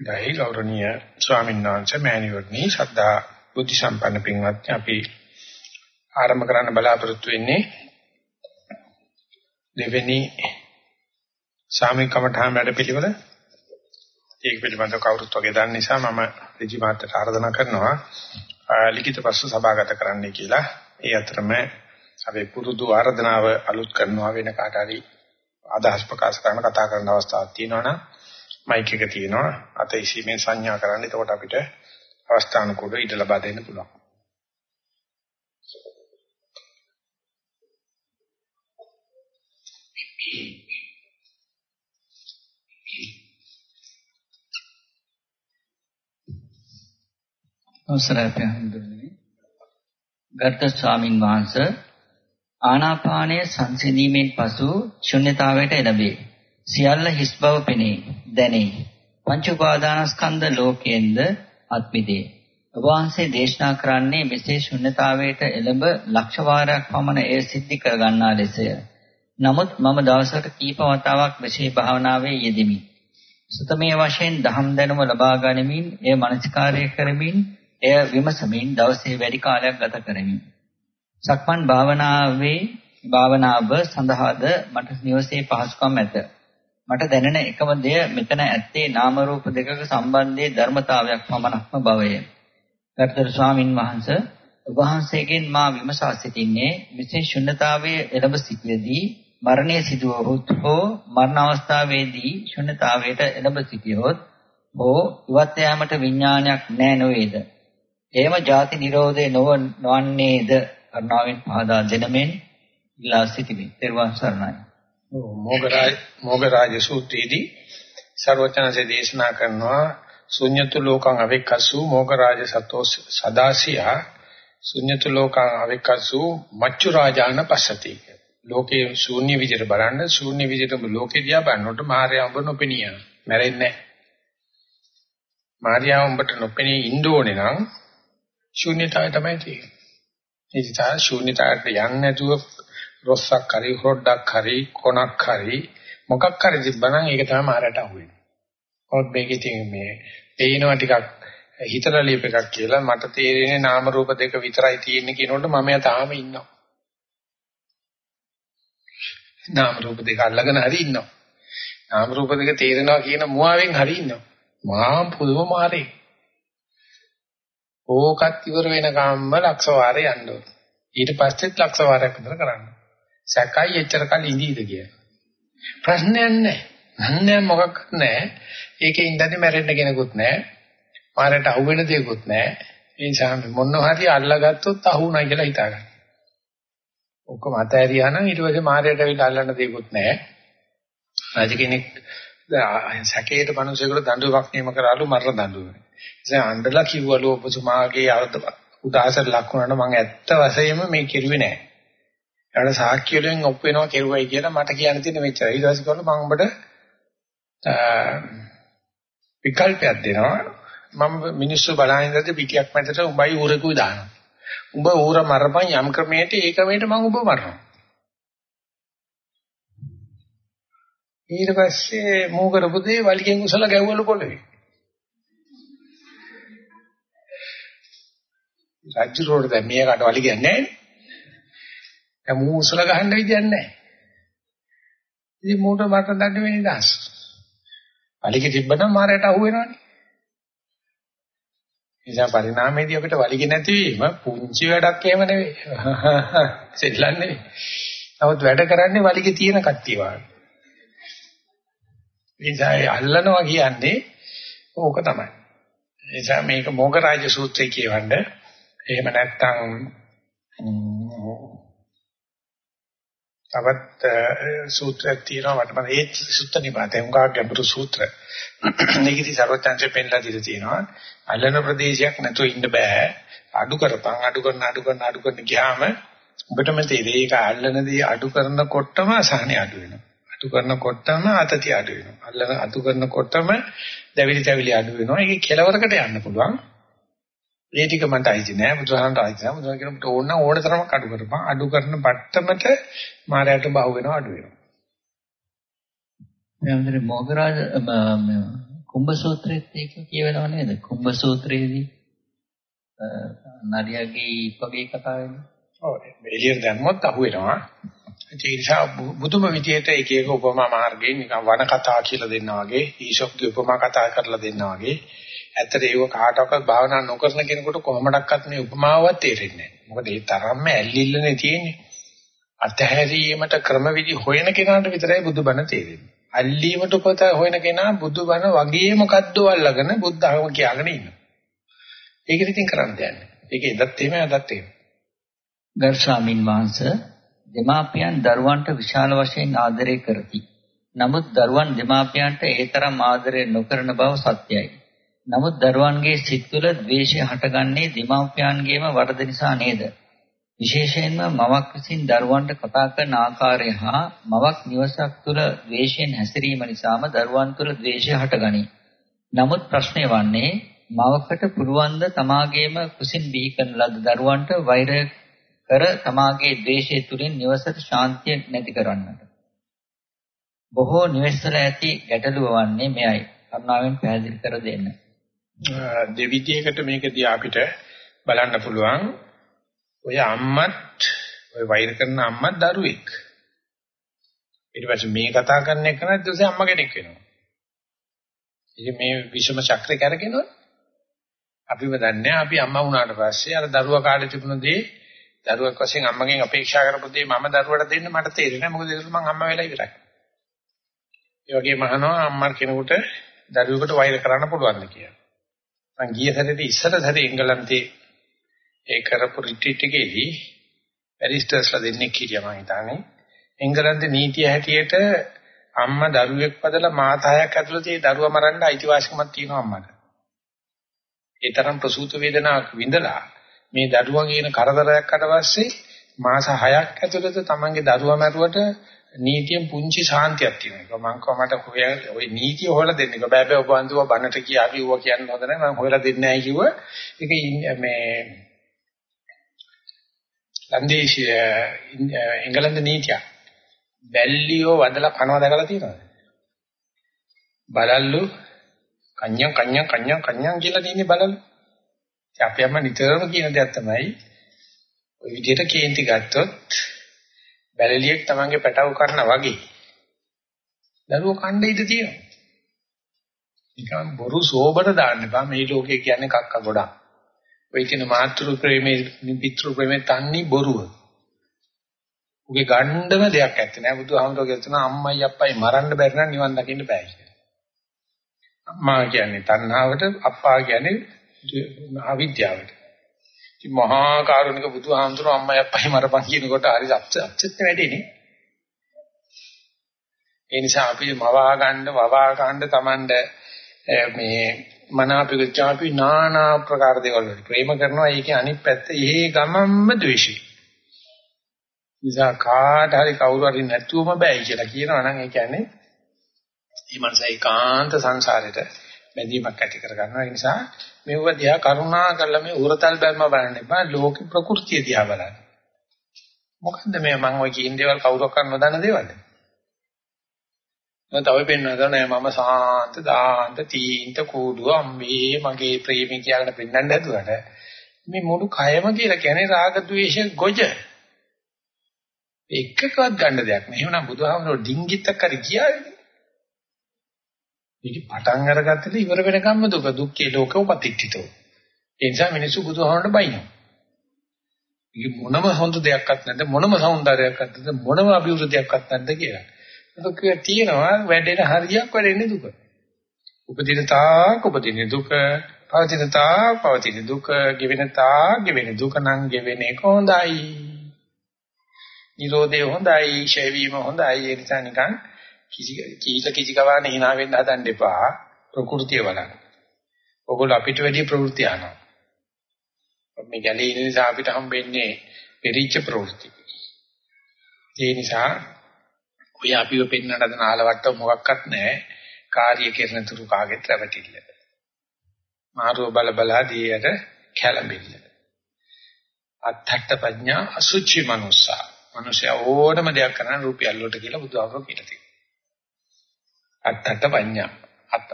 දෛ ගෞරවනීය ස්වාමීන් වහන්සේ මෑණියෝනි ශ්‍රද්ධා බුද්ධ සම්පන්න පින්වත්නි අපි ආරම්භ කරන්න බලාපොරොත්තු වෙන්නේ දෙවෙනි සාමික කමඨාන් වැඩපිළිවෙල ඒක පිළිබඳව කවුරුත් වගේ දන්න නිසා මම ඍජු මාත්‍යට ආරාධනා කරනවා ලිඛිත ප්‍රශ්න සභාගත කරන්න කියලා. ඒ අතරම අපි පුරුදු ආරාධනාව අලුත් කරනවා වෙන කාට හරි අදහස් ප්‍රකාශ කරන කතා කරන අවස්ථාවක් තියෙනවා නම් මයික් එක තියෙනවා අත ඉසීමෙන් සංඥා කරන්න එතකොට අපිට අවස්ථානුකූලව ඉඩ ලබා දෙන්න පුළුවන් අවසරයි පැහැදිලි. ගර්ථ ස්වාමින් වහන්සේ ආනාපානය සංසිඳීමෙන් පසු ශුන්්‍යතාවයට එළඹේ. සියල්ල හිස් බව පෙනේ, දැනේ. පංච උපාදානස්කන්ධ ලෝකයෙන්ද අත්මිදේ. ඔබ වහන්සේ දේශනා කරන්නේ මෙසේ ශුන්්‍යතාවයට එළඹ ලක්ෂ වාරයක් පමණ එය සිද්ධි කර ගන්නා ලෙසය. නමුත් මම දවසකට කීප වතාවක් මෙසේ භාවනාවේ යෙදෙමි. සුතමේ වශයෙන් දහම් දැනුම ලබා ගනිමින් එය මනසිකාර්ය කරමින් එය විමසමින් දවසේ වැඩි කාලයක් ගත කරමි. සක්මන් භාවනාවේ භාවනාව සඳහාද මට නිවසේ පහසුකම් ඇත. මට දැනෙන එකම දෙය මෙතන ඇත්තේ නාම රූප දෙකක සම්බන්ධයේ ධර්මතාවයක් පමණක්ම බවය. ගරුතර ස්වාමින් වහන්සේ ඔබ වහන්සේගෙන් මා විමසා සිටින්නේ මෙසේ ශුන්්‍යතාවයේ එළඹ සිටියේදී මරණය සිදුවොත් හෝ මරණ අවස්ථාවේදී ශුන්්‍යතාවයට එළඹ සිටියොත් හෝ ඉවත් යාමට විඥානයක් නැ නොවේද? එහෙම ಜಾති නිරෝධේ නොවන්නේද? කරුණාවෙන් පහදා දෙනමෙන් ඉලා සිටිමි. ත්වන් සරණයි. මොගරාජ මොගරාජ සූත්‍රයේදී ਸਰවචනසේ දේශනා කරනවා ශුඤ්‍යතු ලෝකං අවෙක්කසු මොගරාජ සතෝ සදාසියා ශුඤ්‍යතු ලෝකං අවෙක්කසු මච්චු රාජාන පස්සති ලෝකේ ශූන්‍ය විදිහට බලන්න ශූන්‍ය විදිහට ලෝකේ දිහා බලනකොට මාර්යා උඹ නොපෙනිය. මැරෙන්නේ නැහැ. මාර්යා උඹට නොපෙනී ඉන්න ඕනේ නම් ශූන්‍යතාවය තමයි තියෙන්නේ. ඒ නිසා ශූන්‍යතාවට යන්නේ නැතුව රොස්සක් හරි හොඩක් හරි කොනක් හරි මොකක් හරි තිබ්බනම් ඒක තමයි මාරට අහුවෙන්නේ. ඔත් මේකේ තියෙන මේ පේනවා ටිකක් හිතලා ලියප එකක් කියලා මට තේරෙන්නේ නාම රූප දෙක විතරයි තියෙන්නේ කියනකොට මම යා තාම ඉන්නවා. නාම රූප දෙක අල්ලගෙන හරි ඉන්නවා. නාම රූප දෙක තේරෙනවා කියන මුවාවෙන් හරි ඉන්නවා. මහා පුදුම මාරේ. ඕකත් ඉවර වෙනකම්ම ලක්ෂ වාරේ යන්න ඕන. ඊට පස්සෙත් ලක්ෂ වාරයක් විතර කරන්න. සැකයි එච්චර කල් ඉඳීද කියලා. ප්‍රශ්නයක් නැහැ. නන්නේ මොකක්වත් නැහැ. ඒකේ ඉඳන්නේ මැරෙන්න කෙනෙකුත් නැහැ. මාරට අහුවෙන දෙයක්වත් නැහැ. ඒ නිසා මොනවා හරි අල්ලගත්තොත් අහුණයි කියලා හිතාගන්න. ඔක්කොම අතෑරියා නම් ඊට පස්සේ මාරයට ඇවිල්ලා අල්ලන්න දෙයක්වත් නැහැ. රාජ කෙනෙක් සැකේට මිනිසෙකුට දඬුවමක් නියම කරාලු මරණ දඬුවම. ඉතින් අඬලා කිව්වලු ඔබතුමාගේ අර්ථ උදාසර ලක්ුණාට මම ඇත්ත වශයෙන්ම මේ කිරුවේ නැහැ. ඊට සාක්ෂි වලින් ඔප් වෙනවා කෙරුවයි කියලා මට කියන්න තියෙන මෙච්චරයි. ඊට පස්සේ කිව්වලු මම ඔබට විකල්පයක් දෙනවා. මම මිනිස්සු බලන ඉඳලා පිටියක් මැදට උඹයි ඌරකුයි දානවා. උඹ ඌර මරපන් යම් ක්‍රමයකට ඒ ක්‍රමයට මම උඹ මරනවා. ඊට පස්සේ මූ කරපු දේ වලිගෙන් උසලා ගැව්වලු පොළවේ. රාජ්‍ය රෝඩ දැන් මේකට වලිගයක් නැහැ නේ. දැන් මූ උසලා ගහන්න විදියක් නැහැ. ඉතින් මූට මට දඬ වෙන්නේ දාස්. වලිගෙ තිබ්බනම් මාරයට අහු වෙනවනේ. නිසා පරිණාමයේදී අපිට වලිගෙ නැතිවීම පුංචි වැඩක් එහෙම නෙවෙයි. සෙල්ලම් නෙවෙයි. නමුත් වැඩ කරන්නේ වලිගෙ තියෙන කට්ටිය වගේ. නිසා අල්ලනවා කියන්නේ ඕක තමයි. නිසා මේක මොගරාජ සූත්‍රය කියවන්න. එහෙම නැත්නම් තවත් සූත්‍රයක් තියෙනවා මට මම ඒ සූත්‍ර නිපාතේ උංගා ගැඹුරු සූත්‍ර. මේකදී සර්වඥාන්සේ පෙන්ලා දීලා තියෙනවා. අල්ලන ප්‍රදේශයක් නැතුව ඉන්න බෑ. අඩු කරපන් අඩු කරන අඩු කරන අඩු කරන ගියාම ඔබටම තේරෙයි ඒක අල්ලනදී අඩු කරනකොටම අසහනෙ අඩු වෙනවා. අතු කරනකොටම අතතිය අඩු වෙනවා. අල්ලන අතු කරනකොටම දැවිලි තැවිලි අඩු වෙනවා. ඒකේ කෙලවරකට යන්න පුළුවන්. ඒ ටික මට අයිති නෑ. බුදුහාමට අයිති නෑ. බුදුහාම කියනකොට ඕන ඕන තරමක් අඩු කරපන්. අඩු කරන පට්ටමට මායයට බහුව වෙනවා අඩු වෙනවා. මෙයාමදේ මොගරාජ කුම්භ සූත්‍රයේත් ඒක කියවෙනව නේද? කුම්භ සූත්‍රයේදී නරියගේ වගේ කතා වෙනවා. ඔව් එළියට දැම්මොත් අහුවෙනවා. ඒ නිසා බුදුම විදියට එක එක උපමා මාර්ගයෙන් නිකන් වන කතා කියලා දෙන්නා වගේ, ඊශොක්ගේ උපමා කතා කරලා දෙන්නා වගේ. ඇත්තට ඒව කාටවත් භාවනා නොකරන කෙනෙකුට කොහොමඩක්වත් මේ උපමාවවත් තේරෙන්නේ නැහැ. මොකද ඒ තරම්ම ඇල්ලිල්ලනේ තියෙන්නේ. අතහැරීමට ක්‍රමවිදි හොයන කෙනාට විතරයි බුදුබණ තේරෙන්නේ. අල්ලීමට උපත හොයන කෙනා බුදුබණ වගේ මොකද්ද අල්ලගෙන බුද්ධහම කියාගෙන ඉන්නවා. ඒක ඉතින් කරන්න දෙන්නේ. ඒක එදත් එහෙම අදත් එහෙම. ගරු ස්වාමින් වහන්සේ දෙමාපියන් දරුවන්ට විශාල වශයෙන් ආදරය කරති. නමුත් දරුවන් දෙමාපියන්ට ඒ තරම් ආදරය නොකරන බව සත්‍යයි. නමුත් දරුවන්ගේ සිත් තුළ ද්වේෂය හටගන්නේ දෙමාපියන්ගේම වරද නිසා නේද? විශේෂයෙන්ම මවක් විසින් දරුවන්ට කතා කරන ආකාරය හා මවක් නිවසක් තුළ ද්වේෂයෙන් හැසිරීම නිසාම දරුවන් තුළ ද්වේෂය හටගනී. නමුත් ප්‍රශ්නය වන්නේ මවකට පුළුවන් ද තමාගේම කුසින් බිහි කරන ලද දරුවන්ට වෛර කර තමාගේ ද්වේෂය තුලින් නිවසට ශාන්තිය නැති කරන්නට. බොහෝ නිවෙස්වල ඇති ගැටලුව වන්නේ මෙයයි. කරුණාවෙන් පැහැදිලි කර දෙන්න. දෙවිදියකට මේකදී අපිට බලන්න පුළුවන් ඔය අම්මත් ඔය වෛර කරන අම්මත් දරුවෙක්. ඊට පස්සේ මේ කතා කරන එක නේද ඊට අම්මා කෙනෙක් වෙනවා. ඉතින් මේ විෂම චක්‍රය කරගෙනවනේ. අපිව දන්නේ අපි අම්මා වුණාට පස්සේ අර දරුවා කාලේ තිබුණ දේ දරුවෙක් වශයෙන් අම්මගෙන් අපේක්ෂා කරපු දේ මම දරුවට දෙන්න මට තේරෙන්නේ නැහැ මොකද ඒක මම අම්මා වෙලා ඉවරයි. ඒ වගේම අහනවා අම්මා කෙනෙකුට දරුවෙකුට වෛර කරන්න පුළුවන්ද කියලා. මං ගිය සැරේදී ඉස්සර සැරේ එංගලන්තේ ඒ කරපු රිට්‍රීට් එකේදී බැරිස්ටර්ස්ලා දෙන්නෙක් හිටියා මං හිතන්නේ. එංගලන්තේ නීතිය හැටියට අම්මා දරුවෙක් පදලා මාතායක් ඇතුළත ඒ දරුවා මරන්න අයිතිවාසිකමක් තියෙනවා අම්මට. ඒ තරම් ප්‍රසූත වේදනාවක් විඳලා මේ දරුවා කියන කරදරයක් අට පස්සේ මාස 6ක් ඇතුළත තමන්ගේ දරුවා මැරුවට නීතියෙන් පුංචි ශාන්තියක් තියෙනවා. මම කොහමද හොයලා ওই නීතිය හොයලා දෙන්නේ. බෑ බෑ ඔබ අන්දුව බනට කියාවි ඌව කියන්න හොඳ නැහැ. මම හොයලා දෙන්නේ නැහැ කිව්ව. ඒක මේ ලන්දේශීය එංගලන්ත නීතිය. බැල්ලියෝ වදලා කනවා දැකලා තියෙනවද? බලල්ලු කන්‍යම් කන්‍යම් කන්‍යම් කන්‍යම් කියලා තියෙන්නේ බලල්ලු. අපි අම්ම නිතරම කියන දෙයක් තමයි ඔය විදිහට කේන්ති ගත්තොත් බැලලියෙක් තමන්ගේ පැටව කරනා වගේ දරුවෝ කණ්ඩ ඉඳ තියෙනවා. නිකන් බොරු සෝබන දාන්න බෑ මේ ලෝකේ කියන්නේ කක්ක ගොඩක්. ඔය කියන මාතෘ ප්‍රේමේ පිතෘ ප්‍රේමේ තන්නේ බොරුව. උගේ ගණ්ඩම දෙයක් ඇත්තේ නෑ බුදුහාමුදුරුවෝ කියන අම්මයි අප්පයි මරන්න බැරි නම් නිවන් දකින්න බෑ කියලා. අම්මා කියන්නේ තණ්හාවට අප්පා කියන්නේ අවිද්‍යාවට. ඉතින් මහා කරුණික බුදුහාමුදුරුවෝ අම්මයි අප්පයි මරපන් කියනකොට හරි අප්සෙට් වෙඩේනේ. ඒ නිසා අපි මවා ගන්න වවා ගන්න Tamand මේ මනාපිකචාපි নানা ප්‍රකාර දේවල් වලට ප්‍රේම කරනවා ඒකේ අනිත් පැත්ත එහෙ ගමම්ම ද්වේෂය. නිසා කාට හරි කවුරු හරි නැතුවම බෑයි කියලා කියනවා නම් ඒ කියන්නේ මේ මනස ඒකාන්ත සංසාරෙට බැඳීමක් ඇති කර ගන්නවා. ඒ නිසා මෙව දිහා කරුණා කරලා මේ උරතල් බැල්ම බලන්න එපා. ලෝක ප්‍රകൃතිය දිහා බලන්න. මොකද්ද මේ මම ඔය කියන දේවල් කවුරක් කරන්න නොදන්න දේවල්ද? මම තව පෙන්වනවා නෑ මම සාන්ත දාන්ත තීන්ත කූඩුව අම්මේ මගේ ප්‍රේමී කියලා පෙන්වන්න හැදුවට මේ මුළු කයම කියලා කියන්නේ රාග ద్వේෂ ගොජ එකකවත් ගන්න දෙයක් නෑ. එහෙනම් බුදුහාමුදුරුවෝ ඩිංගිත කර ගියානේ. මේක පටන් අරගත්තට ඉවර වෙනකම්ම දුක දුක්ඛේ ලෝක උපතිට්ඨිතෝ. ඒ නිසා මිනිස්සු බුදුහාමරට බයිනවා. මේක මොනම හොඳ දෙයක්වත් නැද්ද මොනම సౌందර්යයක්වත් නැද්ද මොනම අභිවෘද්ධියක්වත් නැද්ද කියලා. දුක තියෙනවා වැඩෙන හරියක් වැඩෙන්නේ දුක. උපදින තාක් උපදින දුක, පවතින තාක් පවතින දුක, ගෙවෙන තාක් ගෙවෙන දුක නම් ගෙවෙන්නේ කොහොඳයි. නිරෝධය හොඳයි, ඡේවීම හොඳයි. ඒ නිසා නිකන් කිසි කීල කිසි ගවන්නේ hina වෙන්න හදන්න එපා. ප්‍රകൃතිය බලන්න. ඔගොල්ලෝ අපිට වැඩි ප්‍රවෘත්ති අහනවා. මේ ගැලේ ඉන්න නිසා අපිට හම්බෙන්නේ පෙරිච්ච ප්‍රවෘත්ති. ඒ නිසා ඔය අපිව පෙන්වන්න හදන ආලවට්ට මොකක්වත් නැහැ. කාර්ය කරන තුරු කාගෙත් රැවටිල්ල. මාරුව බල බලා දීයට කැළඹිල්ල. අත්ථට්ඨ ප්‍රඥා අසුචි මනුස්සා. මනුෂ්‍ය ඕනම දෙයක් කරන රුපියල් වලට කියලා බුදුහාමුදුරුවෝ කියලා තියෙනවා. අත්තට පඤ්ඤා.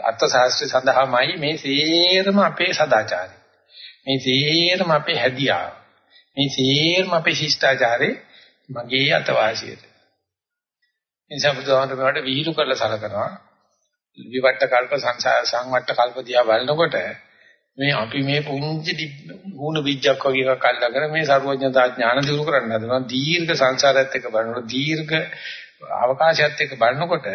අර්ථ ශාස්ත්‍රය සඳහාමයි මේ සේරම අපේ සදාචාරය. මේ සේරම අපේ හැදියාව. මේ සේරම අපේ ශිෂ්ටාචාරේ මගේ අතවාසියට. එනිසා බුදුහාමුදුරුවෝ විහිළු කරලා සලකනවා. විවට්ට කල්ප සංසාර සංවට්ට කල්ප දිහා බලනකොට මේ අපි මේ පුංචි වුණ බීජයක් වගේ එකක් අල්ලගෙන මේ සර්වඥතා ඥාන දිනු කරන්න හදනවා දීර්ඝ සංසාරයත් එක්ක බලනකොට දීර්ඝ අවකාශයත් එක්ක බලනකොට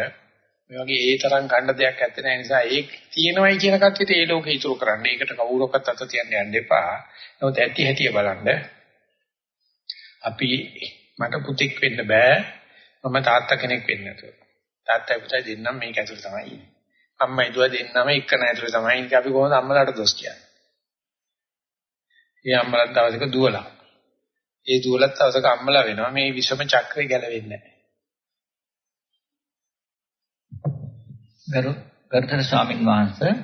මේ වගේ ඒ තරම් ගන්න දෙයක් නැත්තේ නෑ නිසා ඒක තියෙනවයි කියන කච්චිට ඒ ලෝකේ ඉතුරු කරන්න. ඒකට කවුරක්වත් අත තියන්න යන්න එපා. නමුත් ඇති හැටි බලන්න. අපි මට පුතෙක් වෙන්න බෑ. මම තාත්තා කෙනෙක් වෙන්න නැතුව. තාත්තා පුතා දෙන්නම මේක ඇතුළේ තමයි ඉන්නේ. අම්මයි දුව දෙන්නම එක නෑ ඇතුළේ තමයි ඉන්නේ. අපි කොහොමද අම්මලාට දොස් කියන්නේ? ඒ අම්මලාත් දවසක දුවලා. ඒ දුවලත් දවසක අම්මලා වෙනවා. මේ විෂම චක්‍රය ගැලවෙන්නේ නෑ. ගරු ගරුතර ස්වාමින් වහන්සේ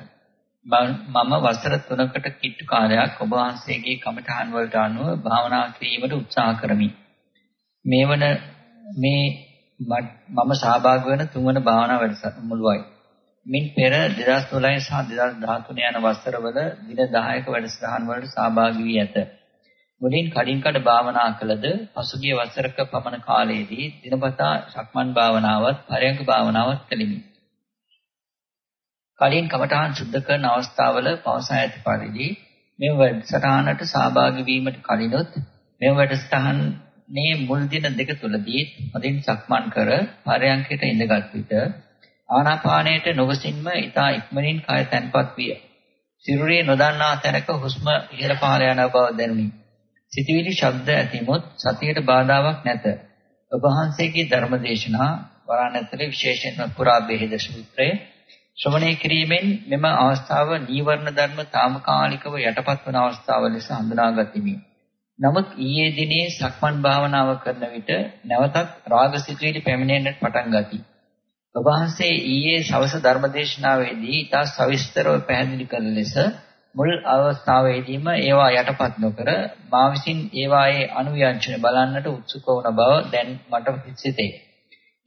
මම වසර 3කට කිට්ටු කාලයක් ඔබ වහන්සේගේ කමඨහන් වලට අනුව භාවනා කිරීමට උත්සාහ කරමි. මේවන මේ මම සහභාගී වන තුන්වන භාවනා වැඩසටහනුවයි. මින් පෙර 2012 සහ 2013 යන වසරවල දින 10ක වැඩසටහන් වලට සහභාගී වී ඇත. මුලින් කඩින් කඩ භාවනා කළද පසුගිය වසරක පමණ කාලයේදී දිනපතා සක්මන් භාවනාවත් පරයන්ක භාවනාවත් කළෙමි. කලින් කමඨාන් සුද්ධ කරන අවස්ථාවල පවසා ඇති පරිදි මෙම වැඩසටහනට සහභාගී වීමට කලිනුත් මෙම වැඩසටහනේ මුල් දින දෙක තුලදී හදින් සක්මන් කර පරයන්කයට ඉඳගත් විට ආනාපානයට නොගසින්ම ඊතා ඉක්මනින් කය තැන්පත් විය. සිරුරේ නොදන්නා තැනක හුස්ම ඉහළ පහළ යන බව දැනුනි. සිතවිලි ශබ්ද ඇතිමුත් සතියට බාධාවක් නැත. ඔබ වහන්සේගේ ධර්මදේශනා වරණතරේ විශේෂයෙන්ම පුරා බෙහෙද සූත්‍රයේ ශ්‍රවණය කිරීමෙන් මෙම අවස්ථාව නීවරණ ධර්ම తాමකාලිකව යටපත් වන අවස්ථාව ලෙස හඳුනාගතිමි. නමුත් ඊයේ දිනේ සක්මන් භාවනාව කරන විට නැවතත් රාගසිතුවිලි පැමිණෙන්නට පටන් ගති. ඔබ වහන්සේ ඊයේ සවස ධර්මදේශනාවේදී ඉතා සවිස්තරව පැහැදිලි කළ ලෙස මුල් අවස්ථාවේදීම ඒවා යටපත් නොකර මා විසින් ඒවායේ අනුව්‍යංජන බලන්නට උත්සුක වුණ බව දැන් මට සිතේ.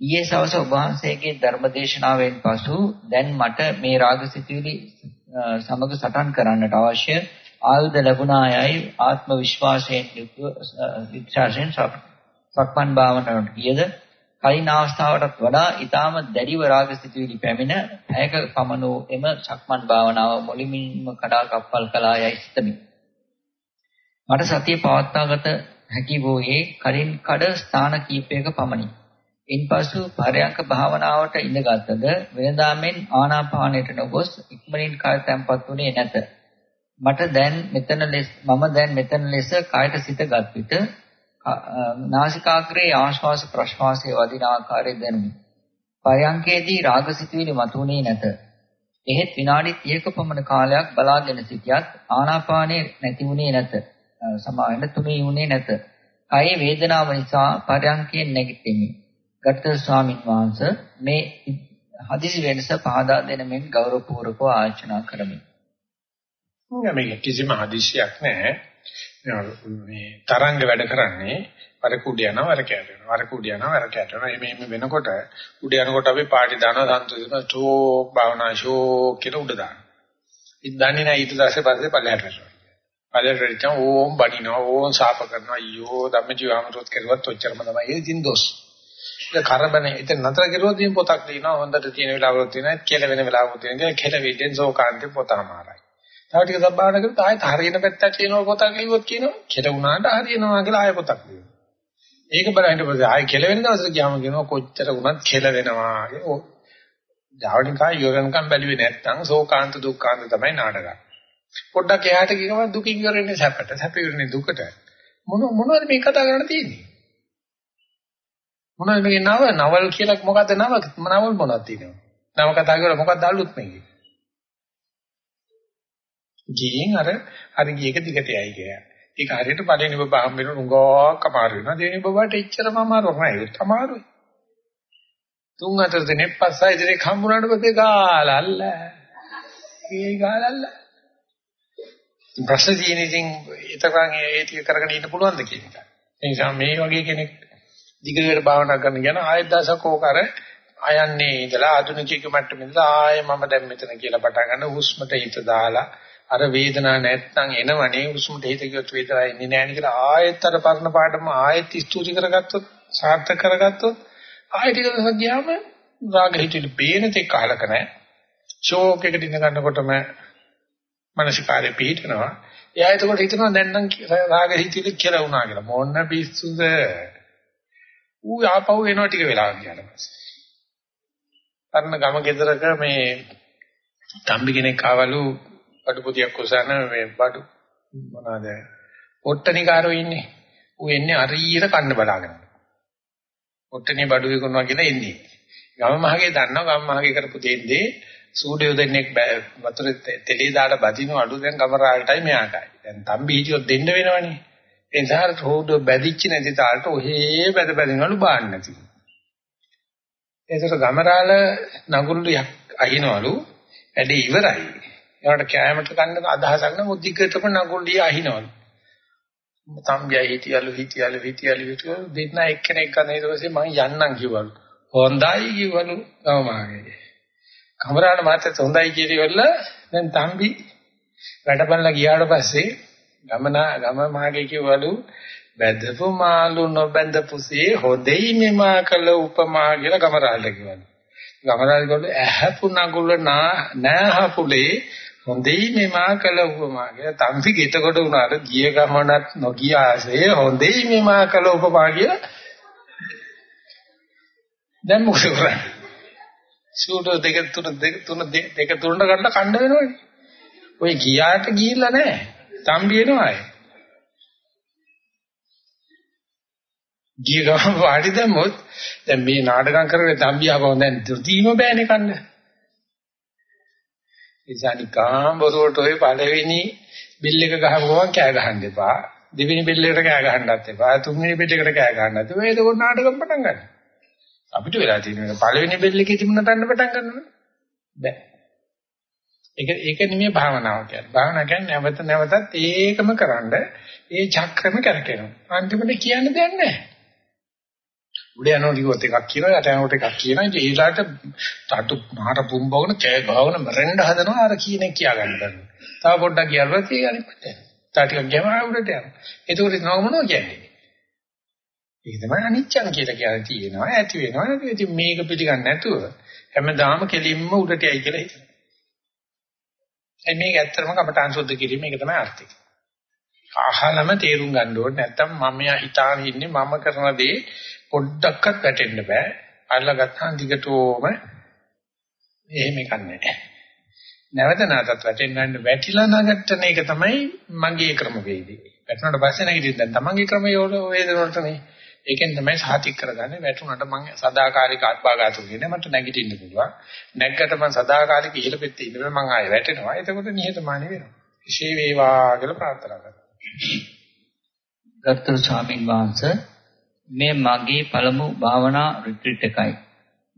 ඊයේ සවස ඔබ වහන්සේගේ ධර්මදේශනාවෙන් පසු දැන් මට මේ රාගසිතුවිලි සමග සටන් කරන්නට අවශ්‍ය ආයුධ ලැබුණායයි ආත්ම විශ්වාසයෙන් යුක්ව විශ්වාසයෙන් සක්මන් භාවනාවට ගියද කලින් අවස්ථාවටත් වඩා ඊටාම දැඩිව රාගසිතුවිලි පැමිණ පැයක පමණ එම සක්මන් භාවනාව මුලින්ම කඩා කප්පල් කළායයි සිතමි. මට සතිය පවත්වාගත හැකි වූයේ කලින් කඩ ස්ථාන කීපයක පමණි. ඉන්පසු පරයන්ක භාවනාවට ඉඳගත්ද වෙනදාමෙන් ආනාපානයට නොගොස් ඉක්මනින් කය තැම්පත් වුණේ නැත. මට දැන් මෙතන ලෙස මම දැන් මෙතන ලෙස කයට සිතගත් විට නාසිකාග්‍රේ ආශ්වාස ප්‍රශ්වාසයේ වදින ආකාරය දැනුනි. පරයන්කේදී රාගසිතුවිලි මතුනේ නැත. එහෙත් විනාඩි 30ක පමණ කාලයක් බලාගෙන සිටියත් ආනාපානය නැති වුණේ නැත. සමාවෙන්න තුනේ වුණේ නැත. කයේ වේදනාව නිසා පරයන්කයෙන් නැගිටිමි. ගරුතර ස්වාමින් වහන්සේ මේ හදිසි වෙනස පහදා දෙන මෙන් ගෞරවපූර්වකව ආචාරණා කරමි. මේ කිසිම හදිසියක් නැහැ. මේ තරංග වැඩ කරන්නේ වර කුඩ යනවා වර කැට යනවා වර කුඩ යනවා වර කැට යනවා මේ මේ වෙනකොට උඩ යනකොට අපි පාටි දානවා සන්තෝෂන ෂෝක් භාවනා ෂෝක් කියලා උඩ දානවා. ඉතින් නැහැ ඊට පස්සේ පස්සේ පල්ලෙහාට වැටෙනවා. පල්ලෙහාට වැටිච්චා ඕම් බණිනවා ඕම් සාප කරනවා අයියෝ ධම්මජීවමරොත් කරුවත් ඔච්චරම තමයි ඒ දින් දොස්. ඒක කරබනේ එතන නතර කරුවොත් මේ පොතක් ලියනවා හොඳට තියෙන වෙලාවලුත් තියෙනවා කියලා වෙන වෙලාවලුත් තියෙනවා කියලා වෙද්දෙන් සෝකාන්තේ පොත අමාරයි. තව ටික සබ්බාහන කරලා ආයෙත් හරියන පැත්තක් කියනවා පොතක් ලියුවොත් කියනවා කියලා වුණාට හරියනවා කියලා ආයෙ පොතක් ලියනවා. ඒක බලහින්න පස්සේ ආයෙ කියලා වෙන දවසට ගියාම කියනවා කොච්චර වුණත් කියලා වෙනවා කියලා. ජාවනිකා යෝගනකම් බැලුවේ නැත්නම් සෝකාන්ත දුක්ඛාන්ත තමයි නාටකය. පොඩ්ඩක් එහාට ගියම දුකින් ඉවරන්නේ සැපට. සැප ඉවරන්නේ දුකට. මොන මොනවද මේ කතා කරන්න තියෙන්නේ? මොනවද මේකේ නව? නවල් කියලා මොකද්ද නව? නවල් මොනවද තියෙනවද නව කතා කරලා මොකක්ද අලුත් මේකේ? ගියෙන් අර අර ගියක දිගට යයි කියලා. ඒක හරියට පළවෙනි බබ හම් වෙන උංගෝක් අමාරු වෙනවා. දෙවෙනි බබට එච්චරම අමාරු නෑ. ඒත් අමාරුයි. තුන් හතර දිනේ පස්සයි දිනේ හම්බුනාට පස්සේ ගාලල්ල. ඒ ගාලල්ල. ප්‍රශ්න තියෙන ඉතින් ඒතරම් ඒ ටික කරගෙන ඉන්න පුළුවන්ද කියන එක. ඒ නිසා මේ වගේ කෙනෙක් දිගට භාවනා කරන යන ආයෙත් දවසක් ඕක අර ආයන්නේ ඉඳලා ආධුනිකයෙක් මට්ටමේ ඉඳලා ආයෙ මම දැන් මෙතන කියලා පටන් ගන්න හුස්මට හිත දාලා අර වේදනාවක් නැත්නම් එනවනේ හුස්මට හිත ගියොත් වේදනාවක් එන්නේ නැහැ නේ කියලා ආයෙත් අර පරණ පාඩම ආයෙත් ස්තුති කරගත්තොත් සාර්ථක කරගත්තොත් ආයෙ ටික දවසක් ගියාම රාග හිතිලි බේන තෙක් කාලක නැහැ. ෂෝක් එකට ඉඳ ගන්නකොටම මානසිකාරේ පිහිටනවා. එයා එතකොට හිතනවා දැන් නම් රාග හිතිලි කියලා වුණා කියලා. මොන්න පිස්සුද? ඌ ආපහු එනවා ටික වෙලාවක් ගියාට පස්සේ අන්න ගම ගෙදරක මේ තම්බි කෙනෙක් ආවලු බඩු පොදියක් කොසන මේ බඩු මොනවාද ඔට්ටනිකාරෝ ඉන්නේ. ඌ එන්නේ අරීර කන්න බලාගෙන. ඔට්ටනේ බඩු විකුණනවා කියලා එන්නේ. ගම මහගේ දන්නවා ගම මහගේ කරපු දෙන්නේ සූඩියෝ දෙන්නෙක් වතුර තෙලේ දාලා බදින අඩු දැන් ගම රාල්ටයි මෙයාටයි. දැන් තම්බි හිටියොත් දෙන්න වෙනවනේ. ඒ නිසා රෝඩ බැදිච්ච නැති තාලට ඔහේ බැද බැදිනවලු බාන්න නැති. ඒකට ගමරාල නගුරුළු අහිනවලු වැඩේ ඉවරයි. ඒකට කෑමට ගන්න අදහසක් නම් උද්දිකටම නගුරුළිය අහිනවලු. තම්බියා හිටියලු හිටියලු හිටියලු හිටියලු දෙන්න එක්කෙනෙක් ගන්න ඊට පස්සේ මං යන්නම් කිව්වලු. හොඳයි කිව්වලු ගමමාගේ. කමරාල මාතත් හොඳයි කියලිවල දැන් තම්බි වැඩබල්ලා ගියාට පස්සේ ගමනා ගම මාගේ කිව්වලු බැඳපු මාළු නොබැඳපුසේ හොදෙයි මෙමා කළ උපමා කියලා ගමරාලට කිව්වා. ගමරාල කිව්වලු ඇහැපු නගුල නෑහපුලේ හොඳෙයි මෙමා කළ උපමා කියලා තම්පි ගෙතකොට උනාට ගිය ගමනත් නොගිය ආසේ හොඳෙයි මෙමා කළ උපමා කියලා දැන් මොකද කරන්නේ? සූඩෝ දෙක තුන දෙක තුන දෙක තුනට ගන්න කණ්ඩ වෙනවනේ. ඔය ගියාට ගිහිල්ලා නැහැ. තම්බි එනවා අය. ගිය ගමන් වාඩි දැම්මොත් දැන් මේ 나ටකම් කරගෙන තම්බියාවව දැන් තීම බෑනේ කන්න. ඉතින් කාම්බරෝට ඔය පළවෙනි බිල් එක ගහපුවම කෑ ගහන්න එපා. දෙවෙනි බිල් එකට කෑ ගහන්නත් එපා. තුන්වෙනි බිල් එකට කෑ ගහන්නත් එපා. ඒක නාටකම් පටන් ගන්න. අපිට වෙලා තියෙන පළවෙනි බිල් එකේ තිබුණ තන්න පටන් ගන්නවා. බෑ. ඒක ඒක නෙමෙයි භාවනාව කියන්නේ. භාවනාව කියන්නේ නැවත නැවතත් ඒකම කරන්ඩ ඒ චක්‍රම කරකිනවා. අන්තිමට කියන්න දෙයක් නැහැ. උඩ යනකොට කිව්වොත් එකක් කියනවා යට යනකොට එකක් කියනවා ඉතින් ඊළාට තටු මහර පුම්බවගෙන කෑ ගහවන මරෙන්ඩ හදනවා අර කියන එක කියා ගන්න බෑ. තව පොඩ්ඩක් කියනවා කී අනිත් පැත්තට. තා ටිකක් ගියම උඩට යනවා. ඒකෝට නෝ මොනවද කියන්නේ? ඒක තමයි අනිච්චන් කියලා කියන්නේ තියෙනවා ඇති වෙනවා නැති ඉතින් මේක පිළිගන්නේ නැතුව හැමදාම කෙලින්ම උඩට යයි කියලා හිතනවා. ඒ මේක ඇත්තටම කමඨාන් සුද්ධ කිරීම මේක තමයි අර්ථය. අහලම තේරුම් ගන්න ඕනේ නැත්තම් මම යා හිතාන ඉන්නේ මම කරන දේ පොඩ්ඩක්වත් වැටෙන්න බෑ. අල්ලගත්තාම දිගටම එහෙම කන්නේ නැවත නැවතත් වැටෙන්න ගන්න වැටිලා නැගත්තන එක තමයි මගේ ක්‍රමවේදය. වැටුණාට පස්සේ නැගිටින්න දැන් තමන්ගේ ක්‍රමයේ වේදනවලටනේ. ඒකෙන් තමයි සාතික් කරගන්නේ වැටුණාට මම සදාකාලික අත්භාගාතු කියන්නේ මට නැගිටින්න පුළුවන්. නැග්ගට මම සදාකාලික ඉහළ පෙත්තේ ඉන්න මම ආයෙ වැටෙනවා. එතකොට නිහතමානී වෙනවා. විශේෂ වේවා කියලා ප්‍රාර්ථනා කරනවා. ගරුතර ස්වාමීන් වහන්සේ මේ මගේ පළමු භාවනා රිට්‍රීට් එකයි.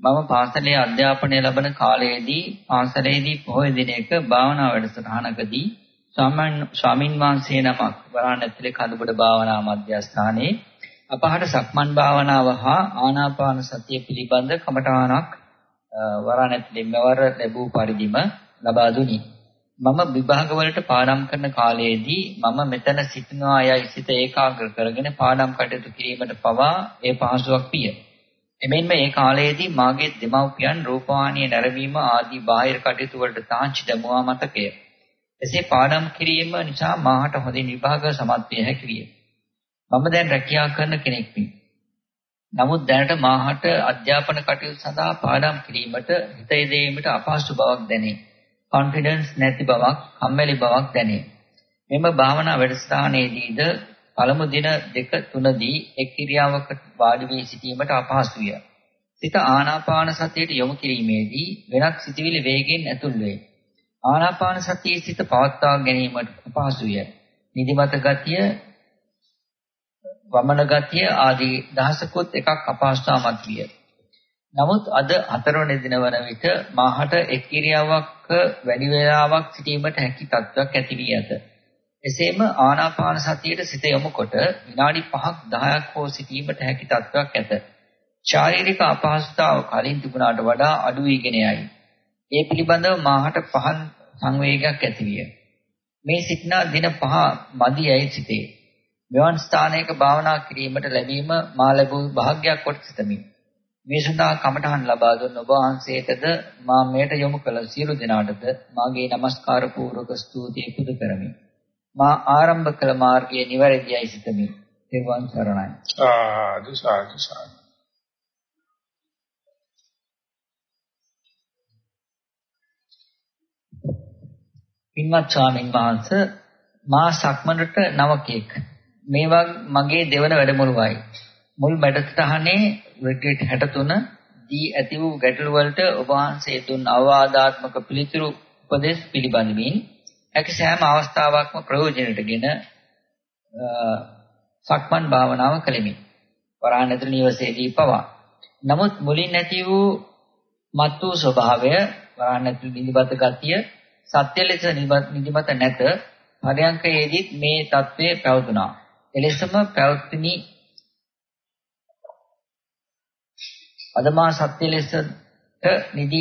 මම පාසලේ අධ්‍යාපනය ලබන කාලයේදී පාසලේදී පොහොය දිනයක භාවනා වැඩසටහනකදී ස්වාමින් වහන්සේ නමක් වරාණ ඇතුලේ කඳුබඩ භාවනා මධ්‍යස්ථානයේ අපහට සක්මන් භාවනාව හා ආනාපාන සතිය පිළිබඳ කමඨාණක් වරාණ ඇතුලේ මෙවර ලැබූ පරිදිම ලබා දුනි. මම විභාගවලට පාඩම් කරන කාලයේදී මම මෙතන සිටිනවා යයි සිත ඒකාග්‍ර කරගෙන පාඩම් කටයුතු කිරීමට පවා ඒ පහසුවක් විය. එමෙන්ම ඒ කාලයේදී මාගේ දෙමව්පියන් රූපවාහිනිය නැරඹීම ආදී බාහිර කටයුතු වලට තාංචි දමුවා මතකය. එසේ පාඩම් කිරීම නිසා මාහට හොඳින් විභාග සමත් විය හැකි විය. මම දැන් රැකියාව කරන කෙනෙක් වෙමි. නමුත් දැනට මාහට අධ්‍යාපන කටයුතු සඳහා පාඩම් කිරීමට හිත යෙදීමට අපහසු බවක් දැනේ. කොන්ෆිඩන්ස් නැති බවක්, කම්මැලි බවක් දැනේ. මෙම භාවනා වැඩසටහනේදීද පළමු දින දෙක තුනදී එක් ක්‍රියාවකට වාඩි වී සිටීමට අපහසු විය. සිත ආනාපාන සතියට යොමු කිරීමේදී වෙනත් සිතිවිලි වේගෙන් ඇතුල් වේ. ආනාපාන සතියේ සිත පවත්වා ගැනීමට අපහසු විය. නිදිමත ගතිය, වමන ගතිය ආදී දහසකුත් එකක් අපහසුතාවක් විය. නමුත් අද හතරවෙනි දින වන විට මාහට එක් ක්‍රියාවක් වැඩි වේලාවක් සිටීමට හැකි තත්ත්වයක් ඇති වී ඇත. එසේම ආනාපාන සතියට සිත යොමුකොට විනාඩි 5ක් 10ක් හෝ සිටීමට හැකි තත්ත්වයක් ඇත. ශාරීරික අපහසුතාව කලින් තිබුණාට වඩා අඩු වීගෙන යයි. ඒ පිළිබඳව මාහට පහන් සංවේගයක් ඇතිවිය. මේ සිටනා දින පහ මදි යයි සිටේ. මෙවන් ස්ථානයක භාවනා කිරීමට ලැබීම මා ලැබූ වාසනාවක් කොට සිතමි. මේ සඳහා කමඨහන් ලබා දුන් ඔබ වහන්සේටද මා මෙයට යොමු කළ සියලු දෙනාටද මාගේ নমස්කාර පූර්වක ස්තුතිය පුද කරමි. මා ආරම්භ කළ මාර්ගයේ නිවැරදියයි සිතමි. තෙරුවන් සරණයි. සාදු සාදු සාදු. පින්වත් ස්වාමීන් වහන්සේ මා සක්මනට නවකෙක්. මේවා මගේ දෙවන වැඩමුළුවයි. මුල් වැඩසටහනේ රිට්‍රීට් 63 දී ඇති වූ ගැටළු වලට ඔබ වහන්සේ දුන් අවවාදාත්මක පිළිතුරු උපදෙස් පිළිබඳමින් හැකි සෑම අවස්ථාවකම ප්‍රයෝජනටගෙන සක්මන් භාවනාව කළෙමි. වරහන් ඇතුළු නිවසේදී පවා. නමුත් මුලින් ඇති වූ මත් වූ ස්වභාවය වරහන් ඇතුළු නිදිමත ගතිය සත්‍ය ලෙස නිදිමත නැත පරයන්කයේදීත් මේ தત્ත්වය පැවතුණා. එලෙසම පැවතුනි අදමා සත්‍ය ලෙසට නිදි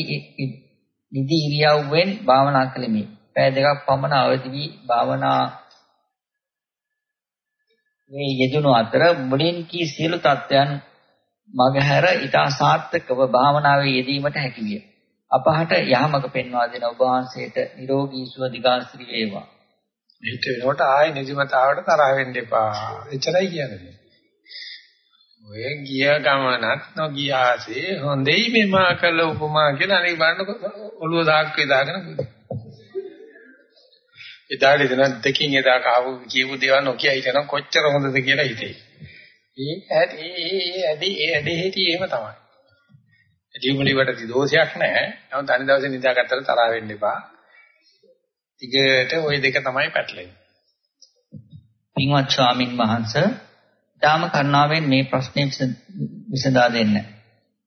නිදි ඉරියව්වෙන් භාවනා කළෙමි. පැය දෙකක් පමණ අවදි වී භාවනා මේ යෙදුණු අතර මුලින් කී සියලු தත්යන් මගහැර ඊට සාර්ථකව භාවනාවේ යෙදීමට හැකි විය. අපහට යහමඟ පෙන්වා දෙන ඔබ වහන්සේට නිරෝගී සුව දිගාස්ත්‍රි වේවා. මේක වෙනකොට ආයේ නිදිමතාවට තරහ වෙන්න එපා. එච්චරයි කියන්නේ. ඔය ගිය ගමනත් නොගියාසේ හොඳයි මෙමා කළ උපමා කියලා අනික බලන්න ඔළුව දාක්කේ දාගෙන එදාට ඉතන දෙකින් එදා කාව කියපු දේවල් නොකිය හිටනම් කොච්චර හොඳද කියලා හිතේ. ඒ ඇටි ඒ ඇටි ඒ ඇටි හිටි එහෙම තමයි. ඇටි වලට දෝෂයක් නැහැ. නමුත් අනිත් දවසේ නිදාගත්තට තරහ වෙන්න එපා. ටිකට ওই දෙක තමයි පැටලෙන්නේ. පින්වත් ස්වාමින් වහන්සේ ඊටාම කරුණාවෙන් මේ ප්‍රශ්නේ විසඳා දෙන්න.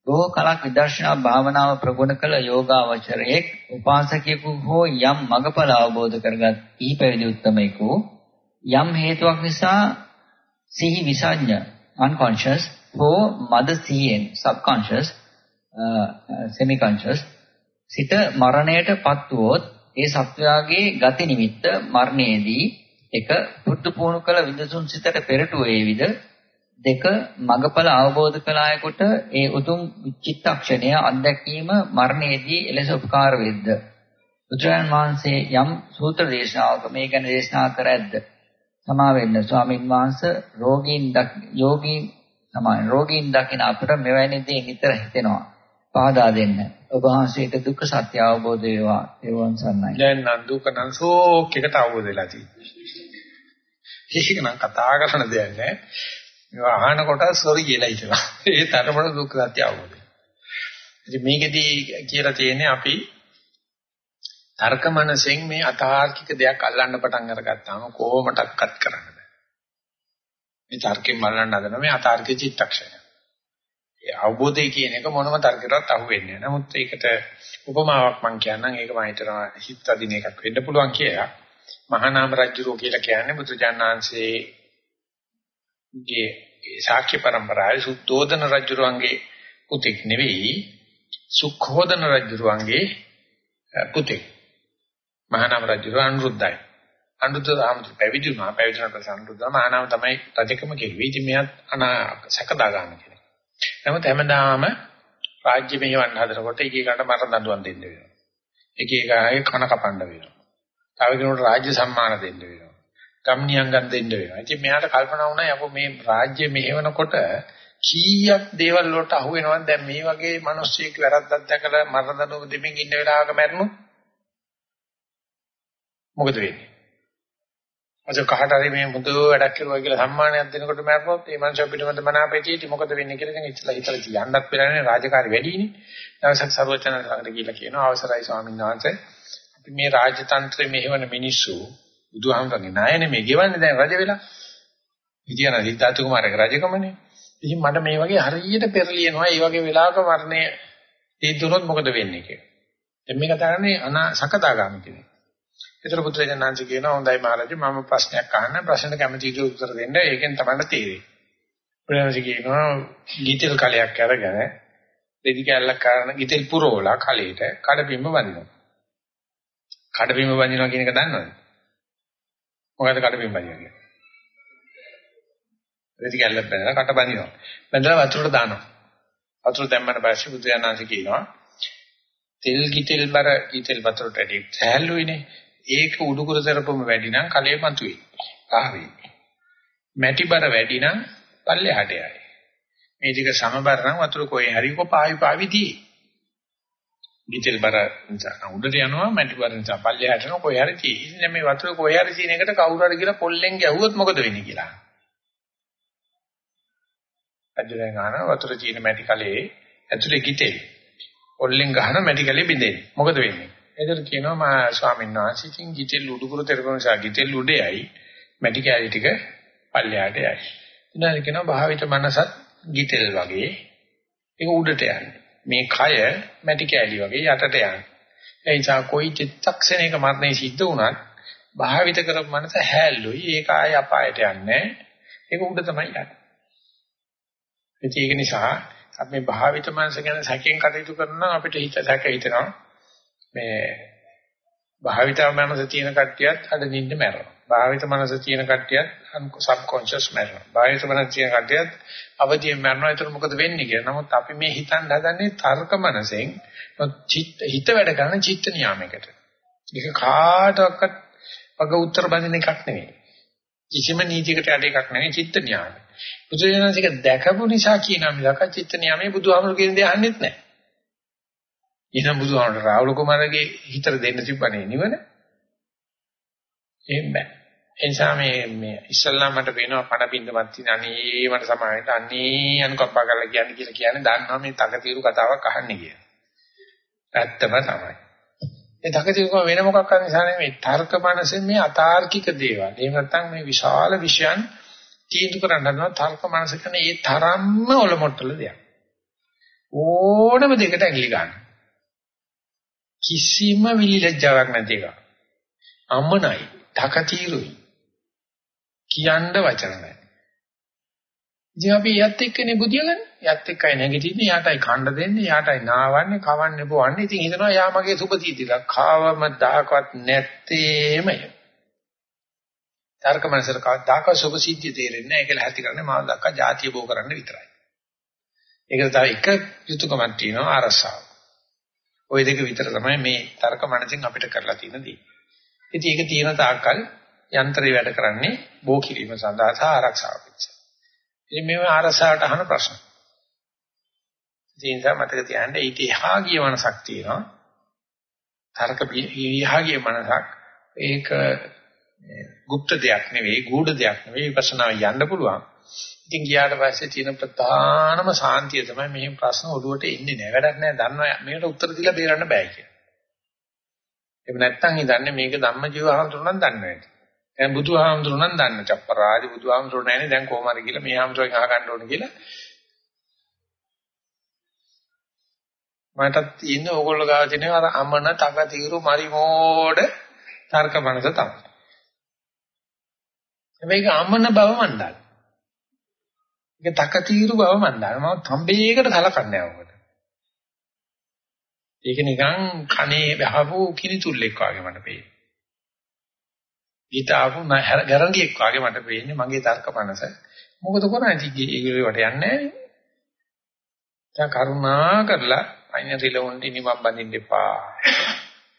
බොහෝ කලක් විදර්ශනා භාවනාව ප්‍රගුණ කළ යෝගාවචරයෙක් උපාසකයෙකු හෝ යම් මඟඵල අවබෝධ කරගත් ඊ පැවිදි උත්තමයෙකු යම් හේතුවක් නිසා සිහි විසඤ්ඤ unconscious හෝ මද සිහියෙන් subconscious semi conscious සිත මරණයටපත් වුවොත් ඒ සත්වයාගේ ගති නිමිත්ත මරණයේදී එක පුරුදු පුහුණු කළ විදසුන් සිතට පෙරට වේවිද දෙක මගඵල අවබෝධ කළායකට ඒ උතුම් චිත්තක්ෂණය අත්දැකීම මරණයේදී එලෙස උපකාර වෙද්ද? බුදුරජාන් වහන්සේ යම් සූත්‍ර දේශනාවක මේ ගැන දේශනා කර ඇද්ද? සමා වෙන්න ස්වාමින් වහන්සේ රෝගීන් යෝගී තමයි රෝගීන් දකින අපට මෙවැනි දේ නිතර හිතෙනවා. පහදා දෙන්න ඔබ වහන්සේට දුක්ඛ සත්‍ය අවබෝධ වේවා ඒවන් සන්නයි දැන් නම් දුක නම් ෂෝක් එකට අවබෝධ වෙලා තියෙනවා ඒක නම් කතා කරන දෙයක් නෑ මේවා අහන කොට සොරි කියලා හිතලා. ඒ තරමට දුක් සත්‍ය අවබෝධය. ඉතින් මේකෙදී කියලා තියෙන්නේ අපි තර්ක මනසෙන් මේ අතාර්කික දෙයක් අල්ලන්න පටන් අරගත්තාම කොහොමඩක්වත් කරන්න බෑ. මේ තර්කයෙන් බලන්න හදන මේ අතාර්කික චිත්තක්ෂණය. ඒ අවබෝධය කියන එක මොනම තර්කයකටවත් අහු වෙන්නේ නැහැ. නමුත් ඒකට උපමාවක් මම කියන්නම්. ඒක මම හිතනවා හිත අදින එකක් වෙන්න පුළුවන් කියලා. මහානාම රජුරෝ කියලා කියන්නේ බුදුජානනාංශයේ ගේ ශාක්‍ය පරම්පරාවේ සුද්ධෝදන රජුරුවන්ගේ පුතෙක් නෙවෙයි සුඛෝදන රජුරුවන්ගේ පුතෙක් මහානාම රජුරුවන් අනුරුද්ධයි අනුරුද්ධ ආමතු පැවිදි වුණා පැවිදි වුණාට අනුරුද්ධ මහානාම තමයි රජකම කෙරුවේ ඉතින් මෙයත් අනා සැකදා ගන්න කෙනෙක් නමුත් හැමදාම රාජ්‍ය මෙහෙවන්න හදනකොට එක එකට මරණ දඬුවම් දෙන්න වෙනවා. එක එක අය කන කපන්න වෙනවා. තව කෙනෙකුට රාජ්‍ය සම්මාන දෙන්න වෙනවා. ගම්නියංගම් දෙන්න වෙනවා. ඉතින් මෙයාට කල්පනා වුණා යකෝ මේ රාජ්‍ය මෙහෙවනකොට කීයක් දේවල් වලට අහු වෙනවද? දැන් මේ වගේ මිනිස්සෙක් වැරද්දක් දැකලා මරණ දඬුවම දෙමින් ඉන්න වෙලාවක මැරුණොත් මොකද වෙන්නේ? අද කහට හරි මේ මුදු වැඩක් කරුවා කියලා සම්මානයක් දෙනකොට මැරුණොත් ඒ මනුස්සය පිටිමද මනාපෙටි මොකද වෙන්නේ කියලා ඉතින් ඉතලා හිතලා කියන්නත් බැලන්නේ රාජකාරි වැඩිනේ. දවසක් සර්වචන ළඟට ගිහිල්ලා කියනවා අවසරයි ස්වාමීන් වහන්සේ අපි මේ රාජ්‍ය තන්ත්‍රයේ මෙහෙවන මිනිස්සු බුදුහාමුදුරන්ගේ ණය නෙමෙයි ගෙවන්නේ දැන් රජ වෙලා. ඉතියන සිද්ධාර්ථ කුමාරගේ රජකමනේ. ඉතින් මට මේ වගේ හරියට පෙරලියනවා මේ වගේ වෙලාවක මරණය තීන්දුනොත් මොකද වෙන්නේ කියලා. දැන් මේ කතා කරන්නේ අනා සකදාගාමි කෙනෙක්. ඒතර පුත්‍රයන්ාංශ කියනවා හොඳයි මහරජා මම ප්‍රශ්නයක් අහන්න ප්‍රශ්නෙට කැමති විදිහට උත්තර දෙන්න ඒකෙන් තමයි තේරෙන්නේ. උනාසි කියනවා ගිතෙල් කලයක් අරගෙන දෙදි කැල්ලක් කරන ගිතෙල් පුරවලා කලයට කඩපින්ම වදිනවා. කඩපින්ම වදිනවා කියන එක දන්නවද? මොකද කඩපින්ම වදිනවා? දෙදි කැල්ලක් බැලලා කට බඳිනවා. බැලලා වතුරට දානවා. වතුර දැම්මම පස්සේ බුදුරජාණන්සේ කියනවා තෙල් ගිතෙල් බර ගිතෙල් වතුරට වැඩි සෑහළුයිනේ. ඒක උඩුකුර තරපම වැඩි නම් කලේ මතුවේ. ආවේ. මැටි බර වැඩි නම් පල්ලෙහාට යයි. මේ ටික සමබර නම් වතුර කොහේ හරි කොපාවි පාවි දී. ගිතෙල් බර නිසා උඩට යනවා මැටි බර නිසා පල්ලෙහාට යනවා කොහේ හරි දී. ඉතින් මේ වතුර කොහේ හරි තියෙන එකට කවුරු හරි කියලා පොල්ලෙන් ගැහුවොත් මොකද වෙන්නේ කියලා. අජලෙන් අහන වතුර තියෙන මැටි කලේ ඇතුලේ ගිතෙල්. පොල්ලෙන් ගහන මැටි කලේ බින්දෙන්නේ. මොකද වෙන්නේ? එතන කියනවා මා ස්වාමීන් වහන්සේ ඉතින් ගිතෙල් උඩුකුරු තෙරපන නිසා ගිතෙල් උඩයයි මැටි කැලි ටික පල්ලෙහාට යයි. ඊළඟට කියනවා භාවිත මනසත් ගිතෙල් වගේ ඒක උඩට යන්නේ. මේ කය මැටි කැලි වගේ යටට යන්නේ. ඒ නිසා කොයි චිත්තක්ෂණයක මරණය සිද්ධ වුණත් භාවිත කරපු මනස හැල්ලුයි ඒක ආය අපායට යන්නේ. ඒක උඩ තමයි යන්නේ. ඒක නිසා අපි මේ භාවිත මනස ගැන සැකයෙන් කටයුතු කරනවා අපිට හිත සැක හිතනවා. මේ භාවිත මනස තියෙන කට්ටියත් අද නිින්ද මැරෙනවා. භාවිත මනස තියෙන කට්ටියත් සබ්කොන්ෂස් මැරෙනවා. භාවිත මනස තියෙන කට්ටියත් අවදියෙන් මැරෙනවා. ඒතර මොකද වෙන්නේ කියලා. නමුත් අපි මේ හිතන්න හදන්නේ තර්ක මනසෙන් හිත වැඩ කරන චිත්ත නියාමයකට. ඒක කාටවත් වග උත්තර බඳින එකක් නෙවෙයි. කිසිම නීතියකට යට එකක් නෙවෙයි චිත්ත නියාමය. බුදුරජාණන්සේක දැකපු නිසා කියන මිලක චිත්ත නියාමයේ බුදුහාමුදුරු කියන දේ අහන්නෙත් නැහැ. එහෙනම් බුදුහාමුදුරු රාහුල කුමාරගේ හිතට දෙන්න තිබ්බනේ නිවන. එහෙම බෑ. එනිසා මේ මේ ඉස්සල්ලා මට පේනවා පණ බින්දමත් තියෙන අනේ මට සමාවෙන්න අනේ අනුකම්පා කරලා කියන්නේ කියලා කියන්නේ දන්නවා මේ තකතිරු කතාවක් අහන්නේ කියලා. ඇත්තම තමයි. ඒ තකතිරුකම වෙන මොකක් කරන නිසා නෙමෙයි තර්ක මනසෙන් මේ අතාර්කික දේවල්. එහෙම නැත්නම් මේ විශාල විෂයන් තීන්දුව කරන්න හදනවා තර්ක මනස කරන ඒ තරම්ම ඔලොමොට්ටල දෙයක්. ඕනම දෙයකට ඇඟිලි ගන්න. කිසිම විලිලැජ්ජාවක් නැති එක. අම්මනයි, තකතිරුයි. කියන්න වචන නැහැ. ඉතින් අපි යත් එක්කනේ බුදියගන්නේ. යත් එක්කයි නැගිටින්නේ, යාටයි කණ්ඩ දෙන්නේ, යාටයි නාවන්නේ, කවන්නේ බොවන්නේ. ඉතින් හිතනවා යා මගේ සුභතීතිලා. කාවම දාකවත් නැත්තේමය. තර්ක මනසට කවදාක සුභ සිද්ධිය තේරෙන්නේ නැහැ. ඒකල ඇති කරන්නේ මාව දක්වා ಜಾතිය බෝ කරන්න විතරයි. ඒකට තව එක යුතුයකමක් තියෙනවා අරසාව. ওই දෙක විතර තමයි මේ තර්ක මනසෙන් අපිට කරලා තියෙන දේ. ඉතින් ඒක තියෙන තාක්කල් යන්ත්‍රය වැඩ කරන්නේ බෝ කිරීම සඳහා සහ ආරක්ෂාව පිණිස. ඉතින් මේව ආරසාවට අහන ප්‍රශ්න. ඉතින් ඒ මතක තියාගන්න ඊට එහා ගිය මනසක් තියෙනවා. තර්ක එහා ගිය මනසක් ඒක গুপ্ত දෙයක් නෙවෙයි, ගූඪ දෙයක් නෙවෙයි විපස්සනා යන්න පුළුවන්. ඉතින් ගියාට පස්සේ තියෙන ප්‍රධානම සාන්තිය තමයි මේ ප්‍රශ්න ඔළුවට එන්නේ නැහැ. වැඩක් නැහැ. දන්නවා මේකට උත්තර දීලා බේරන්න බෑ කියලා. එහෙම නැත්නම් හිතන්නේ මේක ධම්මජීව හඳුනන දන්නේ නැහැ. දැන් බුදුහාමුදුරු නම් දන්න චප්පරාජ බුදුහාමුදුරු නැහැනේ දැන් කොහොම හරි කියලා මේ හාමුදුරුවෙන් අහගන්න ඕනේ කියලා මටත් ඉන්නේ ඕගොල්ලෝ ගාව තියෙන අර අමන තක తీරු මරි මෝඩ තර්ක මනස තමයි. මේක අමන බව මන් දන්නවා. ඒක තක తీරු බව මන් දන්නවා. මම තම්බේකට සලකන්නේ නැහැ ඒක නිකන් කනේ බහපු කිරිතුල්ලෙක් වගේ මට පේනවා. ඊට ආපු ගැරන්ඩියෙක් වගේ මට පේන්නේ මගේ තර්කපනස. මොකද කරන්නේ? ඒගොල්ලෝ වට යන්නේ නැහැ. දැන් කරුණා කරලා අයින රිලොන්ඩි නිමම් බඳින්න එපා.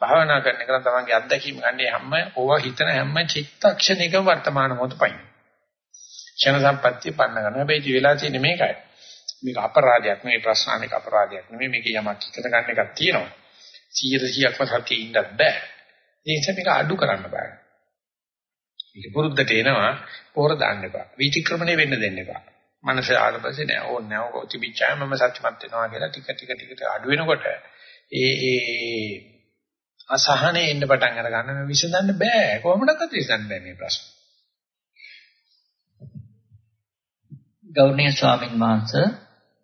භාවනා කරන එක නම් තමන්ගේ අත්දැකීම ගන්න හැම ඕවා හිතන හැම චිත්තක්ෂණයකම වර්තමාන මොහොත පයින්. ක්ෂණ සම්පත්තිය පන්න ගන්න. හැබැයි ඉති වෙලා තියෙන්නේ මේකයි. මේක අපරාධයක් නෙවෙයි ප්‍රශ්නානික අපරාධයක් නෙවෙයි මේක යමක් ඉගෙන ගන්න එකක් තියෙනවා. 100%ක්ම සතියේ ඉන්නත් බෑ. ඒ නිසා මේක අඩු කරන්න බෑ. මේක පුරුද්දට එනවා පොර දාන්න එපා. විචක්‍රමණය වෙන්න දෙන්න එපා. මනස ආරපස්සේ නෑ ඕන නෑ ඔක තිබිච්චාම මම සත්‍යමත් වෙනවා කියලා ටික ටික ටික අඩු වෙනකොට ඒ ඒ අසහනේ එන්න පටන් අර ගන්න මේ විසඳන්න බෑ කොහොමදක්වත් විසඳන්න බෑ මේ ප්‍රශ්න. ගෞරවනීය ස්වාමින් වහන්සේ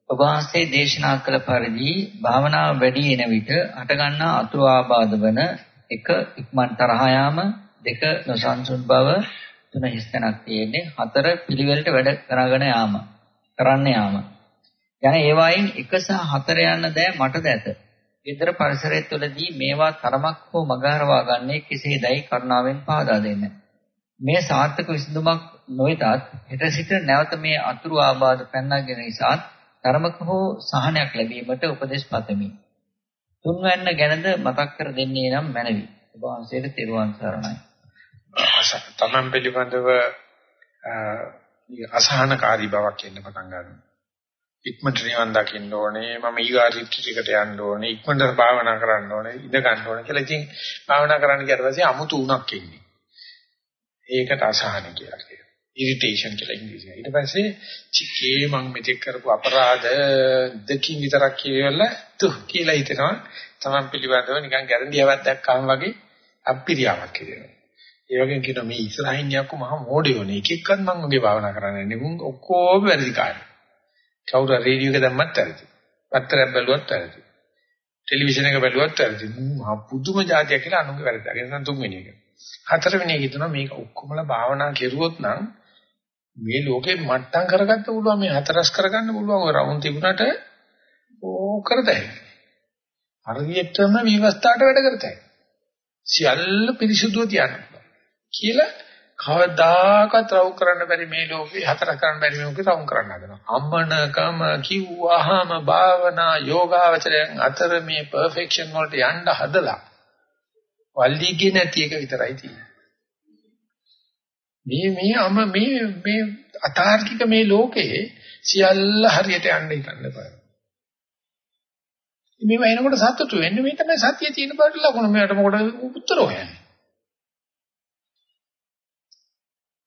ඔබ වහන්සේ දේශනා කළ පරිදි භාවනාව වැඩි වෙන විට හටගන්නා අතුරු ආබාධ වන එක ඉක්මන් තරහ යාම දෙක නොසන්සුන් බව තුන හිස්තැනක් තියෙන්නේ හතර පිළිවෙලට වැඩ කරගෙන යාම කරන්න යාම. යන ඒවායින් එක සහ හතර යන දෑ මටද ඇත. ඊතර පරිසරය තුළදී මේවා තරමක් හෝ මගහරවා ගන්නේ කෙසේදයි කරුණාවෙන් පහදා දෙන්න. මේ සාර්ථක විසඳුමක් නොවිතත් හෙට සිට නැවත මේ අතුරු ආබාධ පැන්නගෙන නිසාත් තරමක හෝ සහනයක් ලැබීමට උපදෙස් පතමි. තුන්වැන්න ගැනද මතක් කර දෙන්නේ නම් මැනවි. ඔබ වහන්සේට තෙරුවන් සරණයි. තමන් පිළිබඳව අසහනකාරී බවක් එන්න පටන් ගන්නවා. ඉක්මනට නිවන් දකින්න ඕනේ මම ඊගා රිට්‍රීට් යන්න ඕනේ ඉක්මනට භාවනා කරන්න ඕනේ ඉඳ ගන්න ඕනේ කියලා ඉතින් භාවනා කරන්න ගියට පස්සේ අමුතු උණක් එන්නේ. ඒකට අසහන කියලා කියනවා. ඉරිටේෂන් කියලා ඉංග්‍රීසියෙන්. ඊට පස්සේ චිකේ මං මෙතෙක් කරපු අපරාධ දෙකින් විතරක් කියලා තු කියලා හිතනවා. Taman පිළිබඳව නිකන් ගැරන්ඩියාවක් දැක්කම වගේ අප්පිරියාවක් කියනවා. ඒ වගේම කියනවා මේ ඉස්රායින් යක්කු මහ මොඩියෝනේ එක එක්කත් මං වගේ භාවනා කරන්නේ නෙමෙයි. මුන් ඔක්කොම වැඩි කාර්ය. කවුරු රේඩියෝ එක දැම්මත් වැරදි. පත්තරයක් බැලුවත් වැරදි. ටෙලිවිෂන් එක බැලුවත් වැරදි. මහ පුදුම જાතියක් කියලා අනුගේ වැරදි. ඒ නිසා තුන්වෙනි එක. හතරවෙනි එක හිතනවා මේක ඔක්කොමලා භාවනා කෙරුවොත් නම් මේ ලෝකේ මට්ටම් කරගන්න පුළුවන් මේ හතරස් කරගන්න පුළුවන් ඔය රවුම් තිබුණාට ඕ කරතයි. හරියටම විවස්ථාවට වැඩ කරතයි. සියල්ල පිරිසුදුව තියන්න කියලා කවදාකවත් රවුම් කරන්න බැරි මේ ලෝකේ හතර කරන්න බැරි මේක රවුම් කරන්න හදනවා. අම්මනකම කිව්වහම භාවනා යෝගාවචරයන් අතර මේ පර්ෆෙක්ෂන් වලට යන්න හදලා වල්ලිගේ නැති එක විතරයි තියෙන්නේ. මේ මේ අම මේ මේ අතාර්කික මේ ලෝකේ සියල්ල හරියට යන්න හිතන්න බෑ. මේව එනකොට සතුටු වෙන්නේ මේ තමයි සතිය තියෙන බවට ලකුණු මෙයාට මොකටද උත්තර හොයන්නේ.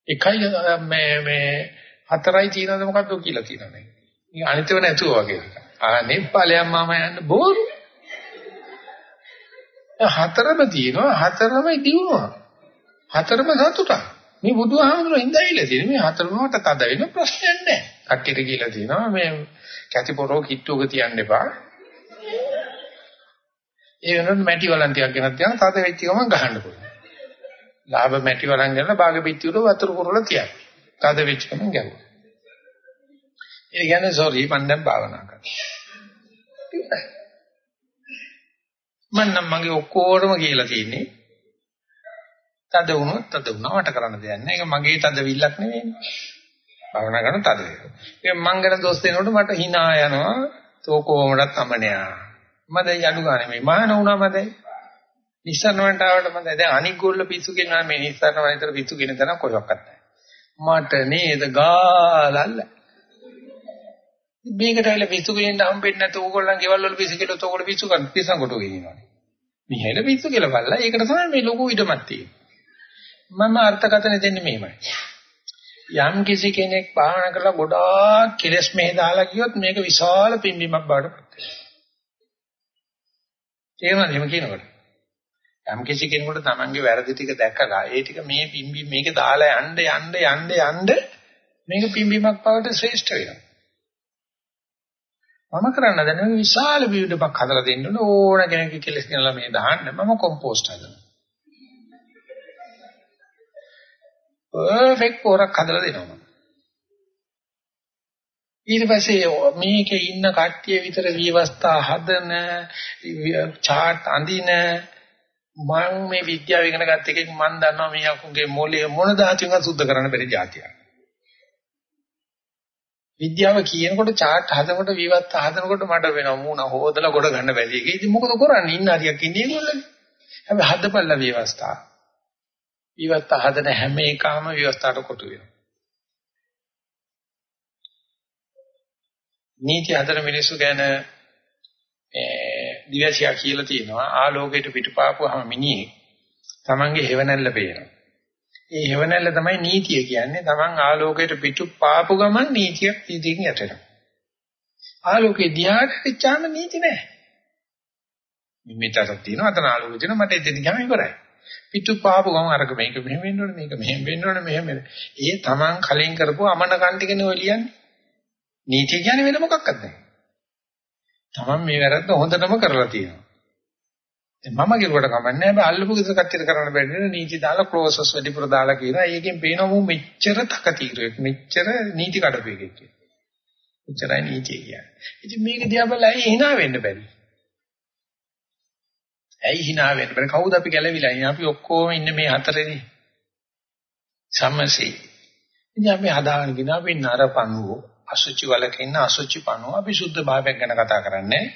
එකයි මේ මේ හතරයි තියෙනවද මොකද්ද කියලා කියනනේ. මේ අනිතව නැතුව වගේ. අනේ ඵලයන් මම යන්න බෝරු. හතරම තියෙනවා හතරම දිනුවා. හතරම සතුටක්. මේ බුදුහාමුදුරුවෝ ඉඳයිලා තියෙන මේ හතරම වට තද වෙන ප්‍රශ්නයක් නැහැ. කට්ටියට කියලා තියෙනවා මේ කැටි පොරෝ කිට්ටුවක තියන්න එපා. ඒ වෙනුවට මැටි වලන් ටිකක් ගෙනත් තියන තද වෙච්ච ගමන් ගහන්න පුළුවන්. ලාභ මැටි වලන් ගන්න බාග පිටි වල වතුර පුරලා තියන්න. තද වෙච්ච ගමන් ගැහුවා. ඒ කියන්නේ සෝරි මම දැන් භාවනා කරනවා. මම නම් මගේ ඔක්කොරම කියලා තියෙන්නේ තද වුණොත් තද වුණා වට කරන්න දෙයක් නැහැ. ඒක මගේ තදවිල්ලක් නෙවෙයි. භාවනා කරන තද වේවා. ඒක මං ගැන දොස් දෙනකොට මට hina යනවා. තෝ කොහොමදත් අමනයා. මද යඩු ගන්න මේ මහාන වුණා මදයි. නිස්සරණ වලට ආවට මම දැන් අනික් ගොල්ල පිස්සු කියනවා මේ නිස්සරණ වල විතර පිස්සු කියන තරම් කොහෙවත් නැහැ. මට නේද ගාලල්ල. මේකට ඇවිල්ලා පිස්සු කියන්න හම්බෙන්නේ නැත ඕගොල්ලන් ගෙවල් වල පිස්සු කියලා තෝගොල්ලෝ පිස්සු ගන්න පිස්සන් කොට ගෙනියනවා. මිහෙල පිස්සු කියලා බලලා ඒකට තමයි මේ ලොකු ඉඩමක් තියෙන්නේ. මම අර්ථකථන දෙන්නේ මෙහෙමයි. යම් කිසි කෙනෙක් භාවනා කරලා ගොඩාක් කෙලස් මෙහෙ දාලා ගියොත් මේක විශාල පිම්බීමක් බවට පත් වෙනවා. තේරුණාද එහෙම කියනකොට? යම් කිසි කෙනෙකුට තමන්ගේ වැරදි ටික දැකලා ඒ ටික මේ පිම්බි මේක දාලා යන්න යන්න යන්න යන්න මේක පිම්බීමක් බවට ශ්‍රේෂ්ඨ වෙනවා. මම කරන්න දැන් මේ විශාල බියුඩපක් හදලා දෙන්න ඕන කෙනෙක්ගේ කෙලස් කියලා මේ දාන්න මම කොම්පෝස්ට් හදනවා. පර්ෆෙක්ට් පොරක් හදලා දෙනවා. ඊට පස්සේ මේකේ ඉන්න කට්ටිය විතර විවස්ථා හදන chart අඳින මම මේ විද්‍යාව ඉගෙන ගත්ත එකෙන් මම දන්නවා මේ අකුගේ මොලේ මොන දාතියක සුද්ධ කරන්න බැරි જાතියක්. විද්‍යාව කියනකොට chart හදනකොට විවස්ථා හදනකොට මට වෙනවා මූණ හොදලා ගොඩ ගන්න බැරි එක. ඉතින් මොකද කරන්නේ? ඉන්න හරියක් ඉන්නේ ඒගොල්ලෝ. හැබැයි හදපල්ලා විවස්ථා. විවස්ථා හදන හැම එකම විවස්ථාට කොටු වෙනවා. නීති හතර මිනිස්සු ගැන දිවසියා කියලා තියෙනවා ආලෝකයට පිටුපාපුවාම මිනිහෙක් තමන්ගේ හේවණල්ල පේනවා. ඒ හේවණල්ල තමයි නීතිය කියන්නේ. තමන් ආලෝකයට පිටුපාපු ගමන් නීතියක් ඉදින් යටෙනවා. ආලෝකේ දිහාට පිටාම නීති නැහැ. මෙතනක් තියෙනවා අතන ආලෝකය තියෙනවා මට එතන ගියාම ඉවරයි. පිටුපාපු ගමන් අරක මේක මෙහෙම වෙන්න ඕනේ මේක මෙහෙම වෙන්න ඕනේ මෙහෙම ඒ තමන් කලින් කරපුව අමන කන්ටිකනේ ඔය ලියන්නේ. නීතිය කියන්නේ වෙන මොකක්වත් නැහැ. තමන් මේ වැරද්ද හොඳටම කරලා තියෙනවා. දැන් මම කිව්වට කමන්නේ නැහැ. අල්ලපු ගෙදර කච්චර කරන්න බැරි නේද? නීති දාලා ක්ලෝසස් වැඩිපුර දාලා කියනවා. ඒකෙන් පේනවා මු මෙච්චර තකතිරුවෙක්. මෙච්චර නීති කඩපෙකෙක් කියලා. එච්චරයි නීතිය කියන්නේ. ඉතින් මේක දිහා බලලා ඇයි hina වෙන්න බැරි? ඇයි hina වෙන්න බැරි? කවුද අපි ගැලවිලා ඉන්නේ? අපි ඔක්කොම ඉන්නේ මේ හතරේනේ. සමසේ. ඉතින් අපි හදාගෙන ගිනා අපි නරපණුව අසුචි වලක ඉන්න අසුචි පණුව අපි සුද්ධ භාවයක් ගැන කතා කරන්නේ.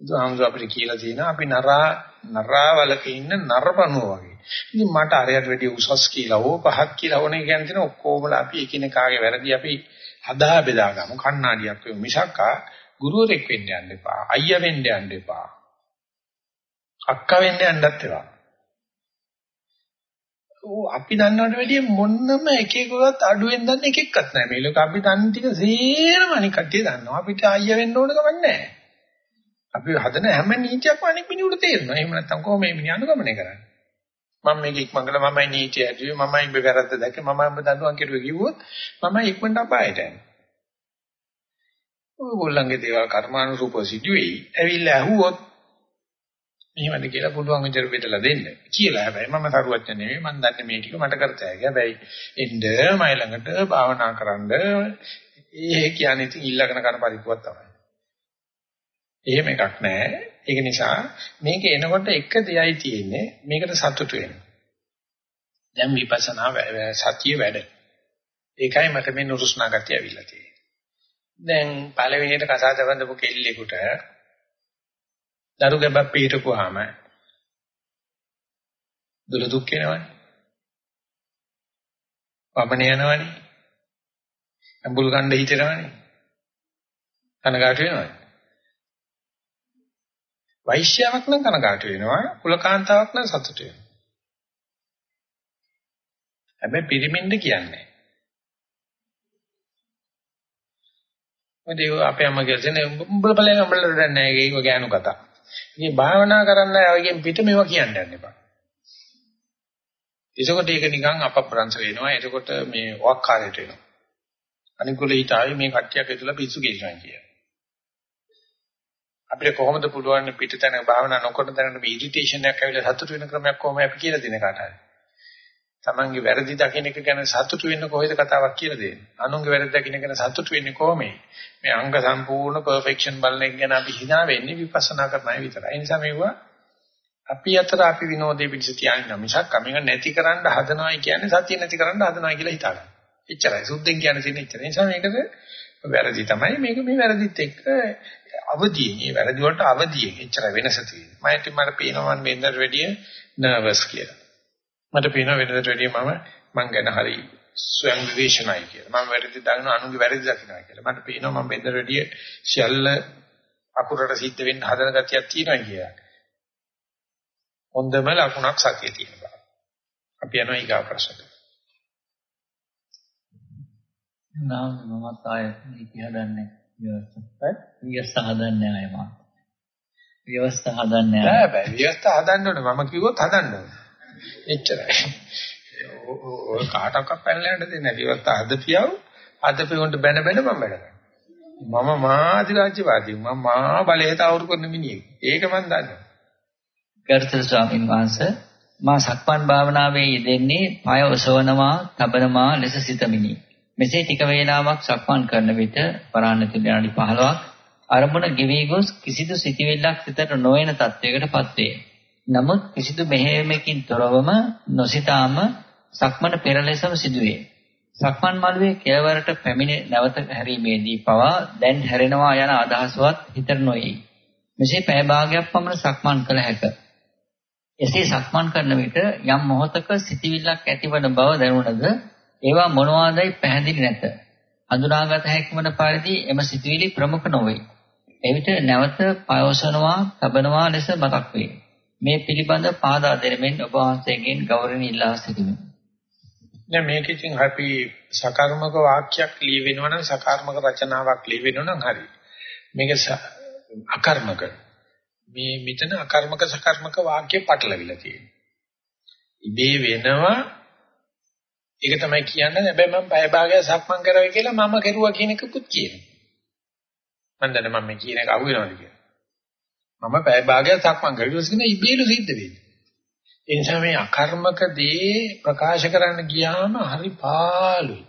බුදුහාමුදුර අපිට කියලා තියෙනවා අපි නරා නරාවලක ඉන්න නරපණුව වගේ. ඉතින් මට අරයට වැඩි උසස් කියලා ඕ පහක් කියලා ඕනේ කියන දේ ඔක්කොමලා අපි එකිනෙකාගේ වැරදි අපි හදා බෙදා ගමු. කණ්ණාඩියක් වෙමු මිසක්කා ගුරුවරෙක් වෙන්න යන්න එපා. අයියා වෙන්න යන්න එපා. අක්කා වෙන්න යන්නත් එපා. ඕ අපි දන්නවට වැඩිය මොන්නම එකෙකුවත් අඩුවෙන් දන්න එකෙක්වත් නැහැ. මේ ලෝක අපි දන්න ටික සේරම අනික් කට්ටිය දන්නවා. අපිට අයියා වෙන්න ඕන කමක් නැහැ. අපි හදන හැම නීතියක්ම අනික් මිනිහට තේරෙනවා. එහෙම නැත්නම් කොහොම මේ මිනිහ අනුගමනය කරන්නේ? මම මේක ඉක්මනට මමයි නීතිය ඇදුවේ මමයි ඔබ වැරද්ද දැක්කේ මමයි ඔබ දඬුවම් කෙරුවේ කිව්වොත් මමයි ඉක්මනට අපායට යන්නේ. ඔයගොල්ලන්ගේ දේවල් කර්මානුරූපව සිදුවේයි. ඇවිල්ලා ඇහුවොත් මෙහෙමද කියලා පුළුවන් විදිහට බෙදලා දෙන්න. කියලා හැබැයි මම සරුවච්ච නෙවෙයි මම දන්නේ මේ ටික මට කරත හැකියි. හැබැයි එන්න මයි ළඟට භාවනා කරන්න ඒ කියන්නේ ඉතින් ඊළඟන කරන පරිප්පුවක් තමයි. එහෙම එකක් නැහැ. ඒක නිසා මේක එනකොට එක දෙයයි තියෙන්නේ මේකට සතුටු වෙන්න. දැන් විපස්සනා සතිය වැඩ. ඒකයි මට මේ නුරුස්නා ගතිය ඇවිල්ලා තියෙන්නේ. දැන් පළවෙනියට කසාද බඳපු කෙල්ලෙකුට දරු ගැබක් පිටකුවාම දුල දුක් වෙනවනේ. වමන යනවනේ. අඹුල් ගන්න හිතෙනවනේ. කනගාටු වෙනවනේ. වෛශ්‍යාවක් නම් කනගාටු වෙනවා කුලකාන්තාවක් නම් සතුටු වෙනවා හැබැයි පිරිමින්ද කියන්නේ මොකද අපේ අම්මා කියන්නේ උඹල බලයන් උඹල දෙන්නේ නැහැ ඒක ගෑනු කතා. ඉතින් භාවනා කරන්න අයගෙන් පිට මේවා කියන්න යන්න එපා. එතකොට ඒක නිකන් අපප්‍රංශ වෙනවා. එතකොට මේ වක්කාරයට වෙනවා. අනිකුල හිතාවේ මේ කට්ටියක් ඇතුළේ පිස්සු කියනවා කියලා. අපිට කොහොමද පුළුවන් පිටතන භාවනා නොකරන තැනට මේ ඉරිටේෂන් එකක් ඇවිල්ලා සතුට වෙන ක්‍රමයක් කොහොමද අපි කියලා දෙන කාට හරි. Tamange වැරදි දකින්න එක ගැන සතුට වෙන්න කොහෙද කතාවක් කියලා දෙන්නේ. අනුන්ගේ වැරදි දකින්න ගැන සතුට වෙන්නේ කොහොමද? මේ අංග සම්පූර්ණ පර්ෆෙක්ෂන් බලන එක ගැන අපි hina වෙන්නේ විපස්සනා කරන අය විතරයි. ඒ නිසා මේවා අපි අතර අපි විනෝදේ පිටස තියාගෙන මිසක් මේක නැති කරන්න හදනවයි කියන්නේ සතිය නැති කරන්න හදනවයි කියලා හිතාගන්න. එච්චරයි. සුද්ධෙන් කියන්නේ තියෙන එච්චරයි. ඒ නිසා මේකද වැරදි තමයි මේක මේ වැරදිත් එක්ක අවදියෙන් මේ වැරදි වලට අවදියෙන් එච්චර වෙනස තියෙනවා මම මට පේනවා මම වෙනදට වැඩිය නර්වස් කියලා මට පේනවා වෙනදට වැඩිය මම මං ගැන හරි ස්වයං විවේචනයි කියලා. මම වැරදි දකින්න අනුන්ගේ වැරදි දකින්නයි කියලා. මට පේනවා මම වෙනදට වැඩිය සියල්ල අකුරට සිද්ධ වෙන්න හදන ගතියක් තියෙනවා කියලා. හොඳම ලකුණක් සතිය තියෙනවා අපි යනවා ඊගා ප්‍රශ්නට. නාම මමත් ආයෙ ඉති හදන්නේ ව්‍යවස්ථා ව්‍යවස්ථා හදන්නේ ආයෙ මම ව්‍යවස්ථා හදන්නේ නෑ බෑ. ව්‍යවස්ථා හදන්න ඕනේ. මම කිව්වොත් හදන්න ඕනේ එච්චරයි. ඔය කාටවත් පැනලා යන්න දෙන්නේ නැහැ. ව්‍යවස්ථා හදපියව හදපියොන්ට බැන බැන මම වැඩ කරනවා. මම මාධිරාජ්‍යවාදී මම මහා බලයට අවුරු කරන මිනිහෙක්. ඒක මම දන්නවා. ගරුතර ස්වාමීන් වහන්සේ මා සක්මන් භාවනාවේ යෙදෙන්නේ පය ඔසවනවා, තබනවා ලෙස සිතමිනි. මෙසේ ටික වේලාවක් සක්මන් කරන විට වරාණ තුල විනාඩි 15ක් අරමුණ ගෙවි ගොස් කිසිදු සිතිවිල්ලක් සිතට නොවන තත්වයකටපත් වේ. නමුත් කිසිදු මෙහෙයමකින් තොරවම නොසිතාම සක්මන පෙර ලෙසම සිදුවේ. සක්මන් මළුවේ කෙළවරට පැමිණ නැවත හැරීමේදී පවා දැන් හැරෙනවා යන අදහසවත් හිතට නොයි. මෙසේ පැය භාගයක් පමණ සක්මන් කළ හැක. එසේ සක්මන් කරන විට යම් මොහතක සිතිවිල්ලක් ඇතිවන බව දැනුණද ඒවා මොනවාදයි පැහැදිලි නැත. හඳුනාගත හැකි වන පරිදි එම සිතුවිලි ප්‍රමුඛ නොවේ. එවිට නැවත පයෝසනවා, තබනවා ලෙස මතක් වේ. මේ පිළිබඳ පාදා දෙනමින් ඔබ වහන්සේගෙන් ගෞරවණීය ඉල්ලා සිටිමි. දැන් මේක ඉතින් අපි සකර්මක වාක්‍යයක් ලියවෙනවා නම් සකර්මක රචනාවක් ලියවෙනවා නම් හරි. මේක අකර්මක. මේ මෙතන අකර්මක සකර්මක වාක්‍ය පටලවිලා තියෙනවා. ඉබේ වෙනවා ඒක තමයි කියන්නේ. හැබැයි මම පැය භාගයක් සක්මන් කරවයි කියලා මම කෙරුවා කියන එකකුත් කියනවා. මම දන්නේ මම මේ කියන එක අහු වෙනවද කියලා. මම පැය භාගයක් සක්මන් කරුවා කියන ඉබේලු සිද්ධ වෙන්නේ. ඒ නිසා මේ අකර්මක දේ ප්‍රකාශ කරන්න ගියාම හරි පාළුයි.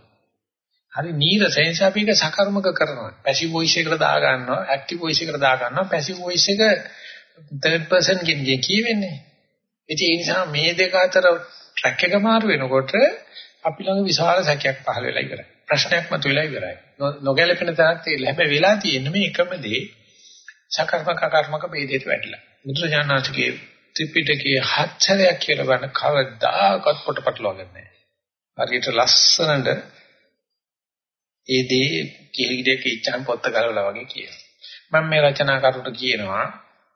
හරි නීරසයි නිසා අපි ඒක සකර්මක කරනවා. පැසිව් වොයිස් එකට දා ගන්නවා, ඇක්ටිව් වොයිස් එකට දා ගන්නවා. පැසිව් වොයිස් එක තර්ඩ් පර්සන් කෙනෙක්ගේ කියවෙන්නේ. ඉතින් ඒ නිසා මේ දෙක අතර ට්‍රැක් එක මාරු වෙනකොට අපි ළඟ විශාල සැකයක් පහළ වෙලා ඉවරයි. ප්‍රශ්නයක් මතුවලා ඉවරයි. නොගැලපෙන තරක් තියෙලා. හැබැයි වෙලා තියෙන්නේ මේ එකම දේ සකර්මක කර්මක ભેදයට වැටිලා. බුදුරජාණන්සේගේ ත්‍රිපිටකයේ හත්සරයක් කියලා බලන කවදාකවත් පොටපටලවන්නේ නැහැ. හරියට ලස්සනට ඒ දේ කිහිඩේක ඉච්ඡාන් පොත්ත ගලවලා වගේ කියනවා. මම මේ රචනා කරුට කියනවා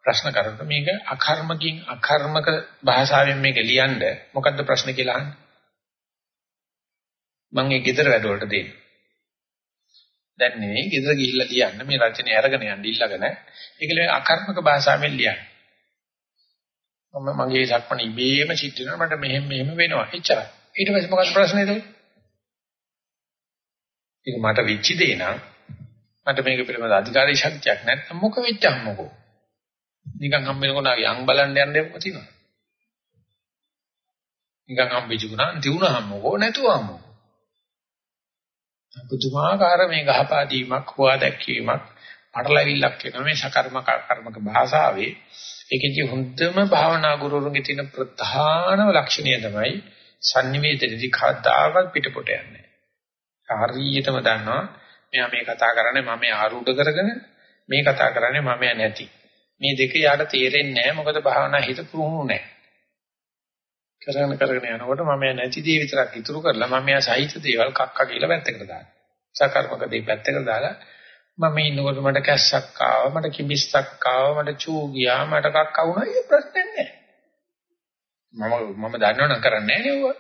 ප්‍රශ්න කරුට මේක අකර්මකින් අකර්මක භාෂාවෙන් මේක ලියන්න මොකද්ද ප්‍රශ්න කියලා අහන්නේ. මම ඒ ගෙදර වැඩවලට දෙන්නේ. දැන් නෙවෙයි ගෙදර ගිහිල්ලා ලියන්න මේ රචනය අරගෙන යන්න ඉල්ලගෙන ඒකල අකර්මක භාෂාවෙන් ලියන්න. මම මගේ සක්මණ ඉබේම සිද්ධ වෙනවා මට මෙහෙම මෙහෙම වෙනවා එච්චරයි. ඊට පස්සේ මොකක්ද ප්‍රශ්නේද? ඒක මට වෙච්ච දේ නම් මට මේක පිළිබඳ අධිකාරී ශක්තියක් නැත්නම් මොක වෙච්චම් මොකෝ. නිකන් හම් වෙනකොනාගේ අං බලන්න යන්න දෙයක් තියෙනවා. නිකන් හම් වෙච්චුණා තියුණාම මොකෝ නැතුවම මොකෝ. පුදුමාකාර මේ ගහපාදීමක් හොවා දැක්වීමක් පටලැවිල්ලක් වෙනවා මේ සකර්මක කර්මක භාෂාවේ ඒකෙදි හොඳම භාවනා ගුරුවරුන්ගේ තියෙන ප්‍රධානම ලක්ෂණය තමයි sannivedanaදී කවදාවත් පිටපොට යන්නේ. හරියටම දන්නවා මෙයා මේ කතා කරන්නේ මම ආරූඪ කරගෙන මේ කතා කරන්නේ මම නැති. මේ දෙක යාට තේරෙන්නේ නැහැ මොකද භාවනා හිත පුරුණු නැහැ. කරගෙන කරගෙන යනකොට මම නැති දේ විතරක් ඉතුරු කරලා මම යා සහිත දේවල් කක්ක කියලා පැත්තකට දානවා. සකර්මක දේ පැත්තකට දාලා මම ඉන්නකොට මට කැස්සක් ආවා මට කිඹිස්සක් ආවා මට චූ ගියා මට කක්ක වුණා ඒ ප්‍රශ්නේ නැහැ. මම මම දන්නවනම් කරන්නේ නැහැ නේ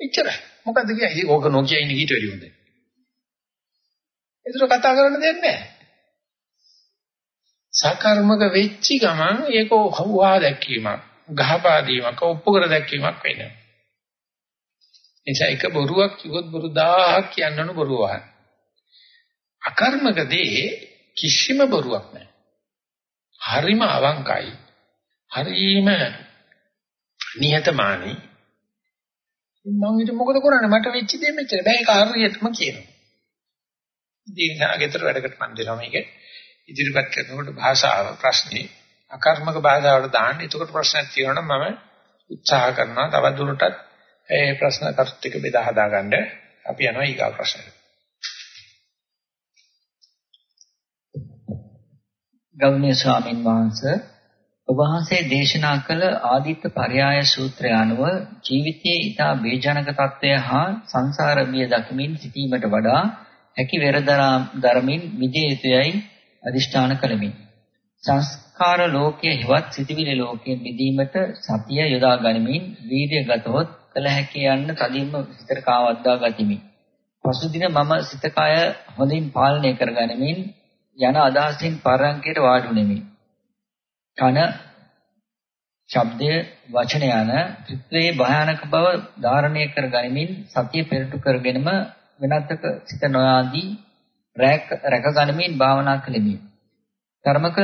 එච්චරයි. මොකද්ද කියන්නේ? ඕක නොකිය ඉන්නේ ඊට වැඩි හොඳයි. ඒතර කතා කරන්න දෙයක් නැහැ. සකර්මක වෙච්චි ගමන් ඒක හුවා දැක්වීමක්, ගහපාදීමක්, ඔප්පු කර දැක්වීමක් වෙනවා. එනිසා එක බොරුවක් කිව්වොත් බොරු 1000ක් කියන්නවන බොරුව වහන්න. අකර්මකදී කිසිම බොරුවක් නැහැ. හරිම අවංකයි. හරිම නිහතමානී. මම ඊට මොකද කරන්නේ මට වෙච්ච දේ මෙච්චර බෑ ඒක හරියටම කියනවා. ඉතින් ආගෙතර වැඩකට මන් දෙනවා මේක ඉදිරිපත් කරනකොට භාෂාව ප්‍රශ්නේ අකර්මක බාධාවට දාන්න. එතකොට ප්‍රශ්නයක් තියෙනවා මම උත්සාහ කරනවා තවත් දුරටත් ඒ ප්‍රශ්න කරුත් එක බෙදා හදාගන්න. අපි යනවා ඊගා ප්‍රශ්නෙට. ගෞණීය ස්වාමින් වහන්සේ ඔබ වහන්සේ දේශනා කළ ආදිත්ත පරයාය සූත්‍රය අනුව ජීවිතයේ ඊතා බේජනක తত্ত্বය හා සංසාර බිය දකිමින් සිටීමට වඩා හැකි වෙරදරා ධර්මින් මිදේ යුතුයයි අදිෂ්ඨාන කළෙමි. සංස්කාර ලෝකයේ හිවත් සිටිවිලි ලෝකයේ මිදීමට සතිය යොදා ගනිමින් වීර්ය ගතහොත් කළ හැකි යන්න තදින්ම සිතට කාවද්දා ගතිමි. පසුදින මම සිත කය හොඳින් පාලනය කර ගනිමින් යන අදහසින් පරංකයට වාඩුණෙමි. කන ශබ්දය වචන යන ත්‍රිත්වයේ භයානක බව ධාරණය කර ගනිමින් සතිය පෙරටු කරගෙනම වෙනත්ක සිත නොයාදී රැක රැක ගනිමින් භාවනා කළෙමි. කර්මක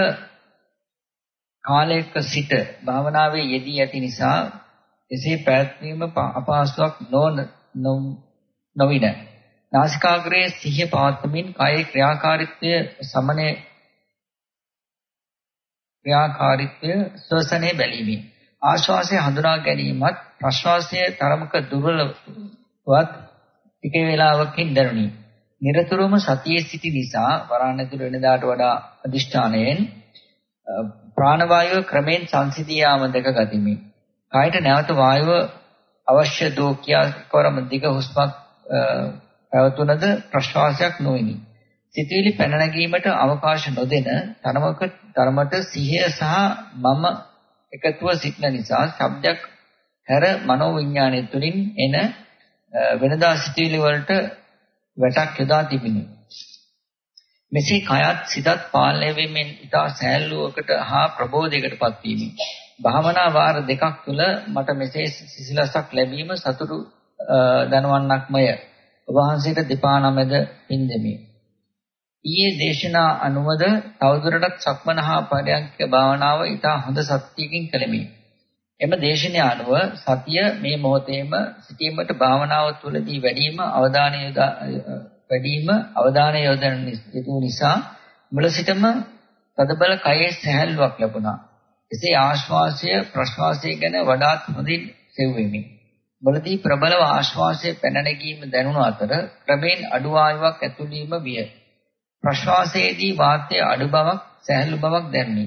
කාලයක සිට භාවනාවේ යෙදී ඇති නිසා එසේ පැවැත්වීම අපහසුයක් නොවන නොවින නාසිකාග්‍රයේ සිහිය පවත්වමින් කායේ ක්‍රියාකාරීත්වය සමනය ක්‍රියාකාරීත්වය ශ්වසනයේ බැලීමෙන් ආශ්වාසය හඳුනා ගැනීමත් ප්‍රශ්වාසයේ තරමක දුර්වලවත් ටික වේලාවකින් දැනුනි. නිරතුරුවම සතියේ සිටි නිසා වරාණතුර වෙනදාට වඩා අදිෂ්ඨානයෙන් ප්‍රාණවායුව ක්‍රමෙන් සංසිඳී යාම දැක ගතිමි. කායට නැවත වායුව අවශ්‍ය දෝ කියා කරම දිග හුස්මක් පැවතුනද ප්‍රශ්වාසයක් නොවිනි. සිතවිලි පැන නැගීමට අවකාශ නොදෙන තරමක තරමට සිහිය සහ මම එකතුව සිටන නිසා ශබ්දයක් හැර මනෝ විඥානය තුළින් එන වෙනදා සිතවිලි වලට වැටක් යොදා තිබිනි. මෙසේ කයත් සිතත් පාලනය වෙමින් ඉතා සෑල්ලුවකට හා ප්‍රබෝධයකටපත් වීමි. භාවනා වාර දෙකක් තුල මට මෙසේ සිසිලසක් ලැබීම සතුටු දනවන්නක්මය. ඔබ වහන්සේට දෙපා නමද පින්දෙමි. ඊයේ දේශනා අනුවද තවදුරටත් සක්මනහා පරයන්ක භාවනාව ඉතා හොඳ සත්‍යයකින් කළෙමි. එම දේශනය අනුව සතිය මේ මොහොතේම සිටීමට භාවනාව තුළදී වැඩිම අවධානය වැඩිම අවධානය යොදන නිසා මුල සිටම තදබල කයේ සැහැල්ලුවක් ලැබුණා. එසේ ආශ්වාසය ප්‍රශ්වාසය ගැන වඩාත් හොඳින් සෙව්වෙමි. මුලදී ප්‍රබලව ආශ්වාසය පැන නැගීම දැනුණු අතර ක්‍රමෙන් අඩු ආයුවක් ඇතුළීම විය. ප්‍රශ්වාසයේදී වාතය අඩු බවක් සැහැල්ලු බවක් දැනුනි.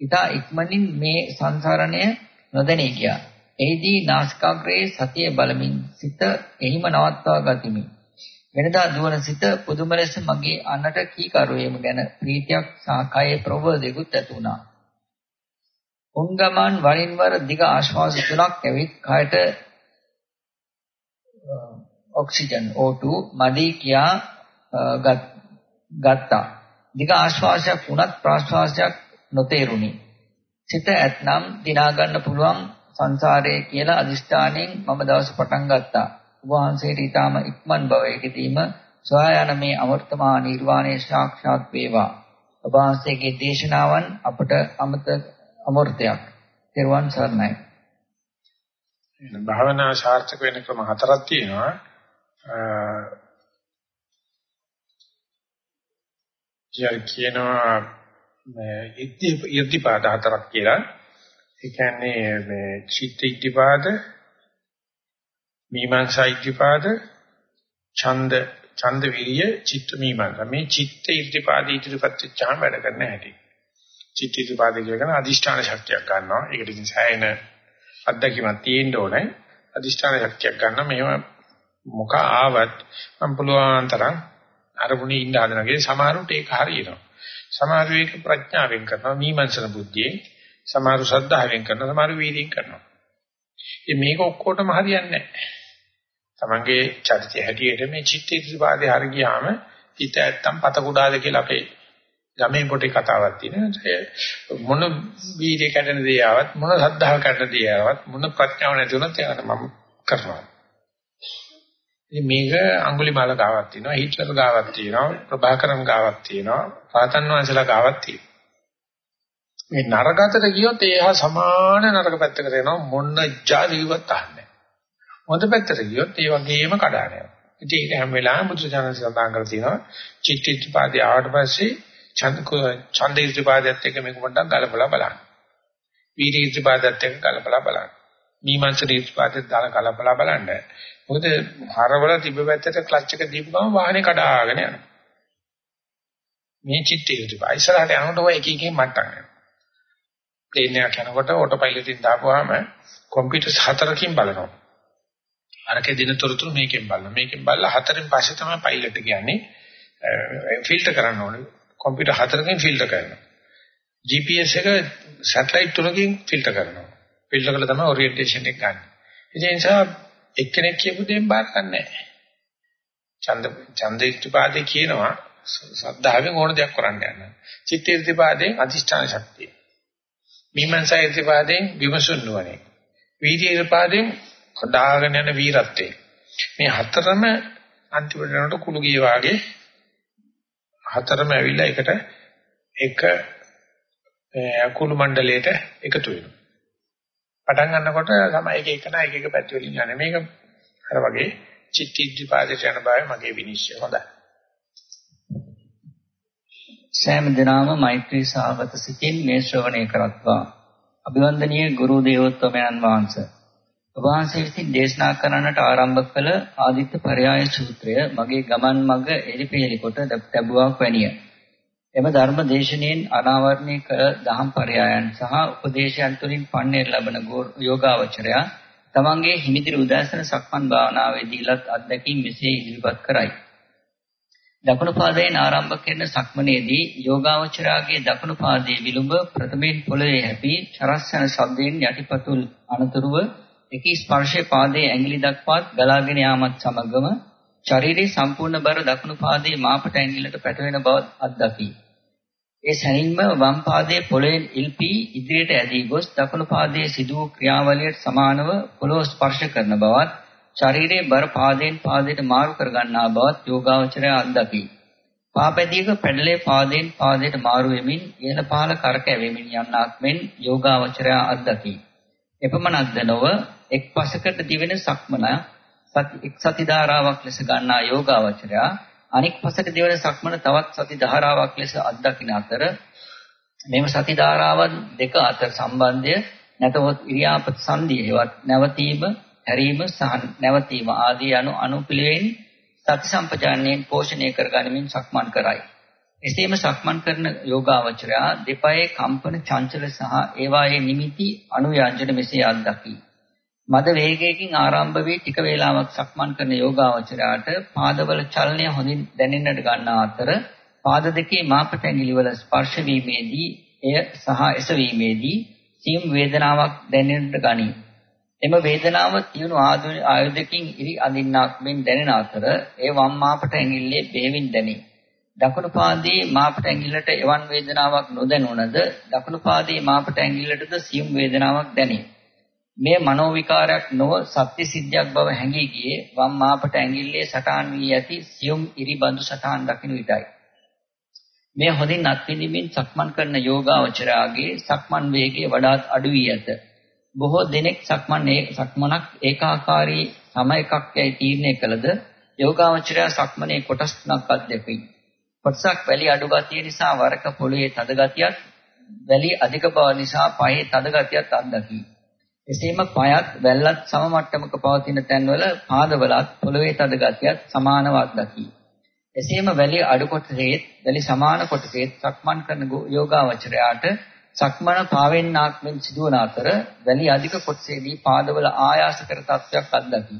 ඊට ඉක්මනින් මේ සංසරණය නොදැනී ගියා. එහිදී නාසිකාග්‍රයේ සතිය බලමින් සිත එහිම නවත්වා ගතිමි. වෙනදා දුවන සිත පුදුම ලෙස මගේ අන්නට කීකරු වීම ගැන ප්‍රීතියක් සාකයේ ප්‍රබෝධයකුත් ඇති වුණා. උංගමන් වරින් වර දිග ආශ්වාස තුනක් ඇවිත් කයට ඔක්සිජන් O2 මදි කියා ගත්තා. දිග ආශ්වාසයක් වුණත් ප්‍රාශ්වාසයක් නොතේරුණි. සිත ඇත්නම් දිනා ගන්න පුළුවන් සංසාරයේ කියලා අදිෂ්ඨාණයෙන් මම දවස පටන් ගත්තා. ඔබ වහන්සේට ඊටාම ඉක්මන් භවයකදීම සොයා යන මේ අමෘතමහා නිර්වාණය සාක්ෂාත් වේවා. ඔබ වහන්සේගේ දේශනාවන් අපට අමත අමෘතයක්. ත්වන් සරණයි. භාවනා සාර්ථක වෙන ක්‍රම හතරක් තියෙනවා. කියනවා ඉද්ධිපාද හතරක් කියලා. ඒ කියන්නේ මේ චිත්ත ඉද්ධිපාද, මීමාංසා ඉද්ධිපාද, ඡන්ද ඡන්ද විරිය, චිත්ත මීමාංසා. මේ චිත්ත ඉද්ධිපාද ඉදිරිපත් වෙච්චාම වැඩ කරන්න හැටි. චිත්ත ඉද්ධිපාද කියන අදිෂ්ඨාන ශක්තියක් ගන්නවා. ඒකට ඉතින් සෑහෙන අත්දැකීමක් තියෙන්න ඕනේ. අදිෂ්ඨාන ශක්තියක් ගන්න මෙහෙම මොක ආවත් මම පුළුවන් තරම් අරමුණේ ඉන්න හදනගේ සමහරුට ඒක හරියනවා. සමහරු ඒක ප්‍රඥාවෙන් කරනවා මීමන්සන බුද්ධියෙන් සමහරු ශ්‍රද්ධාවෙන් කරනවා සමහරු වීර්යයෙන් කරනවා. ඉතින් මේක ඔක්කොටම හරියන්නේ නැහැ. තමන්ගේ චරිතය හැටියට මේ චිත්ත ඉතිපාදේ හරි ගියාම හිත ඇත්තම් පත කුඩාද කියලා අපේ ගමේ පොටේ කතාවක් තියෙනවා. මොන වීර්ය කැඩෙන දේ ආවත් මොන ශ්‍රද්ධාව කැඩෙන දේ ආවත් මොන ප්‍රඥාව නැති වුණත් ඒකට මම කරනවා. ඉතින් මේක අඟුලිමාල ගාවක් තියෙනවා, හිට්ලර් ගාවක් තියෙනවා, ප්‍රභාකරන් ගාවක් තියෙනවා, රාතන් වංශලා ගාවක් තියෙනවා. මේ නරකතට ගියොත් ඒහා සමාන නරක පැත්තකට යනවා මොන ජාතිවත් අහන්නේ. හොඳ පැත්තට ගියොත් ඒ වගේම කඩාන යනවා. ඉතින් ඒක හැම වෙලාවෙම බුදුසසුන සඳහන් කරලා තියෙනවා. චිත්තිත්පාදී ආවට පස්සේ ඡන්ද ඡන්දිත්පාදයට එක මේක පොඩ්ඩක් ගලපලා බලන්න. වීර්යත්පාදයට එක ගලපලා බලන්න. මීමන්සරීත්පාදයට දාලා ගලපලා බලන්න. මොකද හරවල තිබ්බ පැත්තට ක්ලච් එක දීපු ගමන් වාහනේ කඩාගෙන යනවා. මේ චිත්තය තිබා ඉස්සරහට යනකොට ඔය එක එකකින් මට්ටම් යනවා. ප්ලේන් එකක් යනකොට ඔටෝ පයිලට් එකෙන් දාපුවාම කම්පියුටර් හතරකින් බලනවා. අරකේ දින තොරතුරු මේකෙන් බලනවා. මේකෙන් බලලා හතරෙන් පස්සේ තමයි පයිලට් කියන්නේ ෆිල්ටර් කරන්න ඕනේ. කම්පියුටර් හතරකින් ෆිල්ටර් කරනවා. GPS එක සැටලයිට් තුනකින් ෆිල්ටර් කරනවා. ෆිල්ටර් කරලා තමයි ඔරියන්ටේෂන් එක ගන්න. ඒ නිසා එක්කෙනෙක් කියපු දෙයක් බාර ගන්නෑ. ඡන්ද ඡන්දේත්‍පාදේ කියනවා සද්ධාවෙන් ඕන දෙයක් කරන්න යනවා. චිත්තේත්‍පාදයෙන් අධිෂ්ඨාන ශක්තිය. මීමන්සායත්‍පාදයෙන් විමසුන් නුවණේ. වීර්යේත්‍පාදයෙන් කඩාගෙන යන වීරත්වය. මේ හතරම අන්තිමට යනකොට කුළු ගිය වාගේ හතරම ඇවිල්ලා එකට එක කුළු මණ්ඩලයට එකතු වෙනවා. පටන් ගන්නකොට තමයි එක එක නා එක එක පැති වලින් යන්නේ. මේක අර වගේ චිත්තිද්විපාදයට යන බව මගේ විනිශ්චය හොඳයි. සෑම දිනම මෛත්‍රී සාගත සිතින් මේ ශ්‍රවණය කරත්වා. අභිවන්දනීය ගුරු දේවෝත්තමයන් වහන්සේ. ඔබ වහන්සේ විසින් දේශනා කරන්නට ආරම්භ කළ ආදිත්‍ය පරයාය සූත්‍රය මගේ ගමන් මඟ එලිපෙහෙලි කොට ලැබුවාක් වැනිය. එම ධර්ම දේශනෙන් අනාවරණය කළ දහම් පරයයන් සහ උපදේශයන් තුළින් පන්නේර ලබන යෝගාවචරය තමන්ගේ හිමිදිරි උදාසන සක්මන් භාවනාවේදීලත් අත්දැකීම් මෙසේ ඉදිරිපත් කරයි. දකුණු පාදයෙන් ආරම්භ කරන සක්මනේදී යෝගාවචරයාගේ දකුණු පාදයේ විලුඹ ප්‍රථමයෙන් පොළවේ හැපී චරස්සන ශබ්දයෙන් යටිපතුල් අනතුරුව එකී ස්පර්ශයේ පාදයේ ඇඟිලි දක්වාත් ගලාගෙන යාමත් සමගම ශරීරයේ සම්පූර්ණ බර දකුණු පාදයේ මාපට ඇඟිල්ලට පැටවෙන බව අත්දකී. ඒ සැනින්ම වම් පාදයේ පොළවෙන් ඉල්පී ඉදිරියට ඇදී ගොස් දකුණු පාදයේ සිදු වූ ක්‍රියාවලියට සමානව පොළොව ස්පර්ශ කරන බවත් ශරීරයේ බර පාදයෙන් පාදයට මාරු කර ගන්නා බවත් යෝගාවචරය අත්දකි. පාපැදියක පැඩලේ පාදයෙන් පාදයට මාරු වෙමින් ඉහළ පහළ කරකැවෙමින් යන්නක් මෙන් යෝගාවචරය අත්දකි. එපමණක්ද නොව එක් පසකට දිවෙන සක්මන සති එක් සති ධාරාවක් ලෙස ගන්නා යෝගාවචරය අනික් පසට දෙවන සක්මන තවත් සති ධාරාවක් ලෙස අත්දකින අතර මෙම සති ධාරාවන් දෙක අතර සම්බන්ධය නැතහොත් ඉරියාපත සංධිය හෙවත් නැවතීම, හැරීම සහ නැවතීම ආදී අනු අනුපිළිවෙලින් සති සම්පජාන්නයෙන් පෝෂණය කරගනිමින් සක්මන් කරයි. එසේම සක්මන් කරන යෝගාවචරයා දෙපයේ කම්පන චංචල සහ ඒවායේ නිමිති අනුයන්ජන මෙසේ අත්දකි. මද වේගයකින් ආරම්භ වී ටික වේලාවක් සක්මන් කරන යෝගාවචරයාට පාදවල චලනය හොඳින් දැනෙන්නට ගන්නා අතර පාද දෙකේ මාපට ඇඟිලිවල ස්පර්ශ වීමේදී එය සහ එසවීමේදී සියුම් වේදනාවක් දැනෙන්නට ගනී. එම වේදනාව තියුණු ආයුධකින් ඉරි අඳින්නාක් මෙන් දැනෙන අතර ඒ වම් මාපට ඇඟිල්ලේ බෙහෙවින් දැනේ. දකුණු පාදයේ මාපට ඇඟිල්ලට එවන් වේදනාවක් නොදැනුණද දකුණු පාදයේ මාපට ඇඟිල්ලටද සියුම් වේදනාවක් දැනේ. මේ මනෝ විකාරයක් නොව සත්‍ය සිද්ධියක් බව හැඟී ගියේ වම් මාපට ඇඟිල්ලේ සටහන් වී ඇති සියුම් ඉරිබඳු සටහන් දකින්න විටයි. මේ හොඳින් අත්විඳින්මින් සක්මන් කරන යෝගාවචරයාගේ සක්මන් වේගය වඩාත් අඩු වී ඇත. බොහෝ දිනෙක සක්මන් සක්මනක් ඒකාකාරී සම එකක් යයි තීරණය කළද යෝගාවචරයා සක්මනේ කොටස් තුනක් අධ්‍යක්ෂයි. කොටසක් වැලි අඩු ගතිය නිසා වරක පොළවේ තද ගතියක්, වැලි අධික බව නිසා පහේ තද ගතියක් අත්දකි. එසේම පයත් වැල්ලත් සම මට්ටමක පවතින තැන්වල පාදවලත් පොළවේ තද ගතියක් සමානව අත්දකි. එසේම වැලි අඩු කොටසේත් වැලි සමාන කොටසේත් සක්මන් කරන යෝගාවචරයාට සක්මන පාවෙන්නාක් මෙන් සිදුවන අතර වැලි අධික කොටසේදී පාදවල ආයාස කර තත්වයක් අත්දකි.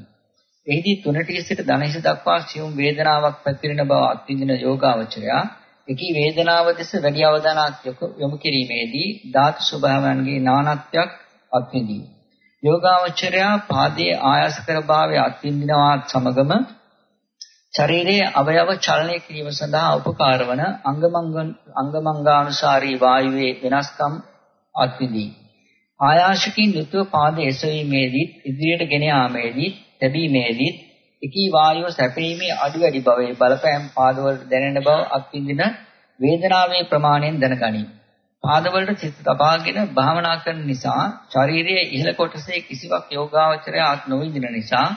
එහිදී තුනට සිට ධනහිස දක්වා සියුම් වේදනාවක් පැතිරෙන බව අත්විඳින යෝගාවචරයා එකී වේදනාව දෙස වැඩි අවධානයක් යොමු කිරීමේදී ධාතු ස්වභාවයන්ගේ නානත්වයක් අත්විඳී. යෝගාවචරයා පාදයේ ආයාස කර භාවය අත්විඳිනවත් සමගම ශරීරයේ අවයව චලනය කිරීම සඳහා උපකාර වන අංගමංගානුසාරී වායුවේ වෙනස්කම් අත්විඳී. ආයාශකින් යුතුව පාද එසවීමේදී ඉදිරියට ගෙන යාමේදී තැබීමේදී එකී වායුව සැපීමේ අඩු වැඩි බවේ බලපෑම් පාදවලට දැනෙන බව අත්විඳින වේදනාවේ ප්‍රමාණයෙන් දැනගනී. පාදවලට සිත තබාගෙන භාවනා කරන නිසා ශරීරයේ ඉහළ කොටසේ කිසිවක් යෝගාවචරය ආත් නොවිඳින නිසා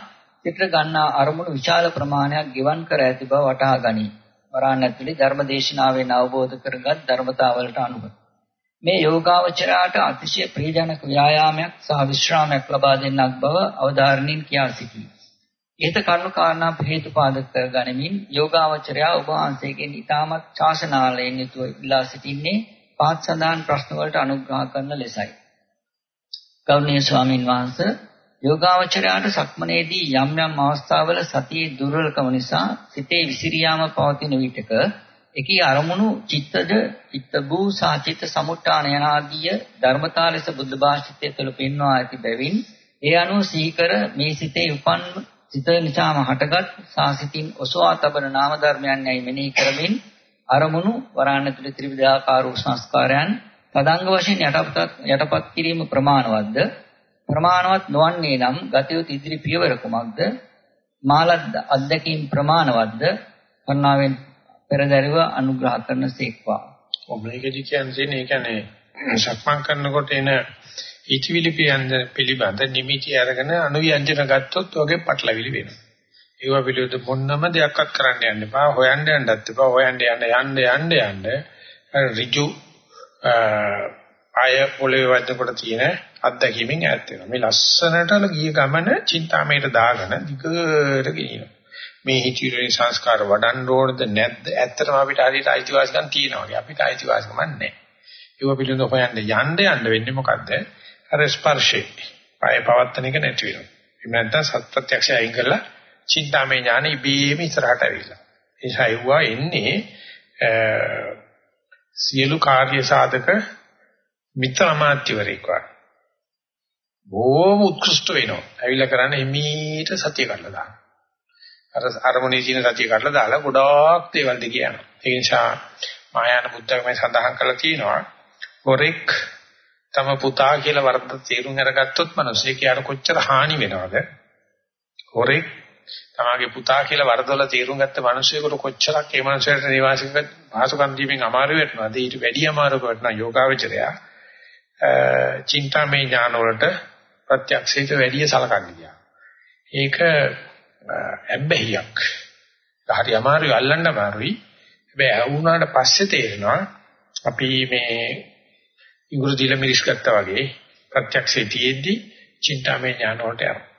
සිතට ගන්නා අරමුණු විශාල ප්‍රමාණයක් ගෙවන් කර ඇති බව වටහා ගනී. වරාණ ඇතුලේ ධර්මදේශනාවෙන් අවබෝධ කරගත් ධර්මතාවලට අනුව මේ යෝගාවචරයට අතිශය ප්‍රියජනක ව්‍යායාමයක් සහ විශ්‍රාමයක් ලබා දෙන්නක් බව අවධාරණින් කියා සිටී. ඒත කරුණු කාරණා හේතුපාදක කරගනිමින් යෝගාවචරයා ඔබ වහන්සේගෙන් ඊටමත් ශාසනාලයෙන් යුතුව ඉලා සිටින්නේ පාත් සඳහන් ප්‍රශ්න වලට අනුග්‍රහ කරන ලෙසයි. ගෞරවනීය ස්වාමින් වහන්සේ යෝගාවචරයට සක්මනේදී යම් යම් අවස්ථාවල සතියේ දුර්වලකම නිසා සිතේ විසිරියාම පවතින විටක එකී අරමුණු චිත්තද චිත්ත භූ සාචිත සමුට්ඨාන යනාදී ධර්මතා ලෙස බුද්ධ භාෂිතය තුළ පෙන්වා ඇති බැවින් ඒ අනුව සීකර මේ සිතේ උපන් සිත නිසාම හටගත් සාසිතින් ඔසවා තබන නාම ධර්මයන් යයි මෙනෙහි කරමින් අරමුණු වරාණ තුළ ත්‍රිවිධාකාර සංස්කාරයන් තදංග වශයෙන් යටපත් යටපත් කිරීම ප්‍රමාණවත්ද ප්‍රමාණවත් නොවන්නේ නම් ගතයුතු ඉදිරි පියවර කුමක්ද? මාලද්ද අධ්‍යක්ීම් ප්‍රමාණවත්ද? කරුණාවෙන් පෙරදරිව අනුග්‍රහ කරන සේක්වා. ඔබ මේකදි කියන්නේ ඒ කියන්නේ සක්මන් කරනකොට එන ඉතිවිලි පිළිබඳ නිමිති අරගෙන අනුව්‍යංජන ගත්තොත් ඔගේ පටලවිලි වෙනවා. ඒවා පිළිවෙත මොන්නම දෙයක්වත් කරන්න යන්න එපා. හොයන්න යන්නත් එපා. හොයන්න යන්න යන්න යන්න යන්න ඍජු ආය පොළවේ වදිනකොට තියෙන අත්දැකීමෙන් ඈත් වෙනවා. මේ ලස්සනට ගිය ගමන චින්තාමයට දාගෙන දිගට ගෙනියනවා. මේ හිතිරේ සංස්කාර වඩන්න ඕනද නැද්ද? ඇත්තටම අපිට හරියට අයිතිවාසිකම් තියෙනවා. අපිට අයිතිවාසිකම් නැහැ. ඒව පිළිබඳව හොයන්න යන්න යන්න වෙන්නේ මොකද්ද? අර ස්පර්ශේ. පාය පවත්තන එක නැති වෙනවා. එහෙම නැත්නම් සත්‍යත්‍යක්ෂය අයින් කරලා චින්තාමය ඥාන ඉබේම ඉස්සරහට ඇවිල්ලා. ඒ ඡයුවා එන්නේ සියලු කාර්ය සාධක මිත්‍ර අමාත්‍යවරයෙක් වගේ. බොහොම උත්කෘෂ්ඨ වෙනවා. ඇවිල්ලා කරන්නේ හිමීට සතිය කඩලා දාන. අර අරමුණේ තියෙන සතිය කඩලා දාලා ගොඩාක් දේවල් දෙක යනවා. ඒ නිසා මායාන බුද්ධකමයි සඳහන් කරලා තියෙනවා. හොරෙක් තම පුතා කියලා වරද්ද තේරුම් අරගත්තොත් මිනිස්සේ කියාර කොච්චර හානි වෙනවද? හොරෙක් තමාගේ පුතා කියලා වරදොල තේරුම් ගත්ත මිනිසෙකුට කොච්චරක් ඒ මිනිසයාට නිවාසික භාසුකම් දීමින් අමාරු වෙනවද? ඊට වැඩි අමාරු කරන යෝගාවචරයා චින්තාමය ඥාන වලට ප්‍රත්‍යක්ෂයට වැඩි සලකන්නේ. ඒක ඇබ්බැහියක්. හරි අමාරුයි අල්ලන්න අමාරුයි. හැබැයි වුණාට පස්සේ තේරෙනවා අපි මේ ඉඟුරු දිල මිරිස් ගත්තා වගේ ප්‍රත්‍යක්ෂයේ තියෙද්දි චින්තාමය ඥාන වලට යනවා.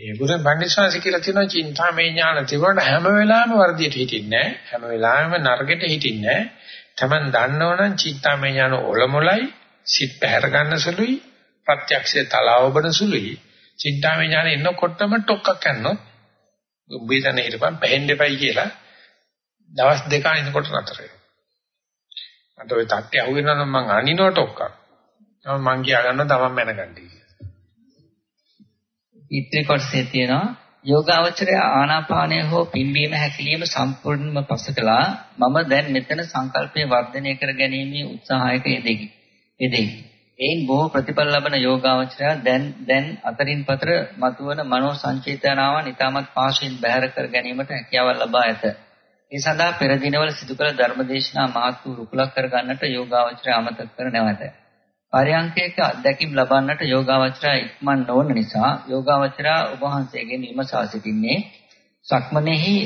ඒ බුදුන් පඬිස්සවාසි කියලා තියෙනවා චින්තාමය ඥාන තිබුණාට හැම වෙලාවෙම වර්ධියට හිටින්නේ නැහැ. හැම වෙලාවෙම නරකෙට හිටින්නේ නැහැ. Taman දන්නවනම් චින්තාමය ඥාන ඔලමුලයි සිත් පැහැර ගන්න සුළුයි ප්‍රත්‍යක්ෂයේ තලාවබන සුළුයි. චින්තාමය ඥාන එනකොටම ටොක්කක් යනොත් උඹේ තන හිටපන් පැහෙන්න එපයි කියලා දවස් දෙක අනිනකොට නතර වෙනවා. මට ওই තට්ටේ අහුවෙනවා නම් මං අනිනෝ ටොක්කක්. මම මං කියා ගන්නවා තමන් මැනගන්නයි කියලා. ඊත්‍රි කොටසේ තියෙනවා යෝගාවචරය ආනාපානය හෝ පිම්බීම හැකිලිම සම්පූර්ණයෙන්ම පසකලා මම දැන් මෙතන සංකල්පය වර්ධනය කර ගැනීමේ උත්සාහයක යෙදෙමි. යෙදෙමි. එයින් බොහෝ ප්‍රතිඵල ලබන යෝගාවචරය දැන් දැන් අතරින් පතර මතුවන මනෝ සංචේතනාවන් ඊටමත් පාෂයෙන් බැහැර කර ගැනීමට හැකියාව ලබා ඇත. ඒ සඳහා පෙර දිනවල සිදු කළ ධර්මදේශනා මහත් වූ රුකුලක් කර ගන්නට යෝගාවචරය අමතක කර නැවත. පරයන්කයක අත්දැකීම් ලබන්නට යෝගාවචරය ඉක්මන් නොවන නිසා යෝගාවචරය ඔබ වහන්සේගෙන් විමසා සිටින්නේ සක්මනේහි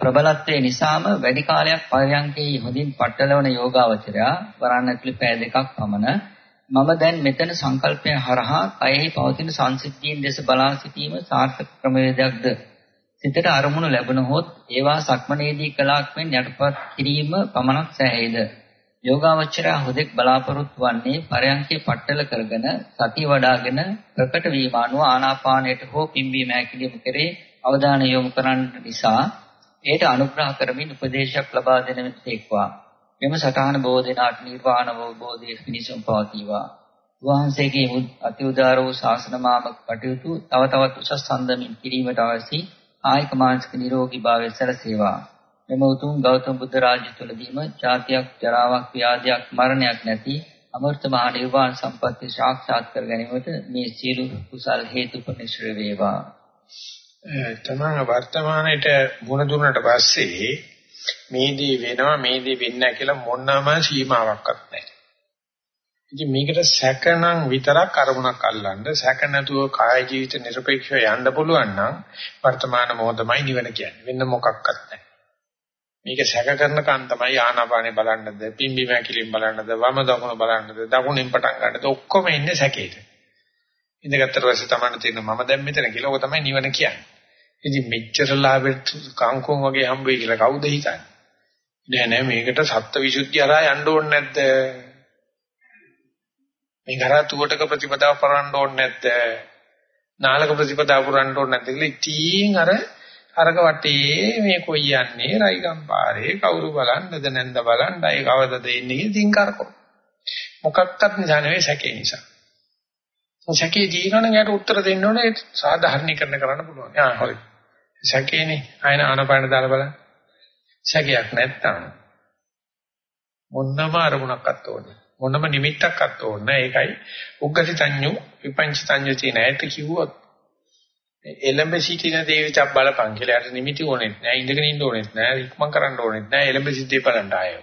ප්‍රබලත්වයේ නිසාම වැඩි කාලයක් පරයන්කෙහි හොඳින් පట్టලවන යෝගාවචරය වරණ ඇතුළේ පෑ දෙකක් පමණ මම දැන් මෙතන සංකල්පය හරහා කයෙහි පවතින සංසිද්ධීන් දෙස බලා සිටීම සාර්ථක ක්‍රමවේදයක්ද? සිතට අරමුණු ලැබුණහොත් ඒවා සක්මනේදී කලාක් මෙන් යටපත් කිරීම පමණක් සෑහේද යෝගාවචරය හුදෙක් බලාපොරොත්තු වන්නේ පරයන්කේ පట్టල කරගෙන සතිය වඩාගෙන ප්‍රකට වීම අනුව ආනාපානයට හෝ පිම්බීම හැකිලිම කෙරේ අවධානය යොමු කරන්න නිසා ඒට අනුග්‍රහ කරමින් උපදේශයක් ලබා දෙන තෙක්වා. මෙම සටහන බෝධිනාට නිර්වාණ අවබෝධයේ පිණිසම පවතිවා. වහන්සේගේ අති උදාර වූ ශාසන මාමක කටයුතු තව තවත් උසස් සම්දමින් කිරීමට අවශ්‍ය ආයක මානසික නිරෝගී භාවය සැලසේවා. මෙම උතුම් ගෞතම බුද්ධ රාජ්‍ය තුලදීම ජාතියක් ජරාවක් ව්‍යාධියක් මරණයක් නැති අමෘත මහ නිර්වාණ සම්පත්තිය සාක්ෂාත් කර ගැනීමට මේ සියලු කුසල් හේතුපනිශ්‍ර වේවා. තමන් වර්තමානයේට මුණ දුන්නට පස්සේ මේදී වෙනවා මේදී වෙන්නේ නැහැ කියලා මොනම සීමාවක්වත් නැහැ. ඉතින් මේකට සැකනම් විතරක් අරමුණක් අල්ලන්න සැක නැතුව කාය ජීවිත නිර්පේක්ෂව යන්න පුළුවන් නම් වර්තමාන මොහොතමයි නිවන කියන්නේ. වෙන මොකක්වත් නැහැ. මේක සැක කරන කන් තමයි ආනාපානේ බලන්නද පිම්බි මැකිලින් බලන්නද වම දකුණ බලන්නද දකුණෙන් පටන් ගන්නද ඔක්කොම ඉන්නේ සැකේට. ඉඳගත්තර පස්සේ තමයි තේරෙන මම දැන් මෙතන කියලා ඕක තමයි නිවන කියන්නේ. ඉතින් මෙච්චර ලාභෙත් කාංකෝන් වගේ හම්බ වෙයි කියලා කවුද හිතන්නේ? නෑ නෑ මේකට සත්ත්ව วิ සුද්ධිය හරහා යන්න ඕනේ නැද්ද? මේ කරා තුවටක ප්‍රතිපදාව කරන්න ඕනේ නැද්ද? නාලක ප්‍රතිපදාව කරන්න ඕනේ නැද්ද කියලා ඉතින් අර අරක වටේ මේ කොයි යන්නේ? රයිගම් පාරේ කවුරු බලන්නද නැන්ද බලන්න ඒ කවදද එන්නේ ඉතින් කරකෝ. මොකක්වත් නිසා නෙවෙයි සැකේ නිසා. සැකේ ජීවන ගැට උත්තර දෙන්න ඕනේ. සාධාරණීකරණ කරන්න පුළුවන්. ආ හරි. සැකේනේ. ආයන ආනපාන දාලා බලන්න. සැකයක් නැත්තම් මොනම අරමුණක්වත් ඕනේ මොනම නිමිත්තක්වත් ඕනේ ඒකයි උග්ගති සංඤු විපංච සංඤු තියෙන ඇයට කිව්වොත් එලඹ සිටින දේවිතක් බලපං කියලා. යට නිමිති ඕනෙත් නෑ, ඉඳගෙන ඉන්න ඕනෙත් නෑ, ඉක්මන් කරන්න ඕනෙත් නෑ, එලඹ සිටේ බලන්න ආයෙ.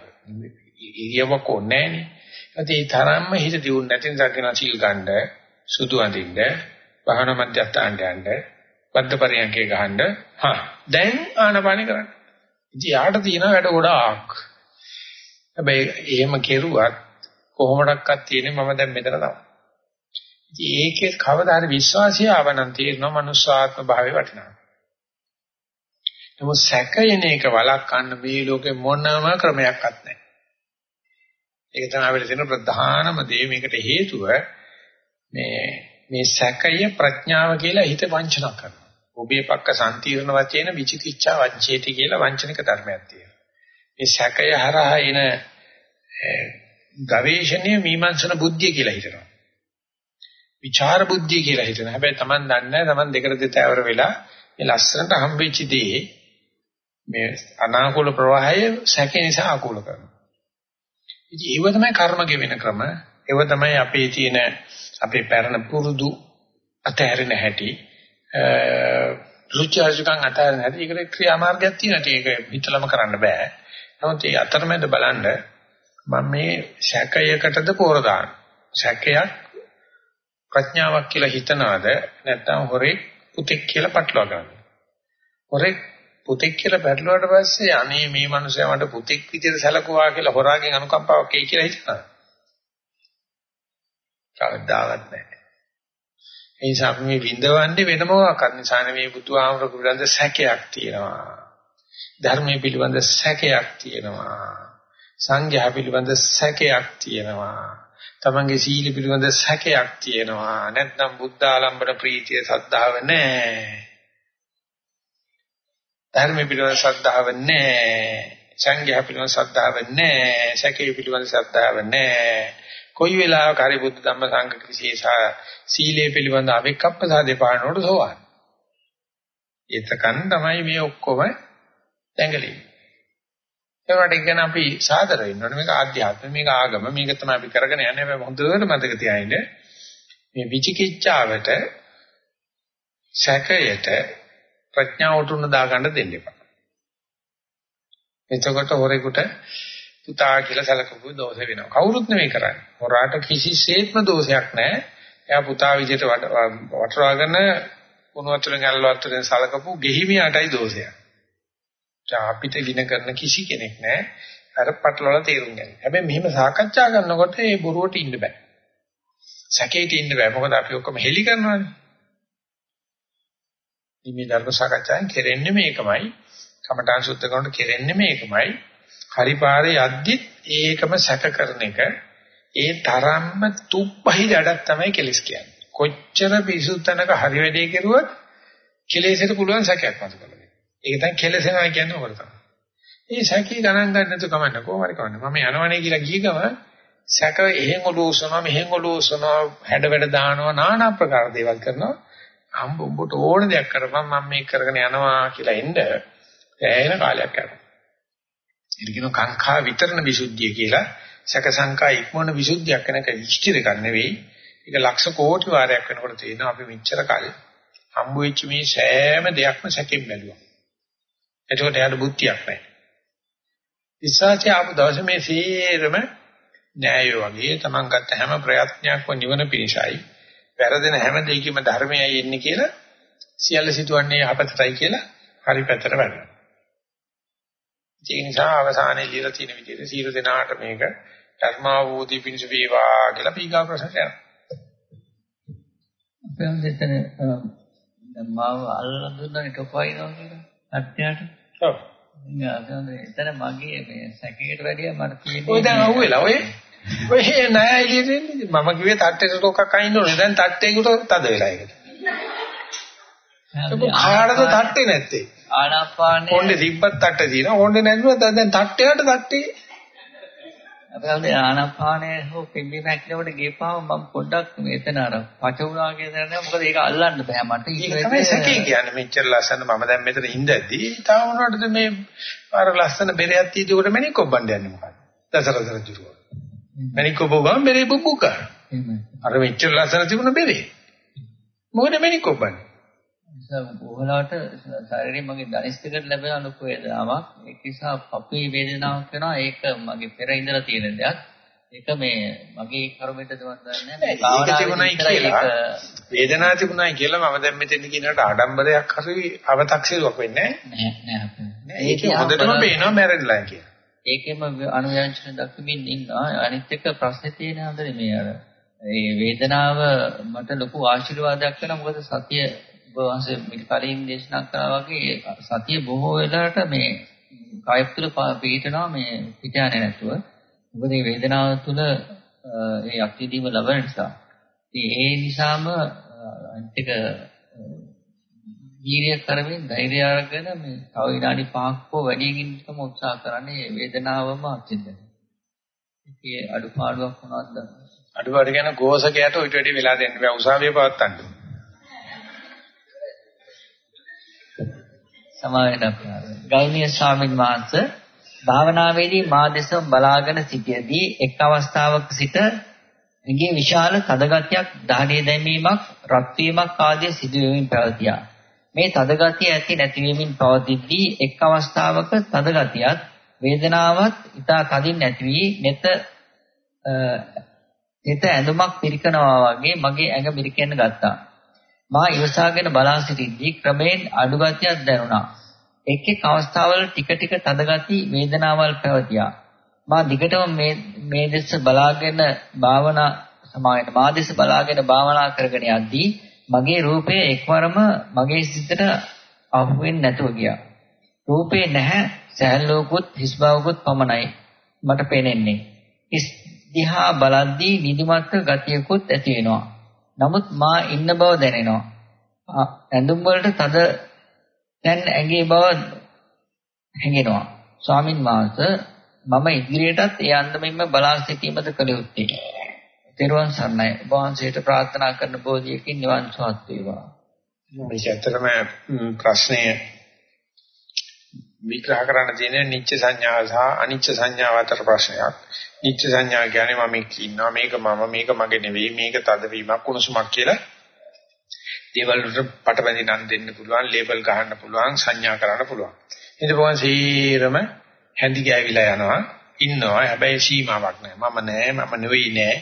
ඉරියව්වක් ඕනේ නෑනේ. ඒ තරම්ම හිත දියුණු නැති නිසා කියන සීල් ගන්න, සුදු අඳින්න, වහන මැදට යන්න, වද්ද පරියන්කේ ගහන්න. හා දැන් ආනපාන කරන්න. ඉතින් යාට තියෙන වැඩ ගොඩාක්. හැබැයි එහෙම කෙරුවත් කොහොමඩක්වත් තියෙන්නේ මම දැන් මෙතන තමයි. ඉතින් ඒකේ කවදා හරි විශ්වාසය ආවනම් තේරෙනවා මනුස්සාත්ම භාවයේ වටිනාකම. නමුත් සැකයන එක වළක්වන්න මේ ලෝකේ මොනම ක්‍රමයක්වත් නැහැ. ඒක තමයි අපිට තියෙන ප්‍රධානම දේ මේකට හේතුව මේ මේ සැකය ප්‍රඥාව කියලා හිත වංචනා කරනවා. ඔබේ පක්ක සම්තිර්ණ වචේන විචිකිච්ඡා වංචේති කියලා වංචනික ධර්මයක් තියෙනවා. මේ සැකය හරහා එන ගවේෂණීය මීමන්සන බුද්ධිය කියලා හිතනවා. විචාර බුද්ධිය කියලා හිතන. හැබැයි Taman දන්නේ නැහැ Taman දෙකට දෙතෑවර වෙලා මේ ලස්සනට හම්බෙච්ච දේ මේ අනාකූල ප්‍රවාහය සැකේ නිසා ආකූල කරනවා. ඉතින් ඒව තමයි කර්ම ගෙවෙන ක්‍රම. ඒව තමයි අපේ තියෙන අපේ පැරණ පුරුදු අතහැරෙන හැටි. රුචි අරුචිකම් අතහැරෙන හැටි. ඒකට ක්‍රියාමාර්ගයක් තියෙනවා. ඒක හිතලම කරන්න බෑ. නමුත් ඒ අතරමැද බලන්න මම මේ සැකයකටද පෝර දාන. සැකයක් ප්‍රඥාවක් කියලා හිතනවාද නැත්නම් හොරේ පුතෙක් කියලා පටලවා ගන්නවා. හොරේ පුතෙක් කියලා පැටලුවාට පස්සේ අනේ මේ මිනිස්සයා මට පුතෙක් විදිහට සැලකුවා කියලා හොරාගෙන් අනුකම්පාවක් එයි කියලා හිතනවා. කවදාවත් නැහැ. ඒ නිසා අපි මේ විඳවන්නේ වෙන මොකක්වත් නිසා නෙවෙයි බුදුහාමර පිළිබඳ සැකයක් තියෙනවා. ධර්මයේ පිළිබඳ සැකයක් තියෙනවා. සංඝයා පිළිබඳ සැකයක් තියෙනවා. තමන්ගේ සීල පිළිබඳ සැකයක් තියෙනවා. නැත්නම් බුද්ධ ආලම්බන ප්‍රීතිය සද්ධාව නැහැ. ධර්ම පිළිබඳ ශ්‍රද්ධාව නැහැ. සංඝයා පිළිබඳ ශ්‍රද්ධාව නැහැ. සැකේ පිළිබඳ ශ්‍රද්ධාව නැහැ. කොයි වෙලාවක හරි බුද්ධ ධම්ම සංඝ කිසිසා සීලේ පිළිබඳ අවික්කප්පසාදේ පානකොට සෝවාන්. ඒතකන් තමයි මේ ඔක්කොම දැඟලෙන්නේ. ඒකට ඉගෙන අපි සාදර වෙන්න ඕනේ මේක ආධ්‍යාත්ම මේක ආගම මේක තමයි අපි කරගෙන යන්නේ හැබැයි හොඳට මතක තියාගන්න මේ විචිකිච්ඡාවට සැකයට ප්‍රඥාවට උන දාගන්න දෙන්න එපා. එතකොට හොරෙකුට පුතා කියලා සැලකපු දෝෂ වෙනවා. කවුරුත් නෙමෙයි කරන්නේ. හොරාට කිසිසේත්ම දෝෂයක් නැහැ. එයා පුතා විදිහට වටරාගෙන කුණු වතුරෙන් ඇල්ල වතුරෙන් සලකපු ගෙහිමියාටයි දෝෂයක්. අපිට වින කරන කිසි කෙනෙක් නැහැ. අර පටලවල තේරුම් ගන්න. හැබැයි මෙහෙම සාකච්ඡා කරනකොට ඒ බොරුවට ඉන්න බෑ. සැකේට ඉන්න බෑ. මොකද අපි ඔක්කොම හෙලි කරනවානේ. මේ ධර්ම සාකච්ඡාවෙන් කෙරෙන්නේ මේකමයි. කමඨාන් සුද්ධ කරනකොට කෙරෙන්නේ මේකමයි. හරි පාරේ යද්දිත් ඒකම සැක කරන එක ඒ තරම්ම තුප්පහි දඩක් තමයි කෙලස් කියන්නේ. කොච්චර පිසුත්තනක හරි වැඩේ කෙරුවත් කෙලෙසට පුළුවන් සැකයක් මත කරගන්න. ඒක තමයි කෙලසෙනවා කියන්නේ ඔකට තමයි. මේ සැකී ගණන් ගන්න නැතුව කමන්න කොහොමද කවන්නේ. මම යනවනේ කියලා ගිය ගම සැක එහෙන් ඔලුව උස්සනවා මෙහෙන් ඔලුව උස්සනවා හැඩ වැඩ දානවා নানা ආකාර දේවල් කරනවා. අම්බ උඹට ඕන දෙයක් කරපන් මම මේක කරගෙන යනවා කියලා එන්න ඇයෙන කාලයක් යනවා. ඒක කියන කාංකා විතරන විසුද්ධිය කියලා සැක සංකා ඉක්මන විසුද්ධියක් වෙනක ඉෂ්ටිර ගන්න නෙවෙයි. ඒක ලක්ෂ කෝටි වාරයක් වෙනකොට තියෙනවා අපි මෙච්චර කාලෙ හම්බ වෙච්ච මේ සෑම දෙයක්ම සැකෙන් බැලුවා. එතකොට යාට බුද්ධියක් නැහැ. ඉස්සාචේ ආපු දවසේ මේ සීරම න්යාය වගේ තමන් ගත්ත හැම ප්‍රයත්නයක්ම නිවන පිණිසයි. වැරදෙන හැම දෙයකම ධර්මයයි එන්නේ කියලා සියල්ල සිදුවන්නේ යහපතටයි කියලා හරි පැත්තට වැඩනවා. ඒ නිසා අවසානයේ ලියලා තියෙන විදිහට සීල දෙනාට මේක ධර්මාවෝදී පිණිස වේවා කියලා පීගා ප්‍රශ්නට යනවා. අපේ දෙතන දැන් මාව අල්ලලා දුන්නා කපයිනවා කියලා අත්‍යයට. ඔව්. එතන මගේ මේ සැකේට වැඩිය මට තියෙන්නේ ඔය දැන් අහුවෙලා ඔය? ඔය නෑ එළියට එන්නේ. මම කිව්වේ තට්ටේට ටොකක් අයින්න ඕනේ දැන් තට්ටේකට තද වෙලා ඒකට. ඒක කාටද තට්ටේ නැත්තේ? ආනාපානේ. කොණ්ඩේ තිබ්බත් තට්ටේ තියෙනවා. කොණ්ඩේ නැතුව දැන් තට්ටේට තට්ටේ අපේ ආනාපානේ හෝ පිම්බි මැක්ලවට ගියපාම මම පොඩ්ඩක් මෙතන අර පචුණා කියන දේ මොකද ඒක අල්ලන්න බෑ මට. ඒක තමයි සැකේ කියන්නේ. මෙච්චර ලස්සන මම දැන් මෙතන ඉඳද්දී තාම මොනවටද මේ අර ලස්සන බෙරයක් තියෙද්දි උඩ මැණික් කොබ්බන්න යන්නේ මොකක්ද දසරසර ජුරුව මැණික් කොබ්බවම බෙරේ බුබ්බුක අර මෙච්චර ලස්සන තිබුණ බෙරේ. මොකද මැණික් කොබ්බන්නේ බොහලාට ශරීරයෙන් මගේ ධනිෂ්ඨකට ලැබෙන අනුක වේදනාවක් ඒක නිසා පපුවේ වේදනාවක් වෙනවා. ඒක මගේ පෙර ඉඳලා තියෙන දෙයක්. ඒක මේ මගේ කර්මෙටද මම දන්නේ නැහැ. ඒක තිබුණයි කියලා. වේදනාව තිබුණයි කියලා මම දැන් මෙතන කියනකට ආඩම්බරයක් හරි අව탁සිරුවක් වෙන්නේ නැහැ. නෑ ඒක හොඳටම පේනවා මැරෙන්නලා කියලා. ඒකෙම අනුයන්චන දක්වමින් ඉන්නවා. අනිත් එක ප්‍රශ්නේ තියෙන හොඳනේ මේ අර ඒ වේදනාව මට ලොකු ආශිර්වාදයක් වෙනවා. මොකද සතිය වහන්සේ මේක කලින් දේශනා කළා වගේ සතිය බොහෝ වෙලාවට මේ කය තුළ පිටනවා මේ පිට යන්නේ නැතුව. මොකද මේ වේදනාව තුළ ඒ අත්විඳීම ලබන නිසා. ඉතින් ඒ නිසාම අනිත් වීර්ය කරමින් ධෛර්යය අරගෙන මේ තව විනාඩි 5ක් හෝ වැඩියෙන් ඉන්නකම උත්සාහ කරන්නේ වේදනාවම අත්විඳින්න. ඒකේ අඩුපාඩුවක් මොනවද? අඩුපාඩු කියන ගෝසකයට ඊට වැඩි වෙලා දෙන්න බෑ උසාවිය පවත්තන්න. සමාවෙන්න ගෞණීය ස්වාමීන් වහන්සේ භාවනාවේදී මා දෙසම බලාගෙන සිටියේදී එක් අවස්ථාවක සිට ඇඟේ විශාල තදගතියක් දහඩේ දැමීමක් රත් වීමක් ආදී සිදුවීමින් පැවතියා. මේ තදගතිය ඇති නැතිවීමින් පවතිද්දී එක් අවස්ථාවක තදගතියත් වේදනාවත් ඊට තදින් නැති වී මෙත හිත ඇඳුමක් පිරිකනවා වගේ මගේ ඇඟ මිරිකෙන්න ගත්තා. මා ඉවසාගෙන බලා සිටිද්දී ක්‍රමයෙන් අඩුගතියක් දැනුණා. එක් එක් අවස්ථාවල ටික ටික තද ගති වේදනාවල් පැවතියා. මා දිගටම මේ මේ දෙස බලාගෙන භාවනා සමායන මා දෙස බලාගෙන භාවනා කරගෙන යද්දී මගේ රූපය එක්වරම මගේ සිතට අහු වෙන්නේ නැතුව ගියා. රූපේ නැහැ සෑහලෝකුත් හිස් බවකුත් පමණයි මට පේනෙන්නේ. හිස් දිහා බලද්දී නිදිමත් ගතියකුත් ඇති වෙනවා. නමුත් මා ඉන්න බව දැනෙනවා. ඇඳුම් වලට තද දැන් ඇඟේ බව හැඟෙනවා. ස්වාමින් වහන්සේ මම ඉදිරියටත් ඒ අන්දමින්ම බලා සිටීමද කළ යුත්තේ. තෙරුවන් සරණයි. වහන්සේට ප්‍රාර්ථනා කරන බෝධියකින් නිවන් සුවත් වේවා. මේක ඇත්තටම ප්‍රශ්නය විග්‍රහ කරන්න තියෙන නිච්ච සංඥාව සහ අනිච්ච සංඥාව අතර ප්‍රශ්නයක්. නිච්ච සංඥා කියන්නේ මම ඉන්නවා මේක මම මේක මගේ නෙවෙයි මේක තදවීමක් කුණුසුමක් කියලා දේවල් වලට පටබැඳි නම් දෙන්න පුළුවන් ලේබල් ගහන්න පුළුවන් සංඥා කරන්න පුළුවන්. ඊට පස්සේ සීරම හැඳි ගෑවිලා යනවා ඉන්නවා හැබැයි සීමාවක් නැහැ. මම නෑ මම නෙවෙයි නෑ.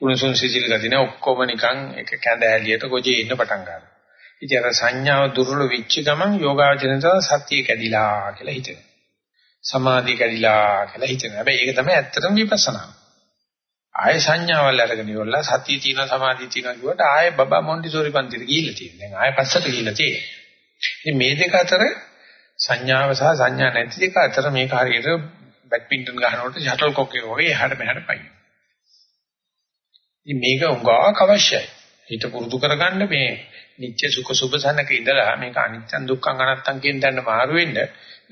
කුණුසුම් සිසිල් ගතිය නෑ ඔක්කොම නිකන් එක කැඳ ඇලියට ගොජේ ඉන්න පටන් ගන්නවා. ඉතින් අර සංඥාව දුර්වල වෙච්ච ගමන් යෝගාචරණය සත්‍ය කැඩිලා කියලා හිතෙනවා. සමාධිය කැඩිලා කියලා හිතෙනවා. හැබැයි ඒක තමයි ඇත්තටම විපස්සනා. ආය සංඥාවල් අරගෙන ඉවරලා සතිය තියෙන සමාධිය තියෙන කිව්වට ආය බබා මොන්ටිසෝරි පන්තිට ගිහිල්ලා තියෙනවා. දැන් ආය පස්සට ගිහිල්ලා තියෙනවා. ඉතින් මේ දෙක අතර සංඥාව සහ සංඥා නැති දෙක අතර මේක හරියට බැඩ්මින්ටන් ගහනකොට ෂටල් කොක් එක වගේ එහාට මෙහාට පයින්. ඉතින් මේක උගාවක් අවශ්‍යයි. හිත පුරුදු කරගන්න මේ නිත්‍ය සුඛ සුභ සනක ඉඳලා මේක අනිත්‍යං දුක්ඛං අනත්තං කියන දන්න මාරු වෙන්න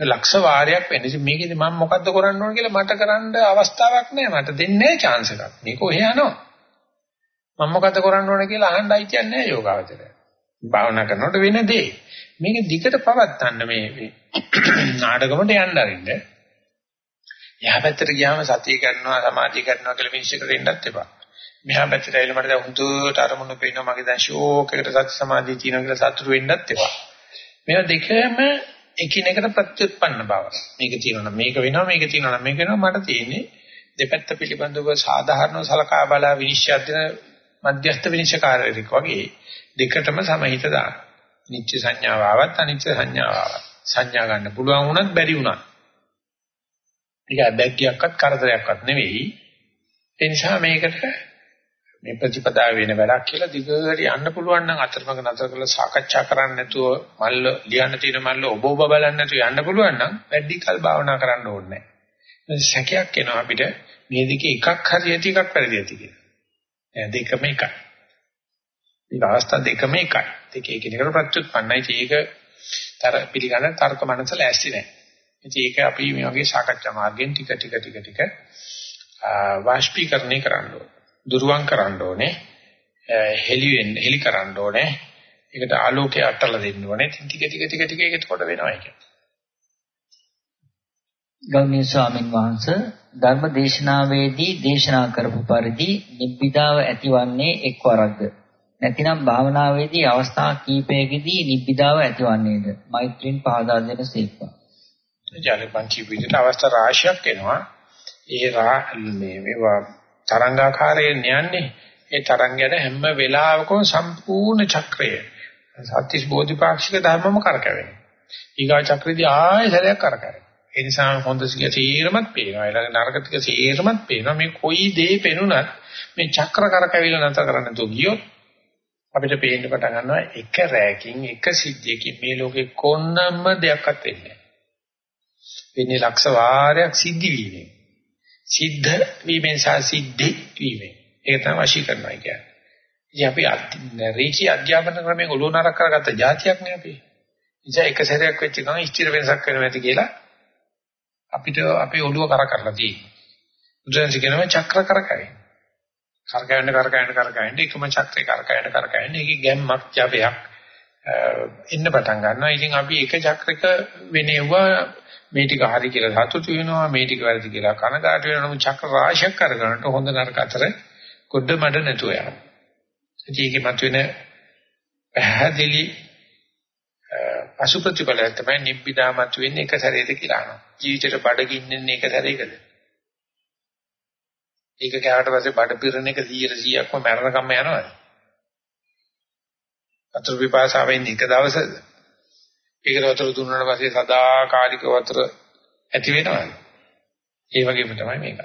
ලක්ෂ වාරයක් වෙන්නේ. ඉතින් මේකෙදි මම මොකද්ද කරන්න ඕන කියලා මට කරන්න අවස්ථාවක් නැහැ. මට දෙන්නේ නැහැ chance එකක්. මේක ඔහෙ යනවා. මම මොකද්ද කරන්න ඕන කියලා අහන්නයි කියන්නේ යෝගාවචරය. භාවනා කරනකොට වෙන දේ. මේක දිගට පවත්වන්න මේ නාටකමට යන්න අරින්න. එහා පැත්තට ගියාම සතිය කරනවා සමාධිය කරනවා කියලා මිනිස්සුන්ට දෙන්නත් එපා. මෙහා පැත්තට ඇවිල්ලා මට දැන් හුදුට අරමුණු පේනවා මගේ දැන් ෂෝක් එකට සති සමාධිය තියෙනවා කියලා සතුටු වෙන්නත් එපා. මේවා දෙකම එකිනෙකට ප්‍රත්‍යুৎපන්න බව. මේක තියෙනවා මේක වෙනවා මේක තියෙනවා මේක වෙනවා මට තියෙන්නේ දෙපැත්ත පිළිබඳව සාධාරණව සලකා බලා විනිශ්චය දෙන මධ්‍යස්ථ විනිශ්චයකාරයෙක් වගේ දෙකටම සමහිත දාන. නිච්ච සංඥාව ආවත් අනිච්ච සංඥාව ආවත්. සංඥා ගන්න පුළුවන් වුණත් බැරි වුණත්. ඒක බැග්ගයක්වත් කරදරයක්වත් නෙවෙයි. ඒ නිසා මේකට මේ ප්‍රතිපදාව වෙන වැඩක් කියලා දිගට යන්න පුළුවන් නම් අතරමඟ නතර කරලා සාකච්ඡා කරන්න නැතුව මල්ල ලියන්න තියෙන මල්ල ඔබ ඔබ බලන්න නැතුව යන්න පුළුවන් නම් වැඩි කල් භාවනා කරන්න ඕනේ නැහැ. සැකයක් එනවා අපිට මේ දෙකේ එකක් හරි ඇති එකක් වැරදි ඇති කියලා. දෙකම එකයි. මේ අවස්ථා දෙකම එකයි. දෙක එකිනෙකට ප්‍රත්‍යুৎපන්නයි. ඒක තර පිළිගන්න තර්ක මනස ලෑස්ති නැහැ. ඉතින් ඒක අපි මේ වගේ සාකච්ඡා මාර්ගයෙන් ටික ටික ටික ටික වාෂ්පීකරණය කරන්න ඕනේ. දුරුවන් කරන්න ඕනේ. හෙලි වෙන්න හෙලි කරන්න ඕනේ. ඒකට ආලෝකය අටලා දෙන්න ඕනේ. ටික ටික ටික ටික ඒක එතකොට වෙනවා ඒක. ගෞණීය ස්වාමින් වහන්සේ ධර්ම දේශනාවේදී දේශනා කරපු පරිදි නිබ්බිදාව ඇතිවන්නේ එක්වරක්ද? නැතිනම් භාවනාවේදී අවස්ථා කීපයකදී නිබ්බිදාව ඇතිවන්නේද? මෛත්‍රීන් පහදා දෙන සේක්වා. ජලපංචි විදිහට අවස්ථා රාශියක් එනවා. ඒ මේ මේවා තරංගාකාරයෙන් යන්නේ ඒ තරංග යන හැම වෙලාවකම සම්පූර්ණ චක්‍රය සත්‍තිස් බෝධිපාක්ෂික ධර්මම කරකැවෙනවා. ඊගා චක්‍රයේදී ආයෙ සැරයක් කරකැවෙනවා. ඒ නිසා හොඳ සිය සීරමත් පේනවා. ඊළඟ නරක ටික සීරමත් පේනවා. මේ කොයි දේ පෙනුනත් මේ චක්‍ර කරකැවිලා නැතර කරන්න තු ගියොත් අපිට පේන්න පටන් ගන්නවා එක රැයකින් එක සිද්ධියකින් මේ ලෝකේ කොන්නම දෙයක්වත් වෙන්නේ නැහැ. වෙන්නේ ලක්ෂ වාරයක් සිද්ධි වීමෙන්. සිද්ධ වීමෙන් සහ සිද්ධි වීමෙන්. ඒක තමයි වශී කරනවා කියන්නේ. ඉතින් අපි රේකී අධ්‍යාපන ක්‍රමයෙන් ඔළුව නරක කරගත්ත જાතියක් නේ අපි. ඉතින් එක සැරයක් වෙච්ච ගමන් ස්ථිර වෙනසක් වෙනවා ඇති කියලා අපිට අපේ ඔළුව කර කරලා තියෙනවා. බුදුන්සේ කියනවා චක්‍ර කරකැවෙන. කරකැවෙන කරකැවෙන කරකැවෙන එකම චක්‍රේ කරකැවෙන කරකැවෙන ඒකේ ගැම්මක් ජපයක් එන්න පටන් ගන්නවා. ඉතින් අපි එක චක්‍රයක වෙනෙව්වා මේ ටික හරි කියලා සතුටු වෙනවා මේ ටික වැරදි කියලා කනගාටු වෙනවා නම් චක්‍ර රාශියක් කරගන්නට හොඳ නරක අතර කොඩ මඩ නැතුව යනවා. ඒකේ මතුවෙන පැහැදිලි අසු ප්‍රතිඵලය තමයි නිබ්බිදා මතුවෙන්නේ එක සැරේද කියලා අහනවා. ජීවිතේට බඩගින්නෙන්නේ එක සැරේකද? ඒක කෑවට පස්සේ බඩ පිරෙන එක 100%ක්ම මරණකම්ම යනවාද? අතුරු විපාසාවෙන් එක දවසද? ඒකට වතුර දුන්නාට පස්සේ සදාකාලික වතුර ඇති වෙනවද? ඒ වගේම තමයි මේක.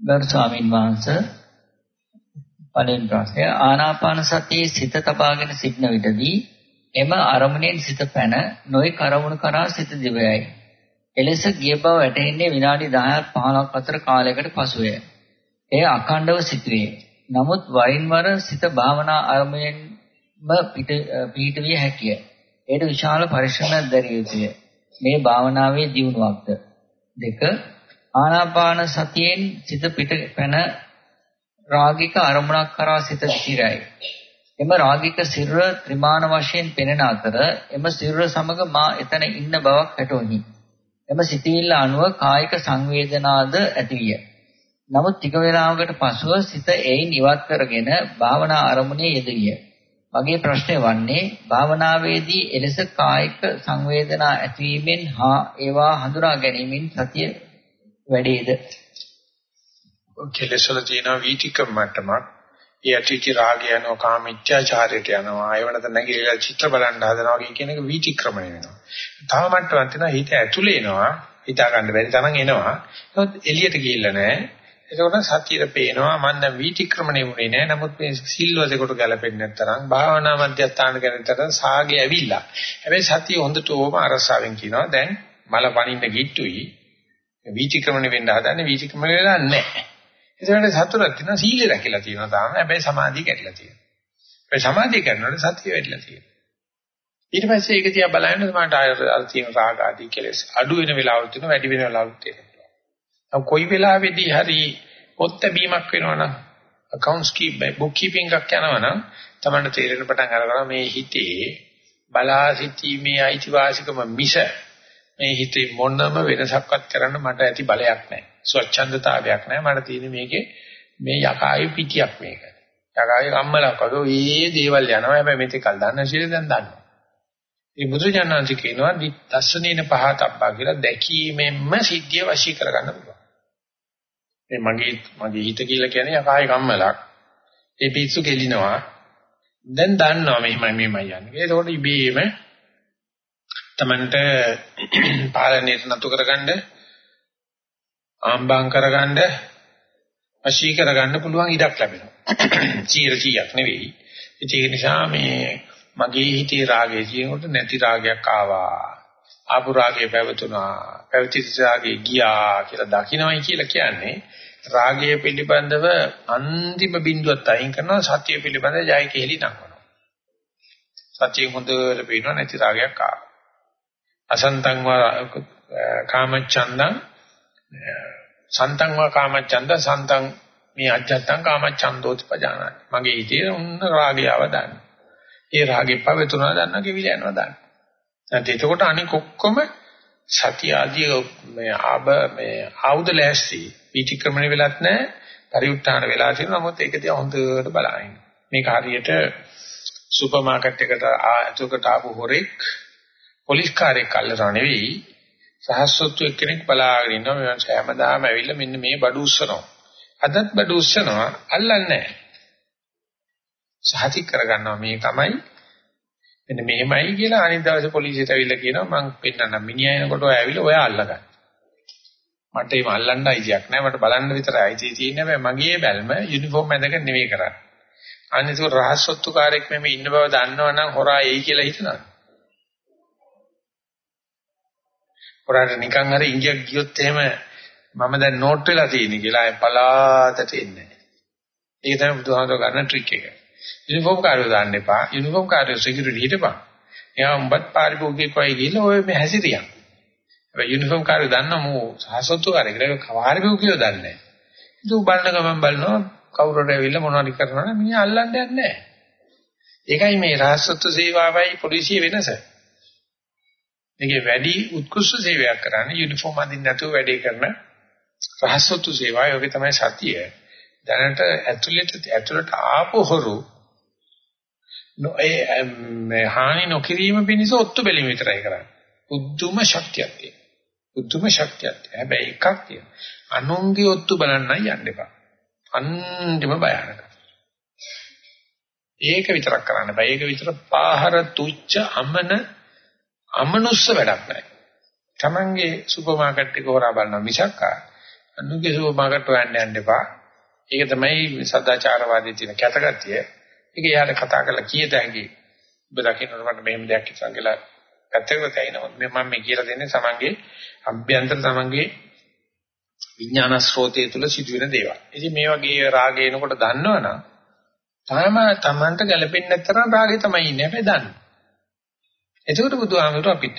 ගරු ස්වාමින් වහන්සේ පළවෙනි ප්‍රශ්නය ආනාපාන සතියේ සිත තබාගෙන සිටන විටදී එම අරමුණෙන් සිත පැන නොයි කරමුණු කරා සිත දිවයයි. එලෙස ගිය බව වැටහෙන්නේ විනාඩි 10ක් 15ක් අතර කාලයකට පසුය. එය අඛණ්ඩව සිටුවේ. නමුත් වරින් වර සිත භාවනා අරමුණෙන්ම පිට විය හැකිය. ඒට විශාල පරිශ්‍රමයක් දැරිය යුතුය. මේ භාවනාවේ දියුණුවක්ද. දෙක ආනාපාන සතියෙන් සිත පිට පැන රාගික අරමුණක් කරා සිත විසිරයි. එම රාගික සිරුර ත්‍රිමාන වශයෙන් පෙනෙන අතර එම සිරුර සමග මා එතන ඉන්න බවක් වැටහුණි. එම සිතිවිල්ල අනුව කායික සංවේදනාද ඇතිවිය. නමුත් ටික වේලාවකට පසුව සිත එයින් ඉවත් කරගෙන භාවනා ආරමුණේ යෙදිය. මගේ ප්‍රශ්නය වන්නේ භාවනාවේදී එලෙස කායික සංවේදනා ඇතිවීමෙන් හා ඒවා හඳුනා ගැනීමෙන් සතිය වැඩේද? කෙලෙසල තියෙන වීතිකම් මට්ටමක් ඒ අටිචි රාගය යනවා කාමීච්ඡාචාරයට යනවා ඒව නැත්නම් නැගිලා චිත්‍ර බලන්න හදනවා වගේ කියන එක වීතික්‍රමණය වෙනවා. තව මට්ටමක් තියෙනවා හිත ඇතුලේ එනවා හිතා ගන්න බැරි තරම් එනවා. ඒත් එළියට ගිහිල්ලා නැහැ. එතකොට සතියේ පේනවා මම දැන් වීතික්‍රමණය වුණේ නැහැ. නමුත් මේ සිල්වදේකට ගැලපෙන්නේ නැත්තරම් භාවනා මධ්‍යස්ථාන කරනතරම් සාගේ ඇවිල්ලා. හැබැයි සතිය හොඳට ඕම අරසාවෙන් කියනවා දැන් මල පණින්න ගිට්ටුයි. වීතික්‍රමණය වෙන්න හදන්නේ වීතික්‍රමණය වෙලා නැහැ. ඒකට සතුටක් තියෙනවා සීලය රැකිලා තියෙනවා තාම. හැබැයි සමාධිය කැඩිලා තියෙනවා. ඒ සමාධිය කරනකොට සතිය වැඩිලා තියෙනවා. ඊට පස්සේ ඒක තියා බලන්න තමයි අර තියෙන රාග ආදී කෙලෙස් අඩු වෙන වෙලාවල් තියෙනවා වැඩි වෙන වෙලාවල් තියෙනවා. නම් කොයි වෙලාවෙදී හරි පොත් බැීමක් වෙනවනම් accounts keep book keeping එකක් යනවනම් තමයි තේරෙන පටන් අරගන්න මේ හිතේ බලා සිටීමේ අයිතිවාසිකම මිස මේ හිතේ මොනම වෙනසක්වත් කරන්න මට ඇති බලයක් නැහැ. ස්වච්ඡන්දතාවයක් නැහැ. මට තියෙන්නේ මේකේ මේ යකායේ පිටියක් මේක. යකායේ කම්මලක් වගේ ඒ දේවල් යනවා. හැබැයි මේක කල් දන්න ශීල දැන් දන්නවා. මේ බුදුජානනාංශ කියනවා දස්සනේන පහතබ්බා කියලා දැකීමෙන්ම සිද්ධිය වශී කරගන්න පුළුවන්. මේ මගේ මගේ හිත කියලා කියන්නේ යකායේ කම්මලක්. ඒ පිස්සු කෙලිනවා. දැන් දන්නවා මෙහෙමයි මෙහෙමයි යන්නේ. ඒකෝට ඉබේම තමන්ට පාලනයට නතු කරගන්න ආම්බම් කරගන්න වශී කරගන්න පුළුවන් ඉඩක් ලැබෙනවා. 100ක් නෙවෙයි. ඒක නිසා මේ මගේ හිතේ රාගය කියනකොට නැති රාගයක් ආවා. ආපු රාගය පැවතුනා. පැවතිච්ච රාගය ගියා කියලා දකින්නයි කියලා කියන්නේ රාගය පිළිබඳව අන්තිම බිඳුවත් අයින් කරනවා සත්‍ය පිළිබඳව ජය කෙලි නංවනවා. සත්‍ය හොඳට පේනවා නැති රාගයක් ආවා. අසන්තං වා කාමච්ඡන්දං සන්තං වා කාමච්ඡන්ද සන්තං මේ අජත්තං කාමච්ඡන්දෝති පජානාති මගේ හිතේ උන්න රාගයව දාන්න ඒ රාගේ පවෙතුනා දාන්න කිවිල යනවා දාන්න නැත්නම් එතකොට අනික ඔක්කොම සතිය ආදී මේ ආබ මේ ආයුධ ලෑස්ති. විචක්‍රමණය වෙලත් නැහැ. පරිඋත්ථාන වෙලා තියෙනවා. නමුත් ඒක දිහා හොඳට බලන්න මේක හරියට සුපර් මාකට් එකට ආයතකට ආපු හොරෙක් පොලිස් කාර්යයක් අල්ලනවා නෙවෙයි. සහස්සොත්තු එක්කෙනෙක් බලාගෙන ඉන්නවා. මම හැමදාම ඇවිල්ලා මෙන්න මේ බඩු උස්සනවා. අදත් බඩු උස්සනවා. අල්ලන්නේ නැහැ. සහතික කරගන්නවා. මේ තමයි මෙන්න මෙහෙමයි කියලා අනිත් දවසේ පොලිසියට ඇවිල්ලා කියනවා මං පෙන්නන්නම් මිනිහා එනකොට ඔය ඇවිල්ලා ඔයා අල්ලගන්න. මට එහෙම අල්ලන්න අයිතියක් නැහැ මට බලන්න විතරයි අයිතිය තියෙන්නේ හැබැයි මගේ බැල්ම යුනිෆෝම් ඇඳගෙන නෙවෙයි කරන්නේ. අනිත් ඒක රහස්සොත්තුකාරයෙක් මෙමෙ ඉන්න බව දන්නවනම් හොරා එයි කියලා හිතනවා. හොරාට නිකන් හරි ඉංගියක් ගියොත් එහෙම මම දැන් නෝට් වෙලා තියෙන්නේ කියලා අය පලාතට එන්නේ නැහැ. ඒක තමයි බුදුහාමර ගන්න ට්‍රික් එක. යුනිෆෝම් කාර්යය දාන්න එපා. යුනිෆෝම් කාර්යය සිකියුරිටි හිටපන්. එයා උඹත් පාරිභෝගිකයෙක් වයි ගිහලා ඔය මේ හැසිරියන්. හැබැයි යුනිෆෝම් කාර්යය දන්න මෝ සහසොත්තු කාර්යයකට පාරිභෝගිකයෝ දන්නේ නැහැ. ඒක බලන ගමන් බලනවා කවුරුර ඇවිල්ලා මොනවද කරනවද මිනිහා අල්ලන්න යන්නේ නැහැ. ඒකයි මේ රහසොත්තු සේවාවයි පොලිසිය වෙනස. මේකේ වැඩි උත්කෘෂ්ඨ සේවයක් කරන්නේ යුනිෆෝම් අඳින්න නැතුව වැඩේ කරන රහස්සොත්තු සේවාව යෝගේ තමයි සතිය. දැනට ඇතුළට ඇතුළට ආපු හොරු නොඒ හානි නොකිරීම පිණිස ඔත්තු බැලීම විතරයි කරන්නේ. උද්දුම ශක්තියක් තියෙනවා. උද්දුම ශක්තියක් තියෙනවා. හැබැයි එකක් තියෙනවා. අනුන්ගේ ඔත්තු බලන්නයි යන්න එපා. අන්තිම භයානක. ඒක විතරක් කරන්න බෑ. ඒක විතර පාහර තුච්ච අමන අමනුස්ස වැඩක් නෑ. Tamange සුපර් මාකට් එක හොරා බලන මිසක් අනුගේ සුපර් මාකට් හොයන්න යන්න එපා. ඒක තමයි සදාචාරවාදී තියෙන කැතගතිය. ඒක යාට කතා කරලා කීයද හැකි. ඔබ දකින්නට මට මෙහෙම දෙයක් හිතන් කියලා පැත්තකට තැිනවා. මම මේ කියලා දෙන්නේ තමන්ගේ අභ්‍යන්තර තමන්ගේ විඥාන ස්රෝතය තුල සිදුවෙන දේවල්. ඉතින් මේ වගේ රාගය එනකොට දන්නවනම් තාම තමන්ට ගැළපෙන්නේ නැතරම් රාගය තමයි ඉන්නේ. හැබැයි දන්න. එතකොට බුදුහාමුදුරුවෝ අපිට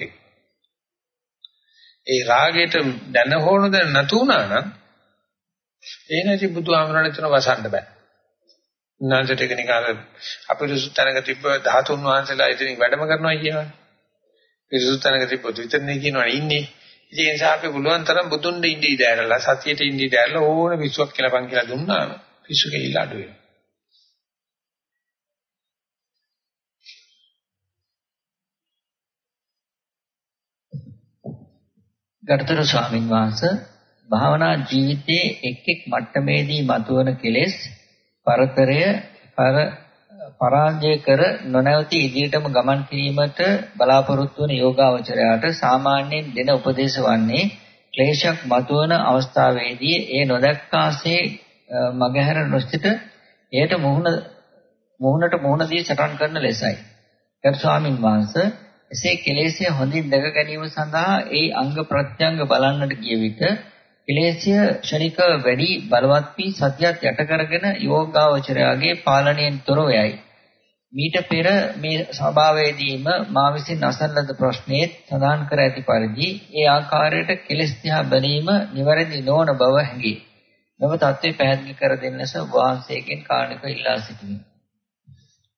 ඒ රාගයට දැන හොන දැන නැතු වුණා නම් ඒ නැති බුදුහාමුදුරනේ තුන වසන්න බෑ. උන්වහන්සේට ඒක නිකන් අපිරිසුත් තැනක තිබ්බ ධාතුන් වහන්සේලා ඉතින් වැඩම කරනවා කියනවනේ. පිරිසුත් තැනක තිබ්බොත් විතරනේ කියනවනේ ඉන්නේ. ඉතින් ඒ නිසා අපි පුළුවන් තරම් බුදුන් දෙ ඉඳී දැරලා සතියට ඉඳී දැරලා ඕන විශ්වක් කියලා පන් කියලා දුන්නාම පිස්සු කෙලිලා අඩු වෙනවා. ගරුතර ස්වාමින් වහන්සේ භාවනා ජීවිතයේ එක් එක් මට්ටමේදී මතුවන කෙලෙස් පරතරය පර පරාජය කර නොනැවති ඉදිරියටම ගමන් කිරීමට බලාපොරොත්තු වන යෝගාවචරයාට සාමාන්‍යයෙන් දෙන උපදේශ වන්නේ ක්ලේශයක් මතුවන අවස්ථාවේදී ඒ නොදක්කාසේ මගහැර නොසිට එයට මුහුණ මුහුණට මුහුණ දී සටන් කරන ලෙසයි. ගරු ස්වාමින් වහන්සේ එසේ කෙලෙසිය හොඳින් දැක ගැනීම සඳහා ඒ අංග ප්‍රත්‍යංග බලන්නට ගිය විට කෙලෙසිය ක්ෂණික වැඩි බලවත් වී සතියක් යට කරගෙන යෝගාවචරයාගේ පාලනයෙන් තොරව යයි. මීට පෙර මේ ස්වභාවයේදීම මා විසින් අසන ලද ප්‍රශ්නයේ සඳහන් කර ඇති පරිදි ඒ ආකාරයට කෙලෙස් දිහා බැලීම නිවැරදි නොවන බව හැඟේ. මෙම தත්ත්වය පැහැදිලි කර දෙන්නස වහන්සේගෙන් කාණික ඉල්ලා සිටිමි.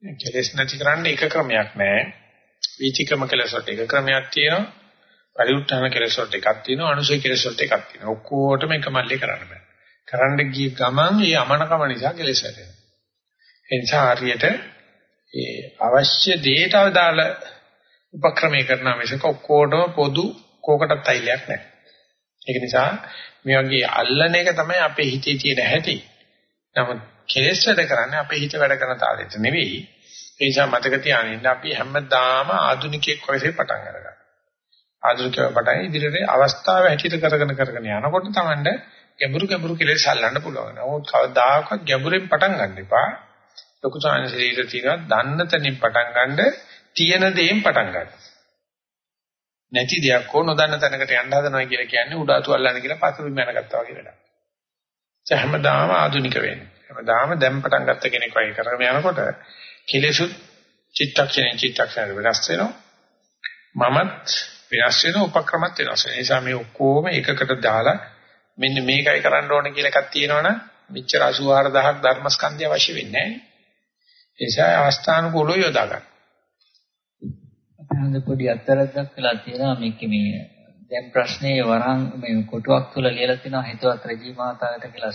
කෙලෙස් නැති කරන්න එක ක්‍රමයක් නැහැ. වීතිකම කෙලෙස් වලට එක ක්‍රමයක් තියෙනවා. පරිඋත්ථාන කෙලෙස් වලට එකක් තියෙනවා. අනුසය කෙලෙස් වලට එකක් තියෙනවා. ඔක්කොටම එක මල්ලේ කරන්න බෑ. කරන්න ගිය ගමන් මේ අමනකම නිසා කෙලෙස් වැටෙනවා. ඒ නිසා හරියට ඒ අවශ්‍ය දේට අදාළ උපක්‍රමයේ කරන මිසක ඔක්කොටම පොදු කෝකටත් අයිලයක් නැහැ. ඒක නිසා මේ වගේ අල්ලන එක තමයි අපේ හිතේ තියෙන හැටි. නමුත් කෙලෙස් වැඩ කරන්නේ අපේ හිත වැඩ කරන තාලෙට නෙවෙයි. ඒ නිසා මතක තියාගන්න අපි හැමදාම ආධුනිකයෙක් වගේ පටන් අරගන්නවා. ආධුනිකව පටන් ඉදිරියට අවස්ථාව හැටියට කරගෙන කරගෙන යනකොට තමයි ගැඹුරු ගැඹුරු කෙලෙස් අල්ලන්න පුළුවන්. නමුත් කවදාකවත් ගැඹුරෙන් පටන් ගන්න එපා. ලොකු සාන ශරීර තියෙනවා දන්න තැනින් පටන් ගන්න තියෙන දේෙන් පටන් ගන්න. නැති දෙයක් හෝ නොදන්න තැනකට යන්න හදනවා කියලා කියන්නේ උඩාතු අල්ලන්න කියලා පසුබිම් යනගත්තා වගේ වැඩක්. ඒ හැමදාම ආධුනික වෙන්නේ. හැමදාම දැන් පටන් ගත්ත කෙනෙක් වගේ කරගෙන යනකොට කෙලෙසුත් චිත්තක්ෂණයෙන් චිත්තක්ෂණයට වෙනස් වෙනවා. මමත් වෙනස් වෙන උපක්‍රමත් වෙනස් වෙනවා. ඒ නිසා මේ ඔක්කොම එකකට දාලා මෙන්න මේකයි කරන්න ඕනේ කියලා එකක් තියෙනවනම් මෙච්චර 84000ක් ධර්මස්කන්ධය අවශ්‍ය වෙන්නේ නැහැ. ඒ නිසා අවස්ථානුකූලව යොදා ගන්න. අපහඳ පොඩි අත්තරක් දක්වලා තියෙනවා මේක මේ දැන් ප්‍රශ්නේ වරන් මේ කොටුවක් තුල ලියලා තියෙනවා හිතවත් රජී මාතාවට කියලා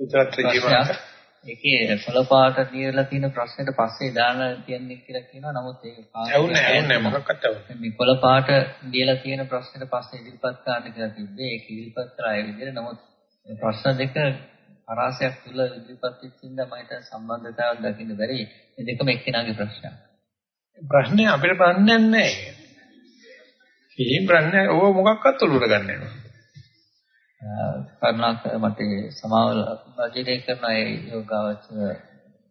හිතවත් රජී මාතාව ඒකේ පළපාට ලියලා තියෙන ප්‍රශ්නෙට පස්සේ දාලා තියන්නේ කියලා කියනවා. නමුත් ඒක පාට ඇවුන්නේ ඇවුන්නේ මොකක්වත් ඇවුන්නේ. මේ පළපාට ලියලා තියෙන ප්‍රශ්නෙට පස්සේ ඉදිරිපත් කරන්න කියලා තිබ්බේ. ඒක ඉදිරිපත් කරා ඒ විදිහට. නමුත් ප්‍රශ්න දෙක පරාසයක් තුල ඉදිරිපත් වෙච්ච ඉඳන් මට සම්බන්ධතාවයක් දකින්න බැරි. මේ දෙකම එක්කෙනාගේ ප්‍රශ්නයක්. ප්‍රශ්නේ අපිට ප්‍රශ්නයක් නැහැ. කිසිම ප්‍රශ්නයක් ඕව මොකක්වත් උලුර ගන්න නෑ. කරුණාකර මට සමාව රජිතේ කරන ඒ යෝගාවචර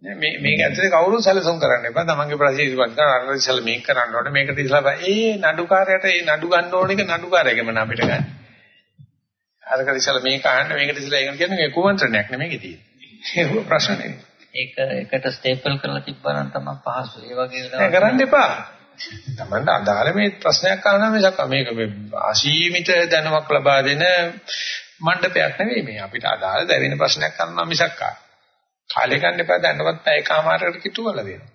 මේ මේක ඇත්තට කවුරු සැලසුම් කරන්න එපා. තමන්ගේ ඉස්පත් කරන අර ඉස්සල මේක කරන්න ඕනේ. මේකට ඉස්සලා ඒ නඩුකාරයට ඒ නඩු ගන්න ඕන එක නඩුකාරයගෙම අපිට ගන්න. අරක ඉස්සලා මේක අහන්න මේකට ඉස්සලා ඒක කියන්නේ මේ කුමන්ත්‍රණයක් නෙමෙයි තියෙන්නේ. ඒක ප්‍රශ්න. ඒක එකට ස්ටේපල් කරලා තිබ්බනම් තමයි පහසු. ඒ වගේ කරන්න එපා. තමන්ට අදාළ මේ ප්‍රශ්නයක් අහනවා මිසක් මේක මේ අසීමිත දැනුමක් ලබා දෙන මණ්ඩපයක් නෙවෙයි මේ. අපිට අදාළ දැවෙන ප්‍රශ්නයක් අහනවා මිසක් කාලේ ගන්න එපා දැන්නවත් පැය කමාරකට කිතුවලා දෙනවා.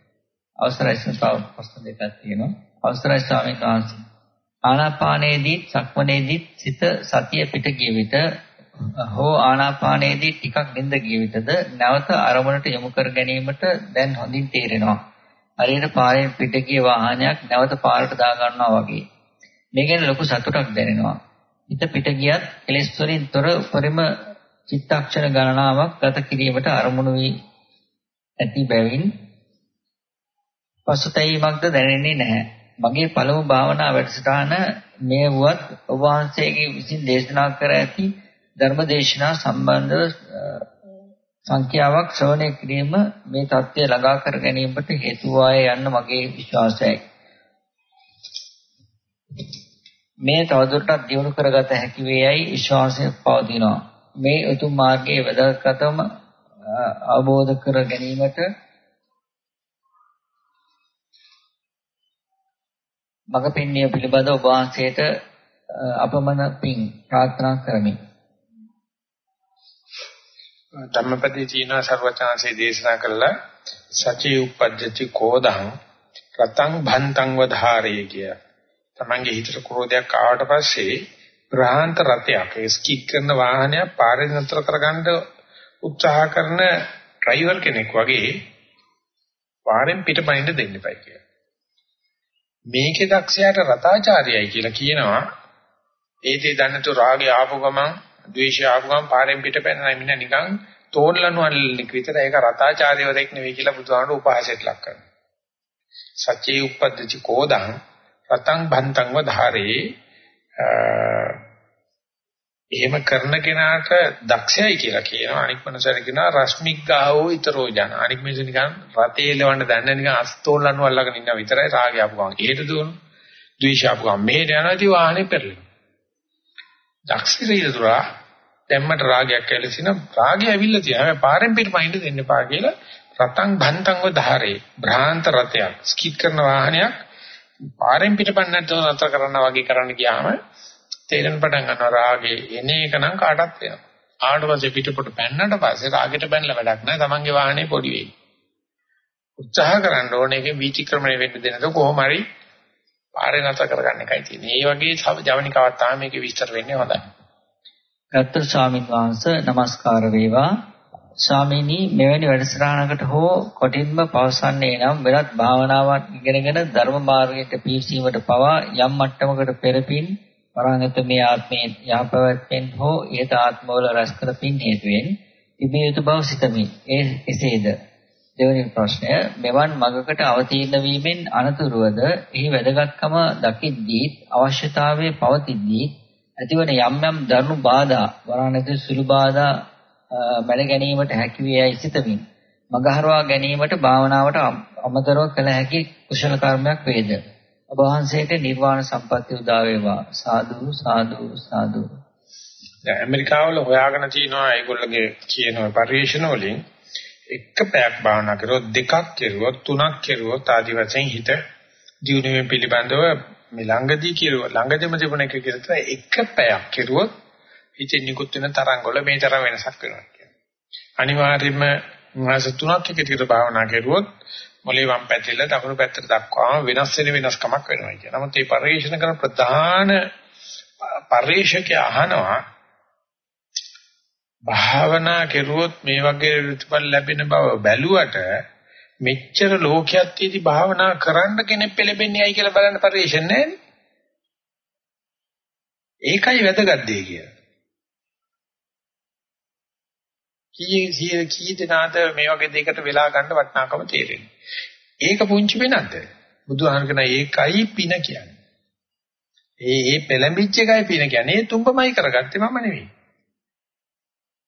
අවසරයි සතාව ප්‍රශ්න දෙකක් තියෙනවා. අවසරයි ස්වාමීන් වහන්සේ. ආනාපානයේදී සක්මනේදී සිත සතිය පිට ගිය විට හෝ ආනාපානයේදී ටිකක් නිඳ ගිය විටද නැවත අරමුණට යොමු කර ගැනීමට දැන් හොඳින් තේරෙනවා. හරියට පාරෙන් පිට ගිය වාහනයක් නැවත පාරට දා ගන්නවා වගේ. මේ ගැන ලොකු සතුටක් දැනෙනවා. හිත පිට ගියත් කෙලෙස් වලින් තොර උපරිම චිත්තක්ෂණ ගණනාවක් ගත කිරීමට අරමුණු වී ඇති බැවින් පසුතැවීමක්ද දැනෙන්නේ නැහැ. මගේ පළමු භාවනා වැඩසටහන මේ වුවත් ඔබ වහන්සේගේ විසින් දේශනා කර ඇති ධර්මදේශනා සම්බන්ධව සංඛ්‍යාවක් ශ්‍රවණය කිරීම මේ தත්ත්වය ළඟා කර ගැනීමට හේතු වාය යන්න මගේ විශ්වාසයයි. මේ තවදුරටත් දියුණු කරගත හැකි වේයයි විශ්වාසය පවතිනවා. මේ උතුම් මාර්ගයේ වැදගත්කම අවබෝධ කර ගැනීමට මඟ පෙන්වීම පිළිබඳ ඔබ වහන්සේට අපමණ පිං ප්‍රාර්ථනා කරමි. ධම්මපදයේ තියෙන ਸਰවචාන්සේ දේශනා කළා සචේ උපජ්ජති කෝදං රතං භන්තං වධාරේ කිය. තමන්ගේ හිතට ක්‍රෝධයක් ආවට පස්සේ බ්‍රහාන්ත රතයක් ස්කික් කරන වාහනයක් පාරේ නතර කරගන්න උත්සාහ කරන ඩ්‍රයිවර් කෙනෙක් වගේ පාරෙන් පිටපයින්ද දෙන්න එපයි කියලා. මේකේ දක්ෂයාට රතාචාර්යයි කියලා කියනවා. ඒ දේ දන්නතු රාගය ආපු ගමන්, ද්වේෂය ආපු ගමන් පාරෙන් පිටපැනලා මිනිහ නිකන් තෝන්ලනු අල්ලෙක් විතර ඒක රතාචාර්යවරයෙක් නෙවෙයි කියලා බුදුහාමුදුරු උපහාසයට ලක් කරනවා. සත්‍යේ උපද්දචි කෝදං රතං බන්තං වධාරේ. එහෙම කරන කෙනාට දක්ෂයයි කියලා කියනවා. අනික් මනසට කියනවා රශ්මික් ගාවෝ ඊතරෝ ජන. අනික් මිනිස්සු නිකන් රතේ ලවන්න දන්නේ නිකන් අස්තෝලනු අල්ලගෙන ඉන්නවා විතරයි රාගය ආපු ගමන් එහෙට දුවන ද්වේෂය ආපු ගමන් මෙහෙට යනවා ඉතින් වාහනේ පෙරලෙනවා. දක්ෂිරීතුරා දැම්මට රාගයක් ඇලෙසින රාගය ඇවිල්ලා තියෙනවා පාරෙන් පිටපයින්ද දෙන්න එපා කියලා රතං භන්තංව ධාරේ භ්‍රාන්ත රතයක් ස්කිට් කරන වාහනයක් පාරෙන් පිටපන්නට නතර කරන්න වගේ කරන්න ගියාම තේරෙන පටන් ගන්නවා රාගේ එන එක නම් කාටවත් වෙනවා. ආවට පස්සේ පිටපොට පැන්නට පස්සේ රාගෙට බැනලා වැඩක් නැහැ. තමන්ගේ වාහනේ පොඩි වෙයි. උත්සාහ කරන්න ඕනේ ඒකේ වීතික්‍රමණය වෙන්න දෙන්නද කොහොම හරි පාරේ නැතර කරගන්න එකයි තියෙන්නේ. මේ වගේ ජවනිකාවක් තමයි මේකේ විස්තර වෙන්නේ හොඳයි. ගත්තර ස්වාමීන් වහන්සේ নমස්කාර වේවා. ස්වාමීනි මෙවැනි වැඩසටහනකට හෝ කොටින්ම පවසන්නේ නම් වෙනත් භාවනාවක් ඉගෙනගෙන ධර්ම මාර්ගයට පිවිසීමට පවා යම් මට්ටමකට පෙරපින් වරාගත මේ ආත්මයේ යහපවත්ෙන් හෝ ඊට ආත්මවල රැස් කර පින් හේතුවෙන් ඉමේ යුතු බව සිතමි. ඒ එසේද? දෙවැනි ප්‍රශ්නය මෙවන් මගකට අවතීර්ණ වීමෙන් අනතුරුවද එහි වැදගත්කම දකිද්දී අවශ්‍යතාවයේ පවතිද්දී ඇතිවන යම් යම් ධර්ම බාධා වරාණත සුළු බාධා මැන ගැනීමට හැකි වේයි සිතමින් මගහරවා ගැනීමට භාවනාවට අමතරව කළ හැකි කුසල කර්මයක් වේද? ඔබ වහන්සේට නිර්වාණ සම්පත්තිය උදා වේවා. සාදු සාදු සාදු. දැන් ඇමරිකාවල හොයාගෙන තිනවා ඒගොල්ලෝගේ කියන පරිශන වලින්. එක පැයක් භාවනා කරොත් දෙකක් කෙරුවොත් තුනක් කෙරුවොත් ආදි වශයෙන් හිත දියුණුවෙන් පිළිබඳව මේ ළඟදී කෙරුව ළඟදීම තිබුණ එක කියලා එක පැයක් කෙරුවොත් හිතේ නිකුත් වෙන තරංග වල මේ තරම් වෙනසක් වෙනවා කියන්නේ. අනිවාර්යයෙන්ම මාස තුනක් එක දිගට භාවනා කරුවොත් මොලේ වම් පැත්තෙල්ල දකුණු පැත්තට දක්වාම වෙනස් වෙන වෙනස්කමක් වෙනවා කියන. නමුත් මේ පරිශන කරන ප්‍රධාන පරිශකේ අහනවා භාවනා කෙරුවොත් මේ වගේ ප්‍රතිඵල ලැබෙන බව බැලුවට මෙච්චර ලෝකයක් තියදී භාවනා කරන්න කෙනෙක් පෙළඹෙන්නේ ඇයි කියලා බලන්න පරිශන නැහැ. ඒකයි වැදගත් දෙය කියලා. කී සිය කී දෙනාද මේ වගේ දෙයකට වෙලා ගන්න වටිනාකම තේරෙන්නේ. ඒක පුංචි වෙනද? බුදුහාම කියන ඒකයි පින කියන්නේ. ඒ ඒ පෙළඹිච්ච එකයි පින කියන්නේ. ඒ තුඹමයි කරගත්තේ මම නෙවෙයි.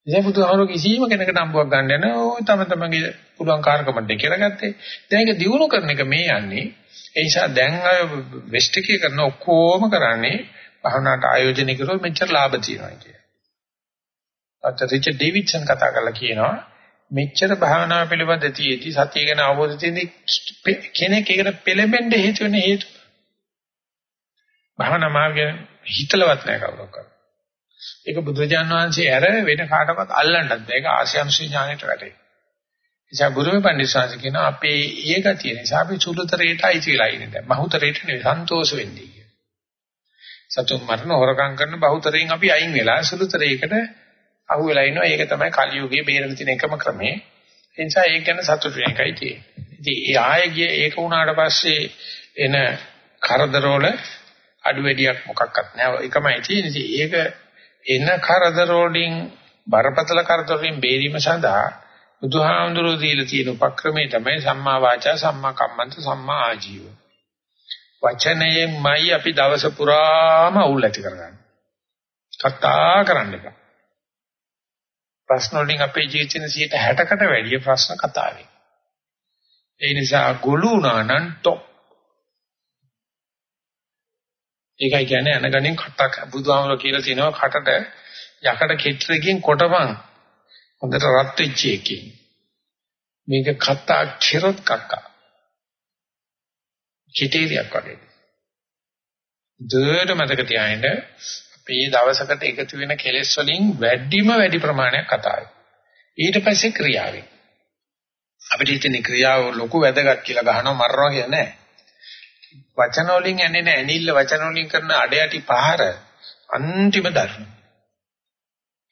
ඉතින් බුදුහාම කිසිම කෙනෙකුට අම්බුවක් ගන්න නැහැ. ඕ තම තමන්ගේ පුළුවන් කාර්කමට කරගත්තේ. දැන් ඒක දිනු කරන එක මේ යන්නේ. ඒ නිසා දැන් අය වෙස්ට් එකේ කරන ඔක්කොම කරන්නේ භවනාට ආයෝජනය කරොත් මෙච්චර ලාභ තියෙනවා කියන්නේ. අත රිචඩ් ඩේවිඩ්සන් කතා කරලා කියනවා මෙච්චර භාවනාව පිළිබඳ තියෙති සතිය ගැන අවබෝධ තියෙන කෙනෙක් ඒකට පෙළඹෙන්න හේතු වෙන හේතු භාවනා මාර්ගය හිතලවත් නැහැ කවුරක්වත් ඒක බුදුරජාන් වහන්සේ ඇර වෙන කාටවත් අල්ලන්නත් බෑ ඒක ආශ්‍යම්සී ඥාණයට වැටේ නිසා ගුරුමෙ පඬිස්සාංශ කියන අපේ ඒ ගතිය නිසා අපි චුලතරේට අයිති වෙලා ඉන්නේ දැන් බහුතරේට නෙවෙයි සන්තෝෂ වෙන්නේ කියන සතුන් මරණ හොරකම් කරන බහුතරයෙන් අපි අයින් වෙලා සුළුතරයකට අහුවෙලා ඉනවා. ඒක තමයි කලියුගයේ බේරෙන්න තියෙන එකම ක්‍රමය. ඒ නිසා ඒක ගැන සතුටු වෙන එකයි තියෙන්නේ. ඉතින් ඒ ආයෙ ගිය ඒක වුණාට පස්සේ එන කරදරවල අඩු වැඩියක් මොකක්වත් නැහැ. ඒකමයි තියෙන්නේ. ඒක එන කරදර වලින් බරපතල කරදර වලින් බේරීම සඳහා බුදුහාමුදුරුවෝ දීලා තියෙන උපක්‍රමයේ තමයි සම්මා වාචා සම්මා කම්මන්ත සම්මා ආජීව. වචනයෙන්මයි අපි දවස පුරාම අවුල් ඇති කරගන්නේ. කතා කරන්න එපා. ප්‍රශ්න වලින් අපේ ජීවිතේ 60කට වැඩිය ප්‍රශ්න කතාවේ. ඒ නිසා ගොළු වුණා නම් টොප්. ඒකයි කියන්නේ අනගණෙන් කටක් බුදුහාමුදුරුවෝ කියලා තිනවා කටට යකඩ කෙට්ටරකින් කොටපන් හොඳට රත් වෙච්ච එකකින්. මේක කතා කිරොත් කක්කා. කිටේරියක් වගේ. දෙයට මතක තියාගන්න අපේ දවසකට එකතු වෙන කෙලෙස් වලින් වැඩිම වැඩි ප්‍රමාණයක් කතාවයි. ඊට පස්සේ ක්‍රියාවෙන්. අපිට හිතෙන ක්‍රියාව ලොකු වැදගත් කියලා ගහනවා මරනවා කියන්නේ නැහැ. වචන වලින් ඇන්නේ නැහැ. ඇනිල්ල වචන වලින් කරන අඩයටි පහර අන්තිම ධර්ම.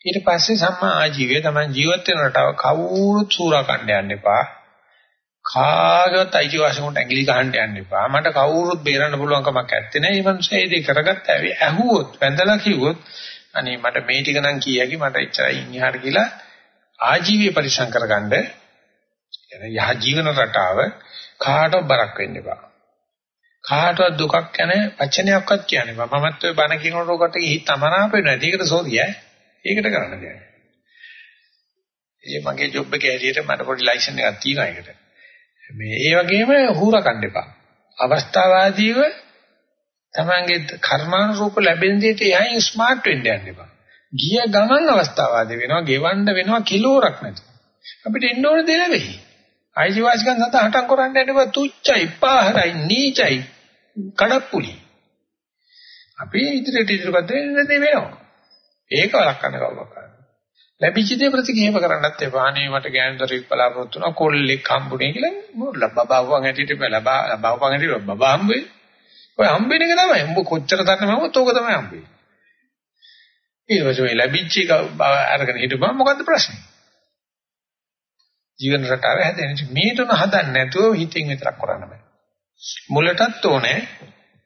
ඊට පස්සේ සම්මා ආජීවය තමයි ජීවත් වෙන රටාව කවුරුත් සූරා කණ්ඩ යන්න එපා. කාගවත් අයිතිවාසිකමට ඇඟිලි ගහන්න යන්න එපා. මට කවුරුත් බේරන්න පුළුවන් කමක් නැත්තේ නෑ. මේ මනුස්සයා ඒ දේ කරගත්ත ඇවි ඇහුවොත් වැඳලා කිව්වොත් අනේ මට මේ ටික නම් කියකි මට එච්චරයි ඉන්නහට කියලා ආජීවය පරිසම් කරගන්න එන යහ ජීවන රටාව කාටවත් බරක් වෙන්න එපා. කාටවත් දුකක් ගැන වචනයක්වත් කියන්න එපා. මමත් ඔය බණ කියනකොට ඔකට හිත අමනාප වෙනවා. ඒකට සෝරිය ඈ. ඒකට කරන්න දෙයක්. ඒ මගේ ජොබ් එකේ හැටියට මට පොඩි ලයිසන් එකක් තියෙනවා ඒකට. මේ ඒ වගේම හූර කන්න එපා. අවස්ථාවාදීව තමන්ගේ කර්මානුරූප ලැබෙන දෙයට යයින් ස්මාර්ට් වෙන්න යන්න එපා. ගිය ගමන් අවස්ථාවාදී වෙනවා, ගෙවන්න වෙනවා කිලෝරක් නැති. අපිට එන්න ඕන දේ ලැබෙයි. ආයිජීවාසිකන් සඳහා හටන් කරන්න යන්න එපා තුච්චයි, පාහරයි, නීචයි, කඩප්පුලි. අපි ඉදිරියට ඉදිරියට වෙන්න දෙ වෙනවා. ඒක වළක්වන්න කවුරක් කරන්නේ. ලැබිච්ච දේ ප්‍රතික්‍රියාව කරන්නත් එපා. අනේ මට ගෑනුදරෙක් බලාපොරොත්තු වුණා කොල්ලෙක් හම්බුනේ කියලා මොකද බබාවන් හැටියට ලබා බබාවන් හැටියට බබා හම්බෙයි. ඔය හම්බෙන එක තමයි. උඹ කොච්චර තරමවත් ඕක තමයි හම්බෙන්නේ. ඊට පස්සේ මේ ලැබිච්ච එක අරගෙන හිටපුවා මොකද්ද ප්‍රශ්නේ? ජීවන රටාව හැදෙන මේ තුන හදන්න නැතුව හිතින් විතරක් කරන්න බෑ. මුලටත් ඕනේ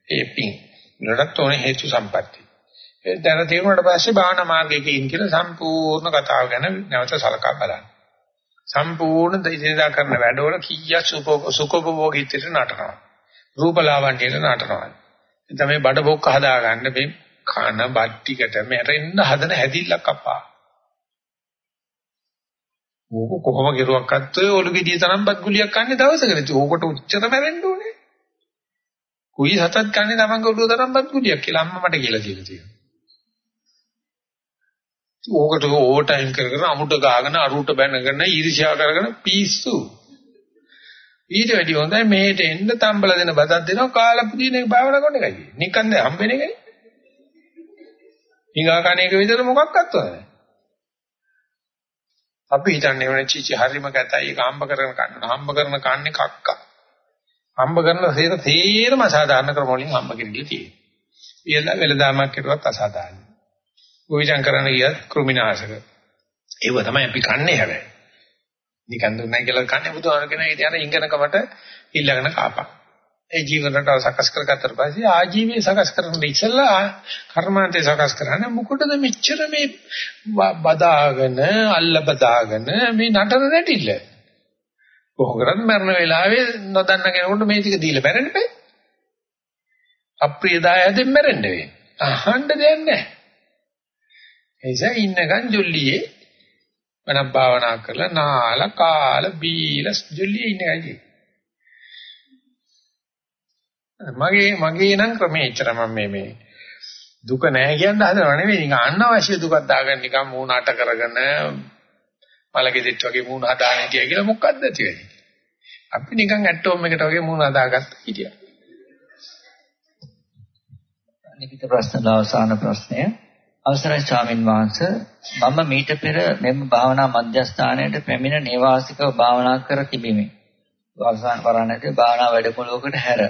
ඒ පිං. මුලටත් ඕනේ හේතු සම්පatti. දැන තේරුණාට පස්සේ භාවනා මාර්ගයක ඉන්න කියලා සම්පූර්ණ කතාව ගැන නැවත සලකා බලන්න. සම්පූර්ණ දිනදා කරන වැඩවල කීයක් සුඛෝපභෝගීත්වයට නටනවා. රූපලාවන්‍යයට නටනවා. තමයි බඩ බොක්ක හදාගන්න මේ කන බට්ටිකට මැරෙන්න හදන හැදිල්ලක් අපා. ඕක කොහොම කෙරුවක්වත් ඔය ඔලු ගෙඩිය තරම්පත් ගුලියක් කන්නේ දවසකට. ඕකට උච්චර මැරෙන්න ඕනේ. කුයි සතත් කන්නේ තමන්ගේ ඔළුව තරම්පත් ගුලියක් කියලා අම්මා මට කියලා දීලා තියෙනවා. ඕකට ඕවර් ටයිම් කර කර අමුඩ ගාගෙන අරුට බැනගෙන ඊර්ෂ්‍යා කරගෙන පිස්සු. ඊට වැඩි හොඳයි මේට එන්න තම්බල දෙන බතක් දෙනවා කාලා පුදින එක භාවනා කරන එකයි. නිකන් දැන් හම්බෙන එකනේ. ඊගා කණ එක විතර මොකක්වත් නැහැ. අපි හිතන්නේ වෙන චීචි හරිම කැතයි ඒක හම්බ කරගෙන කන්න. හම්බ කරන කන්නේ කක්ක. හම්බ කරන සේර තේරම අසාධාරණ ක්‍රම වලින් හම්බ කෙරෙන්නේ තියෙන්නේ. ඊළඟ වෙලදාමක් කෙරුවත් අසාධාරණ. ගොවිජන් කරන්න ගියත් කෘමිනාශක. ඒව තමයි අපි කන්නේ හැබැයි. නිකන් දුන්නයි කියලා කන්නේ බුදුහාම කියන ඒ යන ඉංගනකමට ඊළඟන කාපක්. ඒ ජීවන රටාව සකස් කරගත්තට පස්සේ ආජීවයේ සකස් කරන ඉස්සෙල්ලා කර්මාන්තේ සකස් කරන්නේ මොකටද මෙච්චර මේ බදාගෙන අල්ල බදාගෙන මේ නටන නැටිල්ල. කොහොමද මරණ වෙලාවේ නොදන්න කෙනෙකුට මේ ටික දීලා මැරෙන්න බෑ. අප්‍රිය දායයෙන් මැරෙන්න වෙන්නේ. අහන්න දෙයක් නැහැ. එයිසා ඉන්නකන් ජොල්ලියේ මනක් භාවනා කරලා නාලා කාලා බීලා ජොල්ලියේ ඉන්නයි. මගේ මගේ නම් ක්‍රමේ එච්චර මම මේ මේ දුක නැහැ කියන හදනව නෙවෙයි. නිකන් අනවශ්‍ය දුකක් දාගෙන නිකන් මූණ අට කරගෙන මලකෙදිත් වගේ මූණ හදාගෙන හිටියා කියලා මොකක්ද ඇති වෙන්නේ? අපි නිකන් ඇටෝම් එකට වගේ මූණ හදාගත්ත හිටියා. අනිත් ප්‍රශ්න අවසාන ප්‍රශ්නය. අවසරයි ස්වාමින් වහන්සේ. මම මීට පෙර මෙම භාවනා මධ්‍යස්ථානයට පැමිණ නේවාසිකව භාවනා කර තිබෙමි. අවසාන වරණදී භාවනා වැඩමුළුවකට හැර.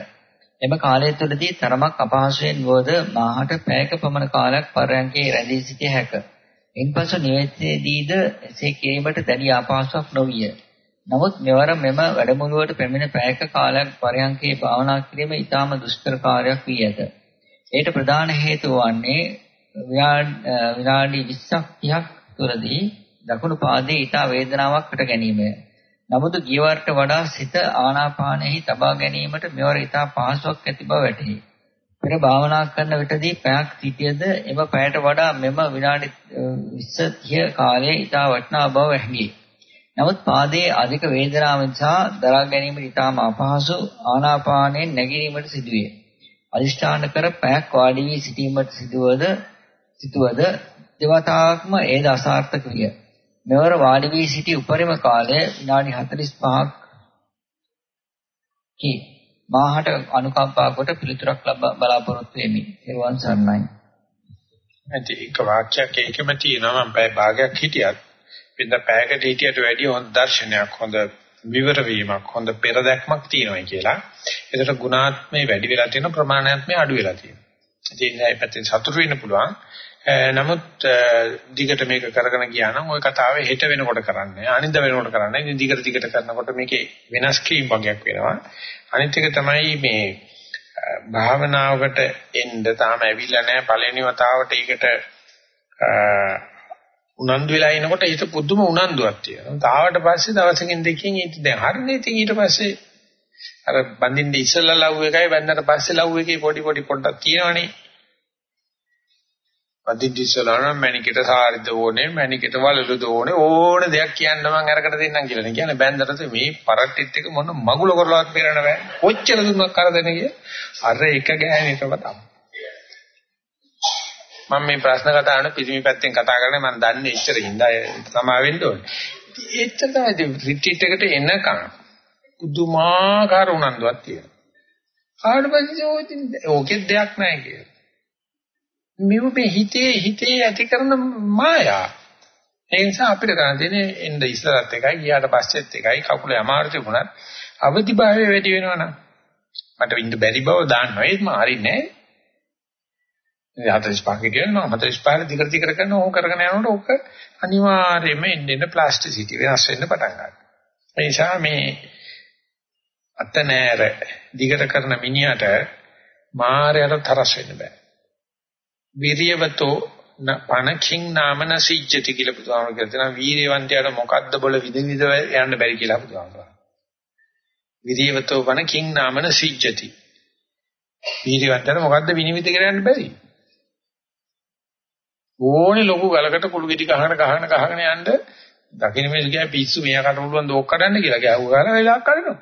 එම කාලය තුළදී තරමක් අපහසුයෙන් වුවද මාහට පැයක පමණ කාලයක් පරයන්කේ රැඳී සිටිය හැක. ඉන්පසු නිවෙතේදීද එසේ කිරීමට දැඩි අපහසුයක් නොවිය. නමුත් මෙවර මෙම වැඩමුළුවට පැමිණ පැයක කාලයක් පරයන්කේ භාවනා කිරීම ඉතාම දුෂ්කර කාර්යයක් වී ඇත. ඒට ප්‍රධාන හේතුව වන්නේ විනාඩි 20ක් 30ක් තුරදී දකුණු පාදයේ ඊට වේදනාවක් හට ගැනීමය. නමුත් ගියවරට වඩා සිත ආනාපානයෙහි තබා ගැනීමට මෙවර ඊට පහසුවක් ඇති බව වැටහි. පෙර භාවනා කරන විටදී පැයක් සිටියද එම පැයට වඩා මෙම විනාඩි 20 30 කාලයේ ඊට වටිනා බව වැටහි. නමුත් පාදයේ අධික වේදනාව නිසා දරා ගැනීමට ඉතාම අපහසු ආනාපානයෙන් නැගීමට සිදුවේ. අදිෂ්ඨාන කර පැයක් වාඩි වී සිටීමට සිදුවද සිටුවද දෙවතාවක්ම ඒද අසාර්ථක විය. මෙවර වාඩි වී සිටි උපරිම කාලය විනාඩි 45ක් කී මාහට අනුකම්පා කොට පිළිතුරක් ලබා බලාපොරොත්තු වෙමි. ඒවන් සර්ණයි. ඇයි එක වාක්‍යයක් එකම තියෙනවා මම පැය භාගයක් හිටියත් වෙන පැයකට හිටියට වැඩිය හොඳ දර්ශනයක් හොඳ විවර වීමක් හොඳ පෙරදැක්මක් තියෙනවා කියලා. ඒකට ගුණාත්මේ වැඩි වෙලා තියෙන ප්‍රමාණාත්මේ අඩු වෙලා තියෙනවා. ඒ නිසා ඒ පැත්තෙන් සතුටු වෙන්න පුළුවන්. නමුත් දිගට මේක කරගෙන ගියා නම් ওই කතාවේ හෙට වෙනකොට කරන්නේ අනිද්දා වෙනකොට කරන්නේ ඉතින් දිගට දිගට කරනකොට මේකේ වෙනස් කීම් වගේක් වෙනවා අනිත් එක තමයි මේ භාවනාවකට එන්න තාම ඇවිල්ලා නැහැ පළවෙනි වතාවට ඒකට උනන්දු වෙලා ඉනකොට හිත පුදුම උනන්දුවක් තියෙනවා. තාවට පස්සේ දවසකින් දෙකකින් ඊට දැන් හරිනේ ඉතින් ඊට පස්සේ අර බඳින්න ඉස්සෙල්ලා ලව් එකයි බඳනට පස්සේ ලව් එකේ පොඩි පොඩි පොඩ්ඩක් තියෙනවනේ. බඳින්න ඉස්සෙල්ලා නම් මැනිකට සාරිද ඕනේ මැනිකට වලලුද ඕනේ ඕන දෙයක් කියන්න මම අරකට දෙන්නම් කියලා නේ. කියන්නේ බැඳනට මේ පරට්ටිත් එක මොන මගුල කරලවත් පෙරණ බෑ. කොච්චර දුන්නක් කරදෙන කිය. අර එක ගෑනිටම තමයි. මම මේ ප්‍රශ්න කතා කරන පිරිමි පැත්තෙන් කතා කරන්නේ මම දන්නේ එච්චර හින්දා සමා වෙන්න ඕනේ. එච්චර තමයි රිට්‍රීට් එකට එනකම් පුදුමාකාර උනන්දුවක් තියෙනවා. ආවට පස්සේ ඕකෙත් දෙයක් නැහැ කියලා. මෙව මේ හිතේ හිතේ ඇති කරන මායා. ඒ නිසා අපිට ගන්න දෙන්නේ එන්න ඉස්සරත් එකයි ගියාට පස්සෙත් එකයි කකුලේ අමාරු තිබුණත් අවදිභාවය වැඩි වෙනවනම් මට ඉන්න බැරි බව දාන්නවා ඒත් මම හරින්නේ නැහැ. 45 කියන්නේ මම 45 දිගට දිගට කරන ඕක කරගෙන යනකොට ඕක අනිවාර්යයෙන්ම එන්නේ ප්ලාස්ටිසිටි වෙනස් වෙන්න පටන් ගන්නවා. ඒ නිසා මේ අතනෑර දිගට කරන මිනිහට මායයට තරස් වෙන්න බෑ. විරියවතෝ පණකින් නාමන සිජ්ජති කියලා බුදුහාමුදුරුවෝ කියනවා වීරයවන්තයාට මොකද්ද බොල විද විද යන්න බැරි කියලා බුදුහාමුදුරුවෝ. විරියවතෝ පණකින් නාමන සිජ්ජති. වීරයවන්තයාට මොකද්ද විනිවිද කියලා යන්න බැරි. ඕනේ ලොකු ගලකට කුළු ගෙඩි ගහන ගහන ගහගෙන යන්න දකින්න මේක කිය පිස්සු මෙයා කට පුළුවන් දෝක් කඩන්න කියලා ගැහුව ගාන වෙලාවක් කඩනවා.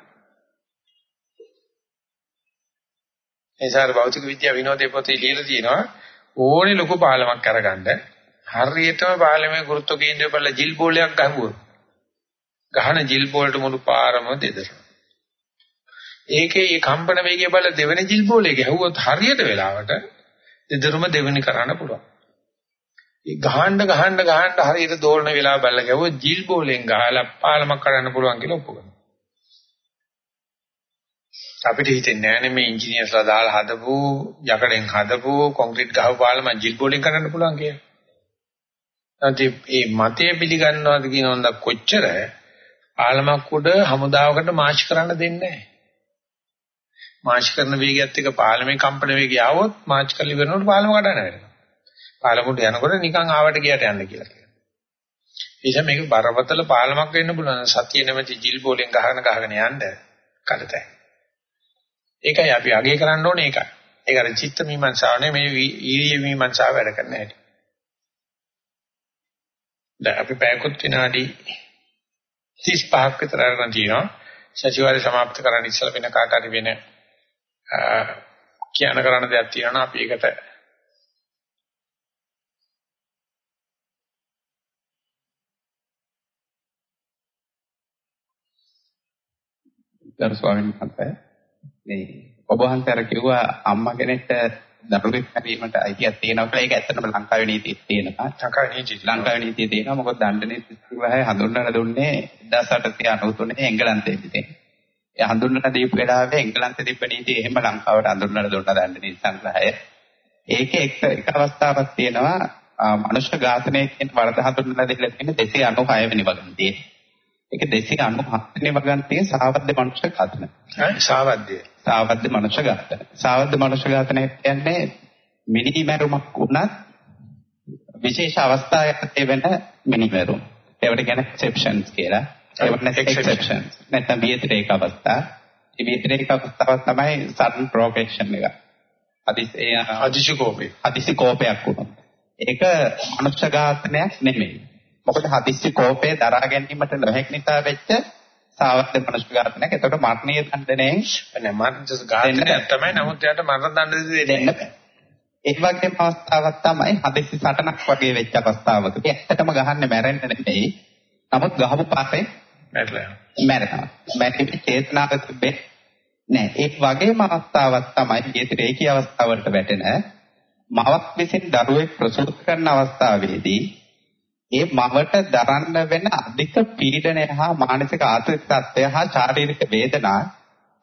ඒසාර භෞතික විද්‍යාව විනෝදේ පොතේ ලියලා තියෙනවා ඕනේ ලොකු පාලමක් අරගන්න හරියටම පාලමේ ගුරුත්ව කේන්ද්‍රය බල ජිල් බෝලයක් ගහුවොත් ගහන ජිල් බෝලට මුළු පාරම දෙදරනවා. ඒකේ මේ කම්පන වේගය බල දෙවෙනි ජිල් බෝලේ ගැහුවොත් හරියට වෙලාවට දෙදරුම දෙවෙනි කරන්න පුළුවන්. ඒ ගහන්න ගහන්න ගහන්න හරියට දෝලන වෙලාව බලලා ගැවුව ජීල් බෝලෙන් ගහලා පාලමක් කරන්න පුළුවන් කියලා ඔප්පු කරනවා. අපිට හිතෙන්නේ නැහැ මේ ඉංජිනේර්ස්ලා දාලා හදපු යකඩෙන් හදපු කොන්ක්‍රීට් ගහපු පාලම ජිල් බෝඩින් කරන්න පුළුවන් කියලා. නැත්නම් මේ මතය පිළිගන්නවාද කියනොත් කොච්චර පාලමක් උඩ හමුදාවකට මාර්ච් කරන්න දෙන්නේ නැහැ. මාර්ච් කරන වේගයත් එක්ක පාලමේ කම්පන වේගය આવොත් මාර්ච් කරලි වෙනකොට පාලම කඩන්න වෙනවා. පාලම උඩ යනකොට නිකන් ආවට ගියට යන්න කියලා කියනවා. එيشා මේක බරපතල පාලමක් වෙන්න පුළුවන්. සතිය නැමැති ජිල් බෝලෙන් ගහගෙන ගහගෙන යන්න කඩතයි. ඒකයි අපි අගය කරන්න ඕනේ ඒකයි. ඒක අර චිත්ත මීමන්සාව නේ මේ ඊරිය මීමන්සාව වැඩ කරන හැටි. දැන් අපි පැයකුත් විනාඩි 35ක් විතර අරන් තියෙනවා. සතිವಾರය સમાપ્ત කරන්න ඉස්සෙල් වෙන කාට හරි වෙන කියන කරන්න දෙයක් තියෙනවා අපි ඒකට ගරු ස්වාමීන් වහන්සේ මේ ඔබ වහන්සේ අර කිව්වා අම්මා කෙනෙක්ට දරුවෙක් හැරීමට අයිතියක් තියෙනවා කියලා ඒක ඇත්තටම ලංකාවේ නීතියේ තියෙනවා. ලංකාවේ නීතිය ලංකාවේ නීතියේ තියෙනවා. මොකද දණ්ඩ නීති විභාගය හඳුන්වලා දුන්නේ 1893 එංගලන්තයේදී. ඒ හඳුන්වලා දීපු වෙලාවේ එංගලන්තයේ තිබ්බ නීතිය එහෙම ලංකාවට හඳුන්වලා දුන්නා දණ්ඩ නීති සංග්‍රහය. ඒකේ එක එක අවස්ථාවක් තියෙනවා මනුෂ්‍ය ඝාතනය කියන වරද හඳුන්වලා දෙලා තියෙන 296 වෙනි වගන්තියේ. ඒක 297 වෙනි වගන්තියේ සාවද්ද මනුෂ්‍ය ඝාතන. සාවද්දය. සාවද්ද මනුෂ්‍ය ඝාතන. සාවද්ද මනුෂ්‍ය ඝාතනය කියන්නේ මිනිමැරුමක් වුණත් විශේෂ අවස්ථාවකට වෙන මිනිමැරුම. ඒවට කියන්නේ exceptions කියලා. ඒවට exceptions. නැත්නම් විතරේක අවස්ථා. මේ විතරේක අවස්ථාවක් තමයි sudden provocation එක. හදිසි හදිසි කෝපේ. හදිසි කෝපයක් වුණා. ඒක මනුෂ්‍ය ඝාතනයක් නෙමෙයි. මොකද හදිසි කෝපය දරා ගැනීමට නොහැකි නිසා වෙච්ච මනුෂ්‍ය ඝාතනයක්. ඒකට මරණීය දඬනයෙන් නෑ මරණ ඝාතනයක් තමයි. නමුත් එයාට මරණ දඬුවම දෙන්නේ නෑ. ඒ වගේම අවස්ථාවක් තමයි හදිසි සටනක් වගේ වෙච්ච අවස්ථාවක. ඇත්තටම ගහන්නේ මැරෙන්න නෙමෙයි. නමුත් ගහපු පාසේ මැරෙලා. මැරෙනවා. මැරෙන්නේ චේතනාව තිබෙන්නේ නෑ. ඒ වගේම අවස්ථාවක් තමයි ඊතරේකී අවස්ථාවලට වැටෙන මවක් විසින් දරුවෙක් ප්‍රසූත කරන අවස්ථාවේදී ඒ මවට දරන්න වෙන අධික පීඩනය හා මානසික ආතතිය හා ශාරීරික වේදනා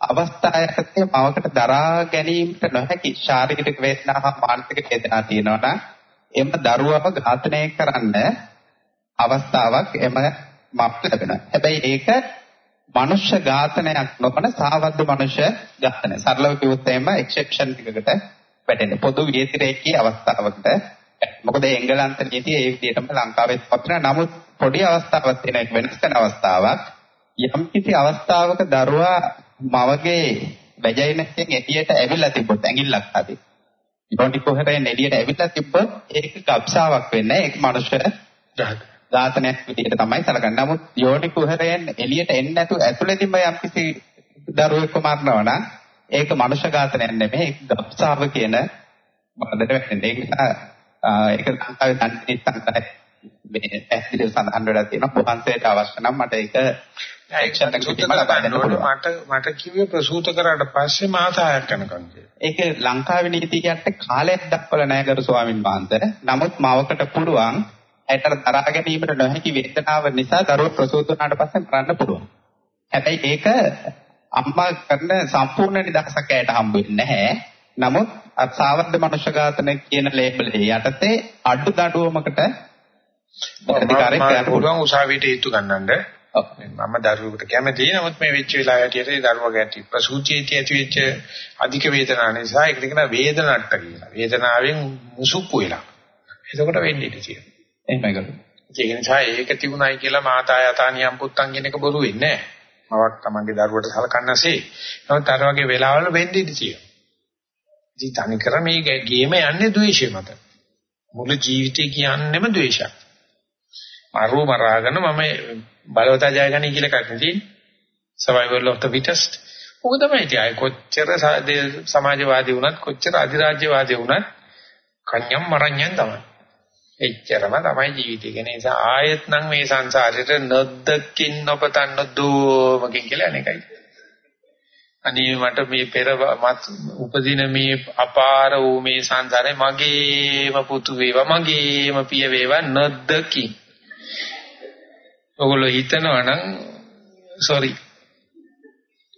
අවස්ථාවකදී මවකට දරා ගැනීමට නොහැකි ශාරීරික වේදනා හා මානසික වේදනා තියෙනවා එම දරුවව ඝාතනය කරන්න අවස්ථාවක් එම මප්ට ලැබෙනවා. හැබැයි ඒක මනුෂ්‍ය ඝාතනයක් නොවන සාවද්ද මනුෂ්‍ය ඝාතනය. සරලව කිව්වොත් එහෙම එක්සෙප්ෂන් එකකට වැටෙන්නේ. පොදු විතරේකී අවස්ථාවකට. මොකද එංගලන්ත නීතිය ඒ විදිහටම ලංකාවෙත් පත්‍රන නමුත් පොඩි අවස්ථාවක් තියෙන වෙනස් කරන අවස්ථාවක් යම් කිසි අවස්ථාවක දරුවා මවගේ වැජයිනස්යෙන් එළියට ඇවිල්ලා තිබ්බොත් ඇඟිල්ලක් හරි. ඊටොන්ටි කොහෙරෙන් එළියට ඇවිල්ලා තිබ්බොත් ඒක ගබ්සාවක් වෙන්නේ ඒක මනුෂ්‍ය ඝාතනයක් විදිහට තමයි සැලකන්නේ. නමුත් යෝනි කුහරයෙන් එළියට එන්නේ නැතුව ඇතුළේදීම යම් කිසි දරුවෙක්ව මරනවා නම් ඒක මනුෂ්‍ය ඝාතනයක් නෙමෙයි ඒක ගබ්සාව කියන බඩට වැටෙන්නේ. ඒක නිසා ඒක ලංකාවේ දන්නේ සංකල්ප මේ පැහැදිලිව සඳහන් වෙලා තියෙනවා. වහන්සේට අවශ්‍ය නම් මට ඒක එක්ෂන් එක කිව්වම ලබා දෙන්න. මට මට කිව්වේ ප්‍රසූත කරාට පස්සේ මාස 6ක් යනකම් කියලා. ඒක ලංකාවේ නීතියට කාලයක් දක්වලා නැහැ කරු ස්වාමින් වහන්සේ. නමුත් මවකට පුළුවන් ඇයට දරා ගැනීමට නොහැකි වේදනාව නිසා දරුවා ප්‍රසූත වුණාට පස්සේ මරන්න පුළුවන්. හැබැයි ඒක අම්මා කරන සම්පූර්ණ නිදහසක් ඇයට හම්බ වෙන්නේ නැහැ. නමුත් සාවද්ද මනුෂ්‍ය ඝාතන කියන ලේබල් යටතේ අඩු දඩුවමකට ප්‍රතිකාරයක් කරන්න පුළුවන් උසාවියට හේතු ගන්නඳ මම දරුවෙකුට කැමතියි නමුත් මේ වෙච්ච වෙලාව හැටියට දරුවා ගැටි ප්‍රසූතියේදී ඇති වෙච්ච අධික වේදනාව නිසා ඒකට කියන වේදනට්ට කියලා. වේදනාවෙන් මුසුප්පු වෙලා. එතකොට වෙන්නේ ඉති තියෙනවා. එහෙමයි කරු. ඒක නිසා ඒක තිබුණයි කියලා මාතා යතානියම් පුත්තන් කියන එක බොරු වෙන්නේ නැහැ. මවක් තමන්ගේ දරුවට සලකන්නසේ. නමුත් අර වගේ වෙලාවල වෙන්නේ ඉති තියෙනවා. ඉතින් තනිකර මේ ගේම යන්නේ ද්වේෂය මත. මුළු ජීවිතේ කියන්නේම ද්වේෂයක්. මරුව මරාගෙන මම බලවතා ජයගනි කියලා එකක් නෙදී. survival of the fittest. ඔක තමයි ඉතින් කොච්චර සමාජවාදී වුණත් කොච්චර අධිරාජ්‍යවාදී වුණත් කන්‍යම් මරණ්‍යම් තමයි. එච්චරම තමයි ජීවිතය. ඒ නිසා ආයෙත් නම් මේ සංසාරෙට නොදකින් නොපතන්න දෝමකින් කියලා අනේකයි. අනේ මට මේ පෙර උපදින මේ අපාර වූ මේ සංසාරේ මගේම පුතු වේවා මගේම පිය වේවා නොදකින්. ඔගොල්ලෝ හිතනවා නම් sorry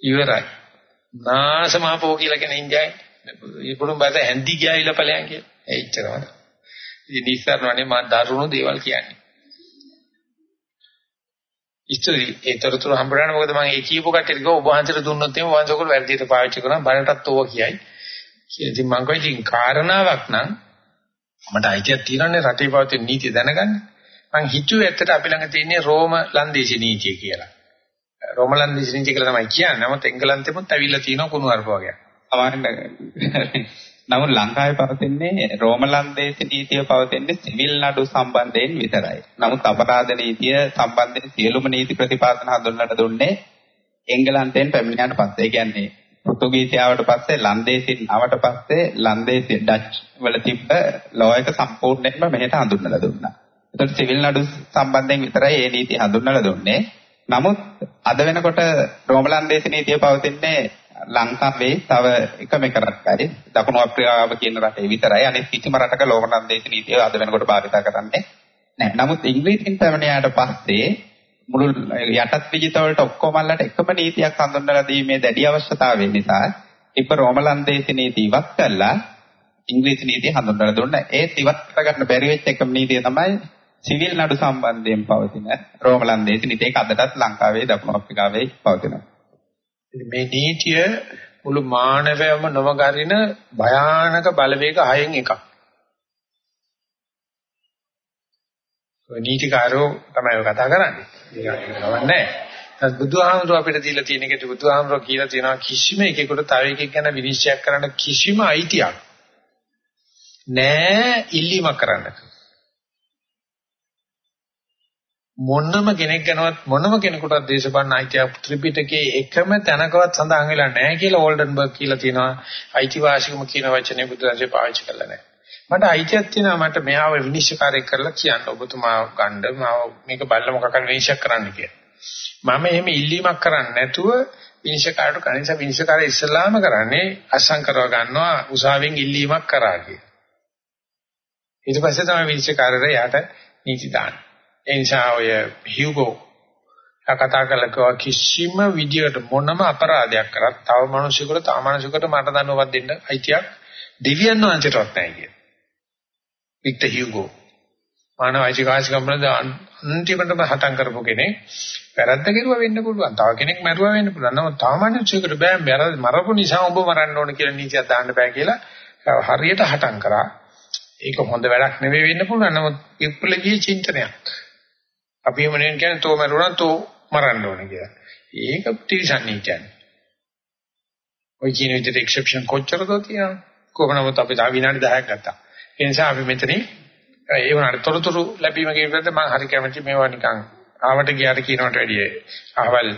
ඉවරයි. නාසමාපෝ කියලා කියන ඉන්දියාවේ ඉපුණු බත හැන්දි ගියායිලා ඵලයන් කියලා. එච්චරම. ඉතින් ඉස්සරවනේ මා දරුණු දේවල් කියන්නේ. ඉස්තරි ඒතරතුරු හම්බුනන මොකද මම ඒ කියපු කට්ටියට ගෝ ඔබ වහන්සේට දුන්නොත් එimhe වහන්සේකල වැඩියට පාවිච්චි කරනවා බරටත් ඕවා කියයි. ඉතින් මම කොයි ඉතින් කාරණාවක් නම් මට අයිතියක් තියෙනනේ රටේ පවතින නීතිය දැනගන්න. මං හිතුවේ ඇත්තට අපි ළඟ තියෙන්නේ රෝම ලන්දේසි නීතිය කියලා. රෝම ලන්දේසි නීතිය කියලා තමයි කියන්නේ. නමුත් එංගලන්තෙමුත් ඇවිල්ලා තියෙනවා කුණු අරප වගේ. නමුත් ලංකාවේ පවතින්නේ රෝමලන්දේසි නීතිය පවතින්නේ සිවිල් නඩු සම්බන්ධයෙන් විතරයි. නමුත් අපරාධ නීතිය සම්බන්ධයෙන් සියලුම නීති ප්‍රතිපාදන හඳුන්වන්නට දුන්නේ එංගලන්තයෙන් පැමිණියාට පස්සේ. ඒ කියන්නේ පෘතුගීසියාවට පස්සේ ලන්දේසින් ආවට පස්සේ ලන්දේසි ඩච් වල තිබ්බ ලෝ එක සම්පූර්ණයෙන්ම මෙහෙට හඳුන්වලා දුන්නා. ඒතකොට සිවිල් නඩු සම්බන්ධයෙන් විතරයි මේ නීතිය හඳුන්වලා දුන්නේ. නමුත් අද වෙනකොට රෝමලන්දේසි නීතිය පවතින්නේ ලංකාවේ තව එකම එක රටකයි දකුණු අප්‍රිකාව කියන රටේ විතරයි අනිත් කිසිම රටක ලෝකනම් දේශ නීතිය අද වෙනකොට භාවිත කරන්නේ නැහැ. නමුත් ඉංග්‍රීසියෙන් පැමිණියාට පස්සේ මුළු යටත් විජිත වලට ඔක්කොමලට එකම නීතියක් හඳුන්වලා දීමේ දැඩි අවශ්‍යතාවය නිසා ඉප රෝමලන් දේශ නීති ඉවත් කළා ඉංග්‍රීසි නීතිය හඳුන්වලා දුන්නා. ඒත් ඉවත් කරගන්න බැරි වෙච්ච එකම නීතිය තමයි සිවිල් නඩු සම්බන්ධයෙන් පවතින රෝමලන් දේශ නීතිය. ඒක අදටත් ලංකාවේ දකුණු අප්‍රිකාවේ පවතිනවා. මේ නීතිය මුළු මානවයම නොමගරින භයානක බලවේග හයෙන් එකක්. ඔය නීතිකාරෝ තමයි ඔය කතා කරන්නේ. ඒක නවන්නේ. දැන් බුදුහාමුදුරුව අපිට දීලා තියෙන එකට බුදුහාමුදුරුව කියලා තියෙනවා කිසිම එකෙකුට තව එකෙක් ගැන විනිශ්චය කරන්න කිසිම අයිතියක් නෑ ඉල්ලීමක් කරන්න. මොනම කෙනෙක් ගැනවත් මොනම කෙනෙකුටවත් දේශපාලන අයිතිය ත්‍රිපිටකයේ එකම තැනකවත් සඳහන් වෙලා නැහැ කියලා ඕල්ඩන්බර්ග් කියලා තියෙනවා අයිතිවාසිකම කියන වචනේ බුදුරජාණන් පාවිච්චි කළා නැහැ. මට අයිතියක් තියෙනවා මට මෙයාව විනිශ්චයකාරයෙක් කරලා කියන්න ඔබතුමා ගන්න මාව මේක බලලා මොකක් හරි විනිශ්චය කරන්න කියලා. මම එහෙම ඉල්ලීමක් කරන්නේ නැතුව විනිශ්චයකාරට කනිස විනිශ්චයකාරය ඉස්සලාම කරන්නේ අසංකරව ගන්නවා උසාවියෙන් ඉල්ලීමක් කරා කියලා. ඊට පස්සේ තමයි විනිශ්චයකාරය යාට නීති දාන්නේ. ඒ නිසා ඔය හියුගෝ කතා කළා කිසිම විදියට මොනම අපරාධයක් කරත් තව මිනිසෙකුට තව මිනිසෙකුට මට දන්නවත් දෙන්න අයිතියක් දෙවියන් වහන්සේටවත් නැහැ කියන. වික්ටර් හියුගෝ මානව අයිතිකාසිකම් වල අන්තිමටම හටන් කරපු කෙනෙක් වැරද්ද කෙරුවා වෙන්න පුළුවන්. තව කෙනෙක් මැරුවා වෙන්න පුළුවන්. නමුත් තව මිනිසෙකුට බෑ වැරද්ද මරපු නිසා ඔබ මරන්න ඕන කියලා නීතියක් දාන්න බෑ කියලා හරියට හටන් කරා. ඒක හොඳ වැඩක් නෙවෙයි වෙන්න පුළුවන්. නමුත් විප්ලවීය චින්තනයක්. අපි මොනෙන් කියන්නේ තෝ මරුණා තෝ මරන්න ඕනේ කියලා. ඒක තිරසන්නේ කියන්නේ. ඔය කියන විදිහට එක්සෙප්ෂන් කොච්චරද තියෙනවද? කොහොමනමුත් අපි තා විනාඩි 10ක් ගත්තා. ඒ නිසා අපි මෙතනින් ඒ වුණාට තොරතුරු ලැබීම කියනකොට මම හරි කැමති මේවා නිකන් ආවට ගියාට කියනවට වැඩිය අහවල්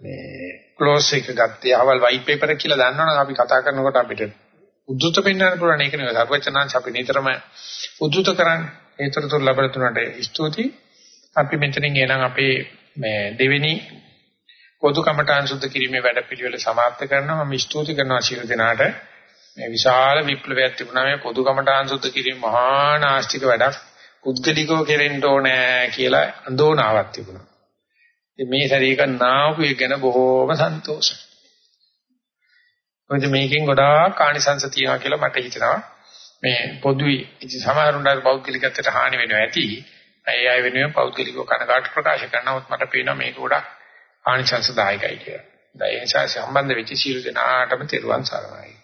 මේ ක්ලෝස් එක ගත්තේ අහවල් වයිට් පේපර් එක කියලා දන්නවනම් අපි කතා කරනකොට අපිට උද්දුත පෙන්වන්න පුළුවන් ඒක නෙවෙයි සර්වචනාංශ අපි නිතරම උද්දුත කරන්නේ ඒතරතුරු ලැබෙන තුනට ස්තුතියි අපි මෙතනින් එනං අපේ මේ දෙවෙනි පොදු කමඨාන් සුද්ධ කිරීමේ වැඩපිළිවෙල සමාප්ත කරනවා. මම ස්තුති කරනවා සියලු දෙනාට. මේ විශාල විප්ලවයක් තිබුණා. මේ පොදු කමඨාන් සුද්ධ කිරීම මහා නාස්තික වැඩක්. උද්ගලිකව කෙරෙන්න ඕනේ කියලා අඳෝනාවක් තිබුණා. ඉතින් මේ ශරීරක නාවු එක ගැන බොහෝම සන්තෝෂයි. මොකද මේකෙන් ගොඩාක් ආනිසංස තියෙනවා කියලා මට හිතෙනවා. මේ පොදුයි ඉතින් සමහරුන්ට පෞද්ගලිකත්වයට හානි වෙනවා ඇති. ඒ අය වෙනුවෙන් පෞද්ගලිකව කනගාටු ප්‍රකාශ කරනවත් මට පේනවා මේක ගොඩක් ආනිසංසදායකයි කියලා. ඒ නිසා සම්බන්ධ වෙච්ච සියලු දෙනාටම තෙරුවන් සරණයි.